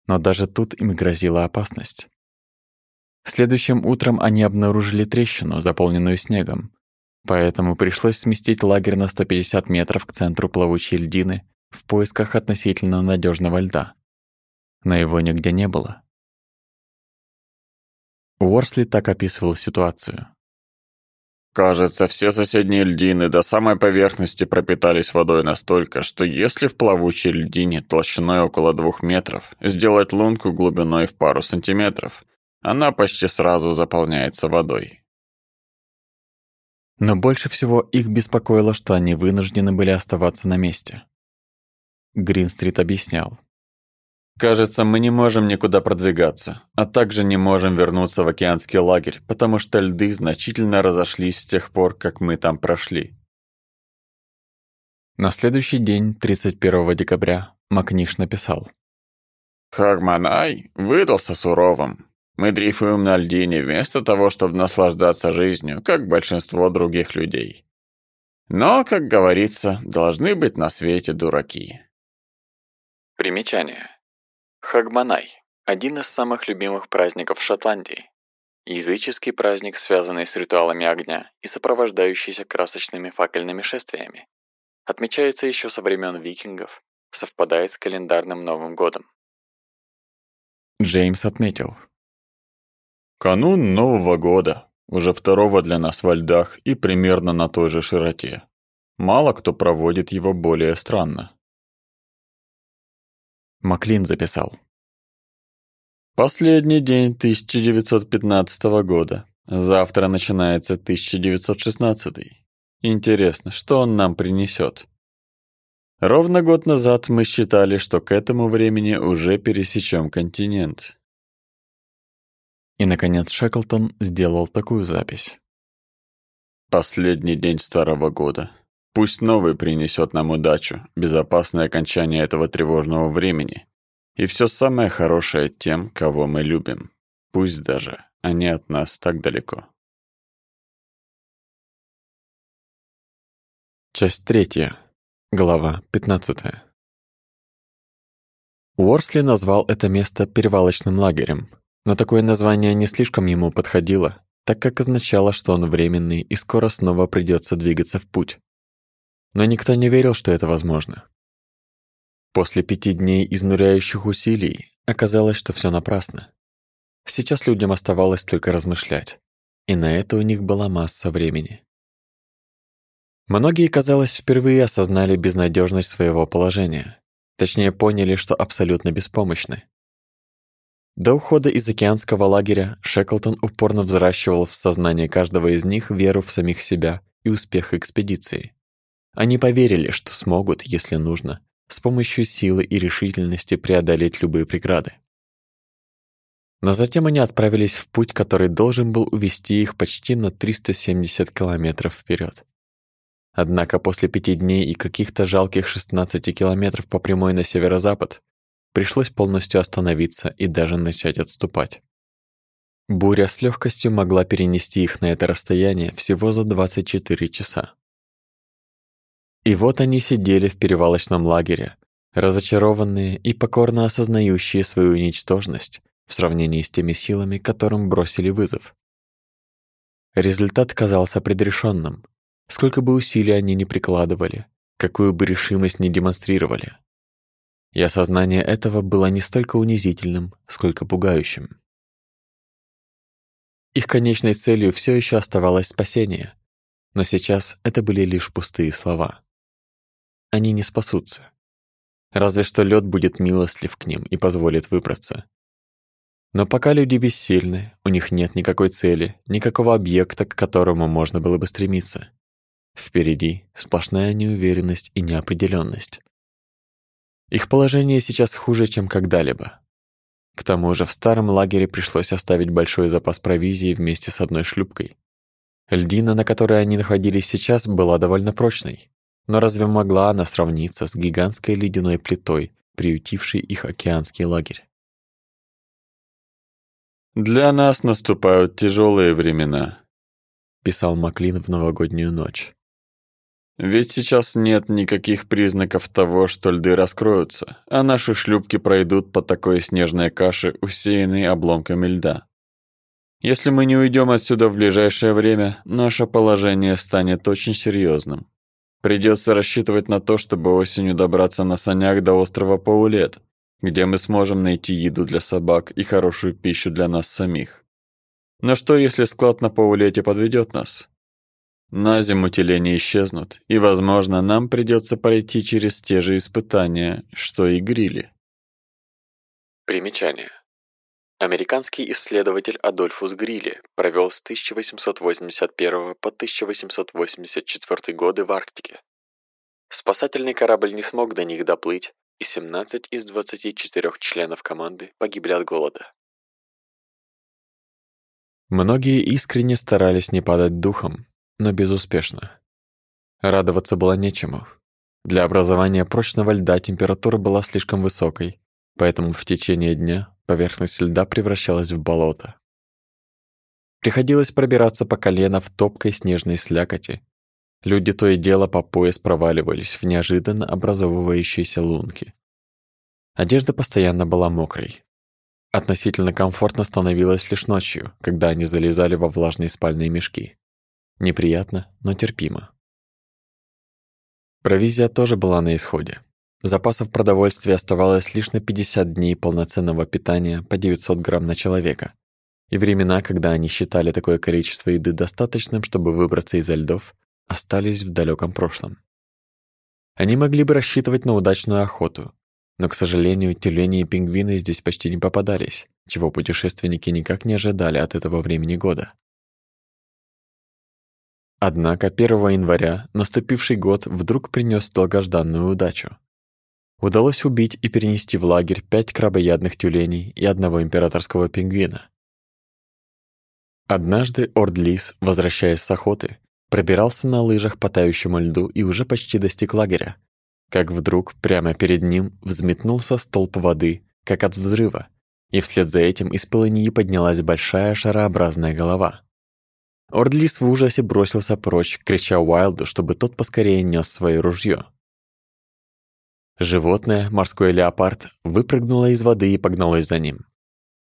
Но даже тут им грозила опасность. Следующим утром они обнаружили трещину, заполненную снегом. Поэтому пришлось сместить лагерь на 150 метров к центру плавучей льдины в поисках относительно надежного льда. Но его нигде не было. Уорсли так описывал ситуацию. Кажется, все соседние льдины до самой поверхности пропитались водой настолько, что если в плавучей льдине толщиной около двух метров сделать лунку глубиной в пару сантиметров, она почти сразу заполняется водой. Но больше всего их беспокоило, что они вынуждены были оставаться на месте. Гринстрит объяснял. Кажется, мы не можем никуда продвигаться, а также не можем вернуться в океанский лагерь, потому что льды значительно разошлись с тех пор, как мы там прошли. На следующий день, 31 декабря, Макниш написал. Хагманай выдался суровым. Мы дрейфуем на льдине вместо того, чтобы наслаждаться жизнью, как большинство других людей. Но, как говорится, должны быть на свете дураки. Примечание. Хагманай Один из самых любимых праздников в Шотландии. Языческий праздник, связанный с ритуалами огня и сопровождающийся красочными факельными шествиями. Отмечается еще со времен викингов, совпадает с календарным Новым годом. Джеймс отметил. Канун Нового года, уже второго для нас во льдах и примерно на той же широте. Мало кто проводит его более странно. Маклин записал. Последний день 1915 года. Завтра начинается 1916. Интересно, что он нам принесет? Ровно год назад мы считали, что к этому времени уже пересечем континент. И, наконец, Шеклтон сделал такую запись. Последний день старого года. Пусть новый принесет нам удачу, безопасное окончание этого тревожного времени и все самое хорошее тем, кого мы любим. Пусть даже они от нас так далеко. Часть третья. Глава пятнадцатая. Уорсли назвал это место перевалочным лагерем, но такое название не слишком ему подходило, так как означало, что он временный и скоро снова придется двигаться в путь. Но никто не верил, что это возможно. После пяти дней изнуряющих усилий оказалось, что все напрасно. Сейчас людям оставалось только размышлять, и на это у них была масса времени. Многие, казалось, впервые осознали безнадежность своего положения, точнее поняли, что абсолютно беспомощны. До ухода из океанского лагеря Шеклтон упорно взращивал в сознании каждого из них веру в самих себя и успех экспедиции. Они поверили, что смогут, если нужно, с помощью силы и решительности преодолеть любые преграды. Но затем они отправились в путь, который должен был увести их почти на 370 километров вперед. Однако после пяти дней и каких-то жалких 16 километров по прямой на северо-запад пришлось полностью остановиться и даже начать отступать. Буря с легкостью могла перенести их на это расстояние всего за 24 часа. И вот они сидели в перевалочном лагере, разочарованные и покорно осознающие свою ничтожность в сравнении с теми силами, которым бросили вызов. Результат казался предрешенным. Сколько бы усилий они ни прикладывали, какую бы решимость ни демонстрировали. И осознание этого было не столько унизительным, сколько пугающим. Их конечной целью все еще оставалось спасение, но сейчас это были лишь пустые слова они не спасутся. Разве что лед будет милостлив к ним и позволит выбраться. Но пока люди бессильны, у них нет никакой цели, никакого объекта, к которому можно было бы стремиться. Впереди сплошная неуверенность и неопределенность. Их положение сейчас хуже, чем когда-либо. К тому же в старом лагере пришлось оставить большой запас провизии вместе с одной шлюпкой. Льдина, на которой они находились сейчас, была довольно прочной. Но разве могла она сравниться с гигантской ледяной плитой, приютившей их океанский лагерь? «Для нас наступают тяжелые времена», — писал Маклин в новогоднюю ночь. «Ведь сейчас нет никаких признаков того, что льды раскроются, а наши шлюпки пройдут по такой снежной каше, усеянной обломками льда. Если мы не уйдем отсюда в ближайшее время, наше положение станет очень серьезным. Придется рассчитывать на то, чтобы осенью добраться на санях до острова Паулет, где мы сможем найти еду для собак и хорошую пищу для нас самих. Но что, если склад на Паулете подведет нас? На зиму телени исчезнут, и, возможно, нам придется пройти через те же испытания, что и грили. Примечание. Американский исследователь Адольфус Грилли провел с 1881 по 1884 годы в Арктике. Спасательный корабль не смог до них доплыть, и 17 из 24 членов команды погибли от голода. Многие искренне старались не падать духом, но безуспешно. Радоваться было нечему. Для образования прочного льда температура была слишком высокой, поэтому в течение дня Поверхность льда превращалась в болото. Приходилось пробираться по колено в топкой снежной слякоти. Люди то и дело по пояс проваливались в неожиданно образовывающиеся лунки. Одежда постоянно была мокрой. Относительно комфортно становилось лишь ночью, когда они залезали во влажные спальные мешки. Неприятно, но терпимо. Провизия тоже была на исходе. Запасов продовольствия оставалось лишь на 50 дней полноценного питания по 900 грамм на человека. И времена, когда они считали такое количество еды достаточным, чтобы выбраться из льдов, остались в далеком прошлом. Они могли бы рассчитывать на удачную охоту, но, к сожалению, тюлени и пингвины здесь почти не попадались, чего путешественники никак не ожидали от этого времени года. Однако 1 января наступивший год вдруг принес долгожданную удачу. Удалось убить и перенести в лагерь пять крабоядных тюленей и одного императорского пингвина. Однажды Ордлис, возвращаясь с охоты, пробирался на лыжах по тающему льду и уже почти достиг лагеря, как вдруг прямо перед ним взметнулся столб воды, как от взрыва, и вслед за этим из полыньи поднялась большая шарообразная голова. Ордлис в ужасе бросился прочь, крича Уайлду, чтобы тот поскорее нес свое ружье. Животное, морской леопард, выпрыгнуло из воды и погналось за ним.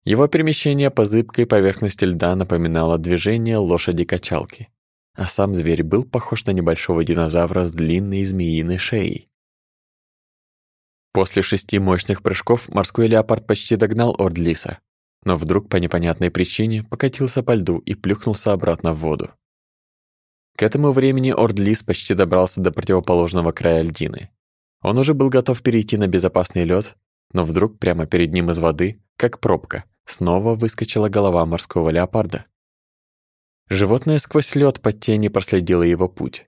Его перемещение по зыбкой поверхности льда напоминало движение лошади-качалки, а сам зверь был похож на небольшого динозавра с длинной змеиной шеей. После шести мощных прыжков морской леопард почти догнал Ордлиса, но вдруг по непонятной причине покатился по льду и плюхнулся обратно в воду. К этому времени Ордлис почти добрался до противоположного края льдины. Он уже был готов перейти на безопасный лед, но вдруг прямо перед ним из воды, как пробка, снова выскочила голова морского леопарда. Животное сквозь лед под тени проследило его путь.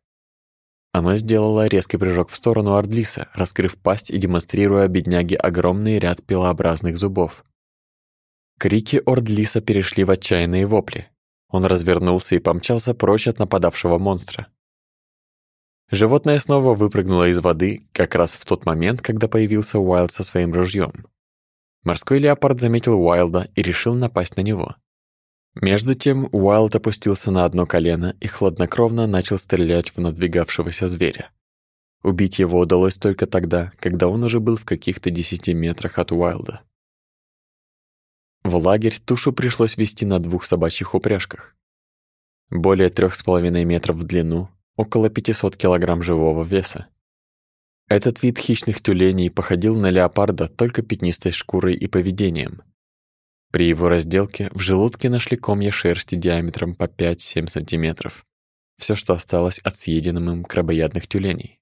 Она сделала резкий прыжок в сторону Ордлиса, раскрыв пасть и демонстрируя бедняге огромный ряд пилообразных зубов. Крики Ордлиса перешли в отчаянные вопли. Он развернулся и помчался прочь от нападавшего монстра. Животное снова выпрыгнуло из воды как раз в тот момент, когда появился Уайлд со своим ружьем. Морской леопард заметил Уайлда и решил напасть на него. Между тем Уайлд опустился на одно колено и хладнокровно начал стрелять в надвигавшегося зверя. Убить его удалось только тогда, когда он уже был в каких-то десяти метрах от Уайлда. В лагерь тушу пришлось вести на двух собачьих упряжках. Более трех с половиной метров в длину, около 500 килограмм живого веса. Этот вид хищных тюленей походил на леопарда только пятнистой шкурой и поведением. При его разделке в желудке нашли комья шерсти диаметром по 5-7 сантиметров. Все, что осталось от съеденным им крабоядных тюленей.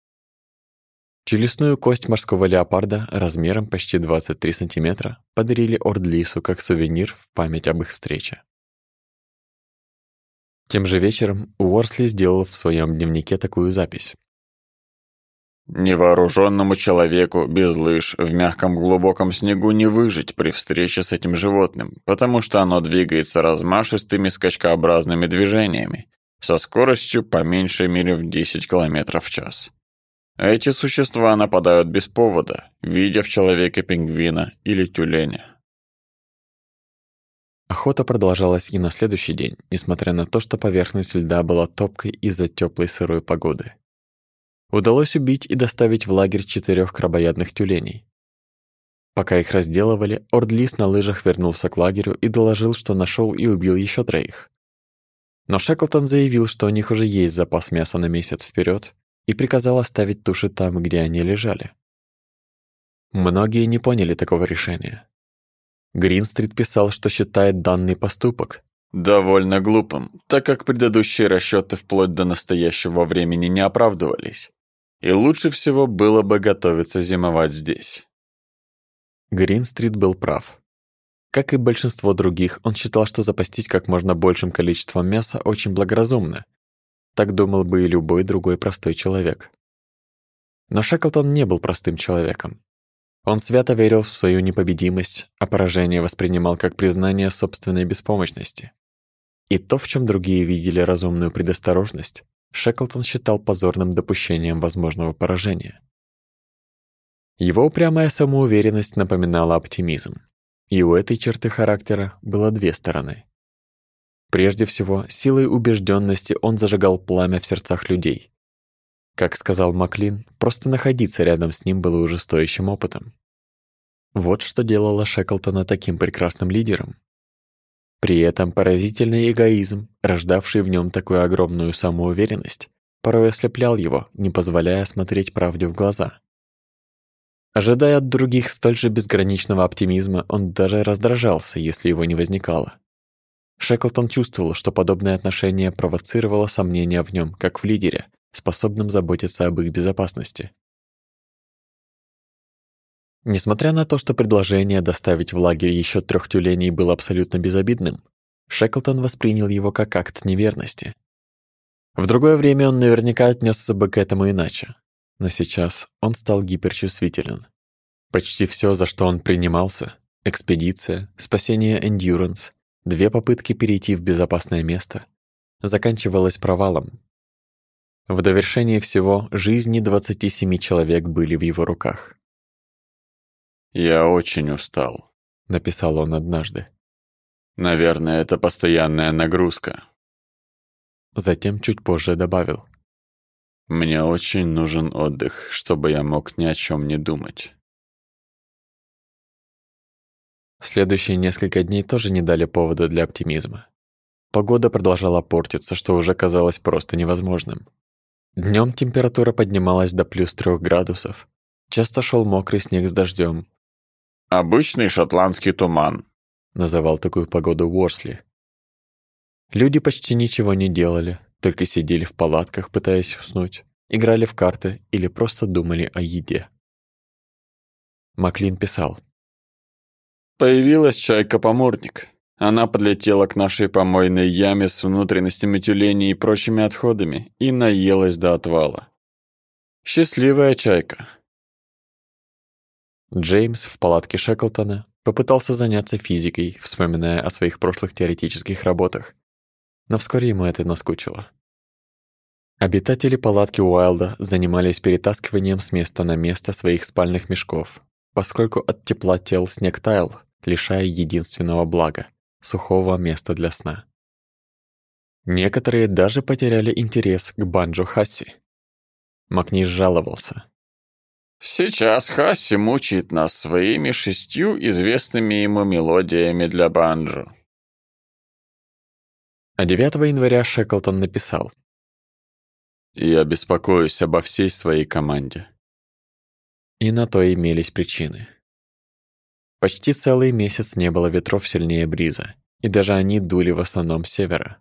Челюстную кость морского леопарда размером почти 23 сантиметра подарили Ордлису как сувенир в память об их встрече. Тем же вечером Уорсли сделал в своем дневнике такую запись. Невооруженному человеку без лыж в мягком глубоком снегу не выжить при встрече с этим животным, потому что оно двигается размашистыми скачкообразными движениями, со скоростью по меньшей мере в 10 км в час. Эти существа нападают без повода, видя в человеке пингвина или тюленя. Охота продолжалась и на следующий день, несмотря на то, что поверхность льда была топкой из-за теплой сырой погоды удалось убить и доставить в лагерь четырех крабоядных тюленей. Пока их разделывали, Ордлис на лыжах вернулся к лагерю и доложил, что нашел и убил еще троих. Но Шеклтон заявил, что у них уже есть запас мяса на месяц вперед, и приказал оставить туши там, где они лежали. Многие не поняли такого решения. Гринстрит писал, что считает данный поступок довольно глупым, так как предыдущие расчеты вплоть до настоящего времени не оправдывались и лучше всего было бы готовиться зимовать здесь. Грин-стрит был прав. Как и большинство других, он считал, что запастись как можно большим количеством мяса очень благоразумно. Так думал бы и любой другой простой человек. Но Шеклтон не был простым человеком. Он свято верил в свою непобедимость, а поражение воспринимал как признание собственной беспомощности. И то, в чем другие видели разумную предосторожность, Шеклтон считал позорным допущением возможного поражения. Его упрямая самоуверенность напоминала оптимизм. И у этой черты характера было две стороны. Прежде всего, силой убежденности он зажигал пламя в сердцах людей. Как сказал Маклин, просто находиться рядом с ним было уже стоящим опытом. Вот что делало Шеклтона таким прекрасным лидером. При этом поразительный эгоизм, рождавший в нем такую огромную самоуверенность, порой ослеплял его, не позволяя смотреть правде в глаза. Ожидая от других столь же безграничного оптимизма, он даже раздражался, если его не возникало. Шеклтон чувствовал, что подобное отношение провоцировало сомнения в нем, как в лидере, способном заботиться об их безопасности. Несмотря на то, что предложение доставить в лагерь еще трех тюленей было абсолютно безобидным, Шеклтон воспринял его как акт неверности. В другое время он наверняка отнесся бы к этому иначе, но сейчас он стал гиперчувствителен. Почти все, за что он принимался — экспедиция, спасение Эндюранс, две попытки перейти в безопасное место — заканчивалось провалом. В довершение всего, жизни 27 человек были в его руках. «Я очень устал», — написал он однажды. «Наверное, это постоянная нагрузка». Затем чуть позже добавил. «Мне очень нужен отдых, чтобы я мог ни о чем не думать». Следующие несколько дней тоже не дали повода для оптимизма. Погода продолжала портиться, что уже казалось просто невозможным. Днем температура поднималась до плюс трех градусов. Часто шел мокрый снег с дождем, «Обычный шотландский туман», — называл такую погоду Уорсли. Люди почти ничего не делали, только сидели в палатках, пытаясь уснуть, играли в карты или просто думали о еде. Маклин писал. «Появилась чайка-поморник. Она подлетела к нашей помойной яме с внутренностями тюленей и прочими отходами и наелась до отвала. Счастливая чайка. Джеймс в палатке Шеклтона попытался заняться физикой, вспоминая о своих прошлых теоретических работах, но вскоре ему это наскучило. Обитатели палатки Уайлда занимались перетаскиванием с места на место своих спальных мешков, поскольку от тепла тел снег таял, лишая единственного блага — сухого места для сна. Некоторые даже потеряли интерес к банджо Хасси. Макниш жаловался. Сейчас Хасси мучает нас своими шестью известными ему мелодиями для банджо. А 9 января Шеклтон написал. «Я беспокоюсь обо всей своей команде». И на то имелись причины. Почти целый месяц не было ветров сильнее бриза, и даже они дули в основном с севера.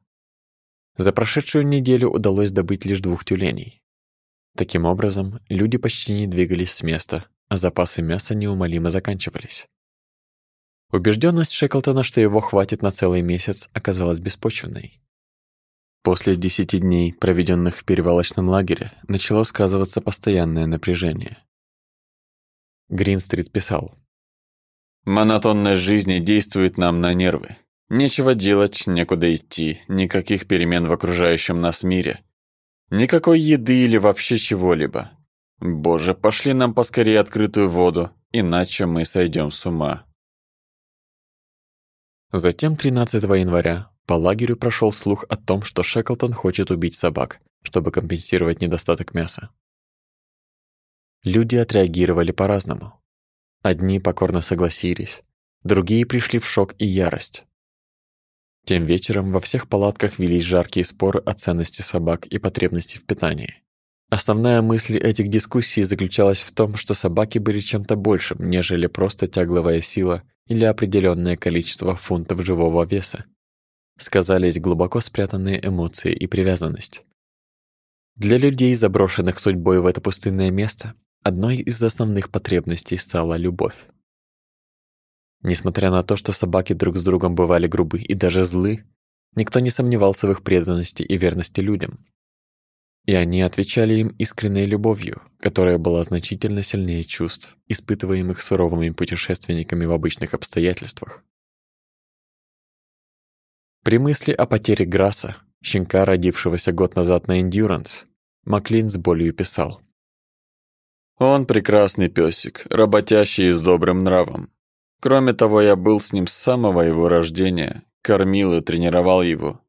За прошедшую неделю удалось добыть лишь двух тюленей. Таким образом, люди почти не двигались с места, а запасы мяса неумолимо заканчивались. Убежденность Шеклтона, что его хватит на целый месяц, оказалась беспочвенной. После десяти дней, проведенных в перевалочном лагере, начало сказываться постоянное напряжение. Гринстрит писал. «Монотонность жизни действует нам на нервы. Нечего делать, некуда идти, никаких перемен в окружающем нас мире. Никакой еды или вообще чего-либо. Боже, пошли нам поскорее открытую воду, иначе мы сойдем с ума. Затем 13 января по лагерю прошел слух о том, что Шеклтон хочет убить собак, чтобы компенсировать недостаток мяса. Люди отреагировали по-разному. Одни покорно согласились, другие пришли в шок и ярость. Тем вечером во всех палатках велись жаркие споры о ценности собак и потребности в питании. Основная мысль этих дискуссий заключалась в том, что собаки были чем-то большим, нежели просто тягловая сила или определенное количество фунтов живого веса. Сказались глубоко спрятанные эмоции и привязанность. Для людей, заброшенных судьбой в это пустынное место, одной из основных потребностей стала любовь. Несмотря на то, что собаки друг с другом бывали грубы и даже злы, никто не сомневался в их преданности и верности людям. И они отвечали им искренней любовью, которая была значительно сильнее чувств, испытываемых суровыми путешественниками в обычных обстоятельствах. При мысли о потере Грасса, щенка, родившегося год назад на Эндюранс, Маклин с болью писал. «Он прекрасный песик, работящий и с добрым нравом. Кроме того, я был с ним с самого его рождения, кормил и тренировал его.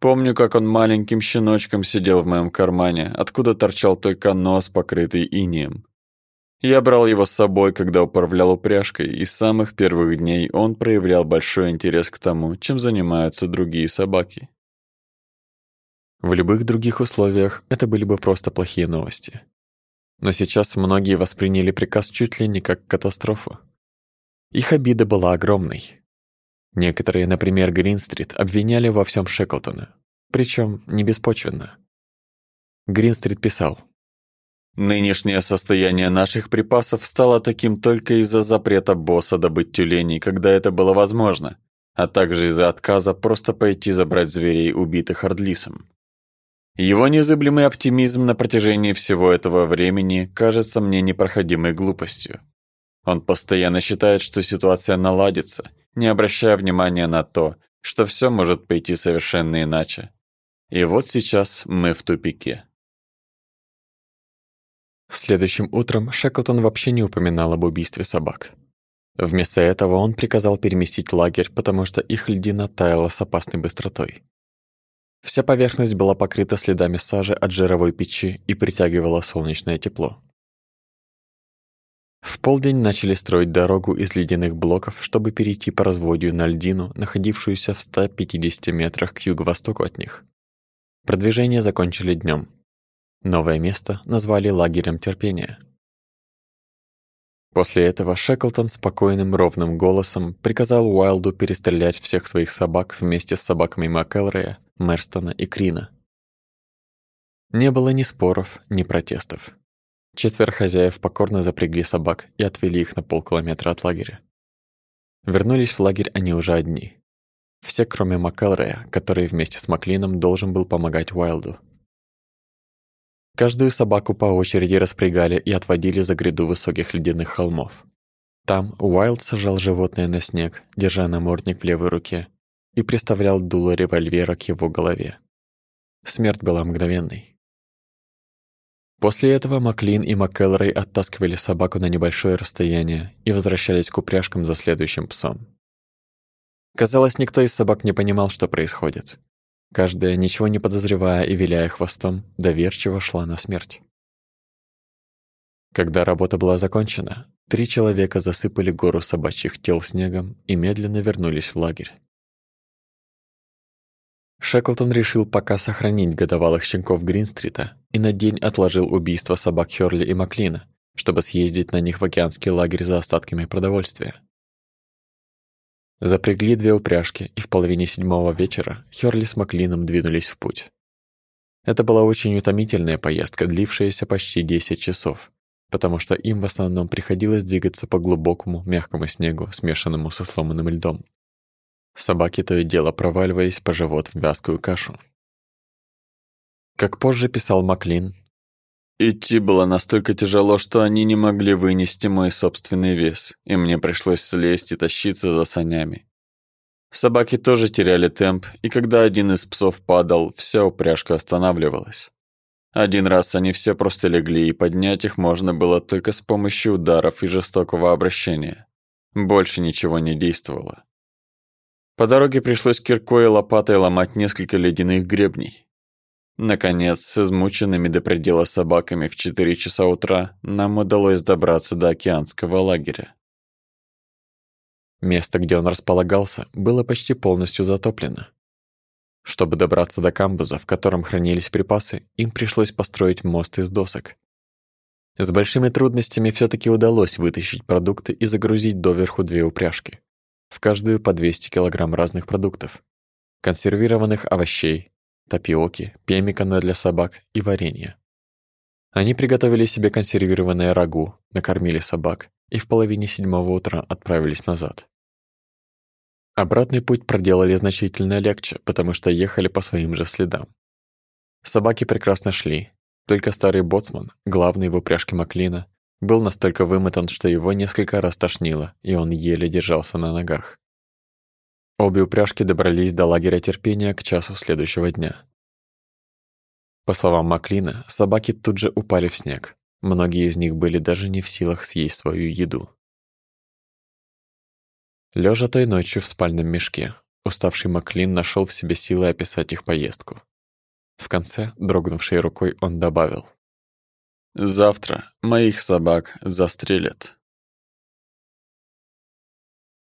Помню, как он маленьким щеночком сидел в моем кармане, откуда торчал только нос, покрытый инеем. Я брал его с собой, когда управлял упряжкой, и с самых первых дней он проявлял большой интерес к тому, чем занимаются другие собаки. В любых других условиях это были бы просто плохие новости. Но сейчас многие восприняли приказ чуть ли не как катастрофу. Их обида была огромной. Некоторые, например, Гринстрит, обвиняли во всем Шеклтона, причем не беспочвенно. Гринстрит писал – Нынешнее состояние наших припасов стало таким только из-за запрета босса добыть тюленей, когда это было возможно, а также из-за отказа просто пойти забрать зверей, убитых Ордлисом. Его незыблемый оптимизм на протяжении всего этого времени кажется мне непроходимой глупостью. Он постоянно считает, что ситуация наладится, не обращая внимания на то, что все может пойти совершенно иначе. И вот сейчас мы в тупике. Следующим утром Шеклтон вообще не упоминал об убийстве собак. Вместо этого он приказал переместить лагерь, потому что их льдина таяла с опасной быстротой. Вся поверхность была покрыта следами сажи от жировой печи и притягивала солнечное тепло. В полдень начали строить дорогу из ледяных блоков, чтобы перейти по разводью на льдину, находившуюся в 150 метрах к юго-востоку от них. Продвижение закончили днем. Новое место назвали лагерем терпения. После этого Шеклтон спокойным ровным голосом приказал Уайлду перестрелять всех своих собак вместе с собаками МакЭлрея, Мерстона и Крина. Не было ни споров, ни протестов. Четверо хозяев покорно запрягли собак и отвели их на полкилометра от лагеря. Вернулись в лагерь они уже одни. Все, кроме МакЭлрея, который вместе с Маклином должен был помогать Уайлду. Каждую собаку по очереди распрягали и отводили за гряду высоких ледяных холмов. Там Уайлд сажал животное на снег, держа намордник в левой руке, и приставлял дуло револьвера к его голове. Смерть была мгновенной. После этого Маклин и МакКеллорей оттаскивали собаку на небольшое расстояние и возвращались к упряжкам за следующим псом. Казалось, никто из собак не понимал, что происходит. Каждая, ничего не подозревая и виляя хвостом, доверчиво шла на смерть. Когда работа была закончена, три человека засыпали гору собачьих тел снегом и медленно вернулись в лагерь. Шеклтон решил пока сохранить годовалых щенков Гринстрита и на день отложил убийство собак Хёрли и Маклина, чтобы съездить на них в океанский лагерь за остатками продовольствия. Запрягли две упряжки, и в половине седьмого вечера Хёрли с Маклином двинулись в путь. Это была очень утомительная поездка, длившаяся почти 10 часов, потому что им в основном приходилось двигаться по глубокому, мягкому снегу, смешанному со сломанным льдом. Собаки то и дело проваливались по живот в вязкую кашу. Как позже писал Маклин, Идти было настолько тяжело, что они не могли вынести мой собственный вес, и мне пришлось слезть и тащиться за санями. Собаки тоже теряли темп, и когда один из псов падал, вся упряжка останавливалась. Один раз они все просто легли, и поднять их можно было только с помощью ударов и жестокого обращения. Больше ничего не действовало. По дороге пришлось киркой и лопатой ломать несколько ледяных гребней. Наконец, с измученными до предела собаками в 4 часа утра нам удалось добраться до океанского лагеря. Место, где он располагался, было почти полностью затоплено. Чтобы добраться до камбуза, в котором хранились припасы, им пришлось построить мост из досок. С большими трудностями все таки удалось вытащить продукты и загрузить доверху две упряжки. В каждую по 200 килограмм разных продуктов. Консервированных овощей, тапиоки, пеммикана для собак и варенье. Они приготовили себе консервированное рагу, накормили собак и в половине седьмого утра отправились назад. Обратный путь проделали значительно легче, потому что ехали по своим же следам. Собаки прекрасно шли, только старый боцман, главный в упряжке Маклина, был настолько вымотан, что его несколько раз тошнило, и он еле держался на ногах. Обе упряжки добрались до лагеря терпения к часу следующего дня. По словам Маклина, собаки тут же упали в снег. Многие из них были даже не в силах съесть свою еду. Лежа той ночью в спальном мешке, уставший Маклин нашел в себе силы описать их поездку. В конце, дрогнувшей рукой, он добавил. Завтра моих собак застрелят.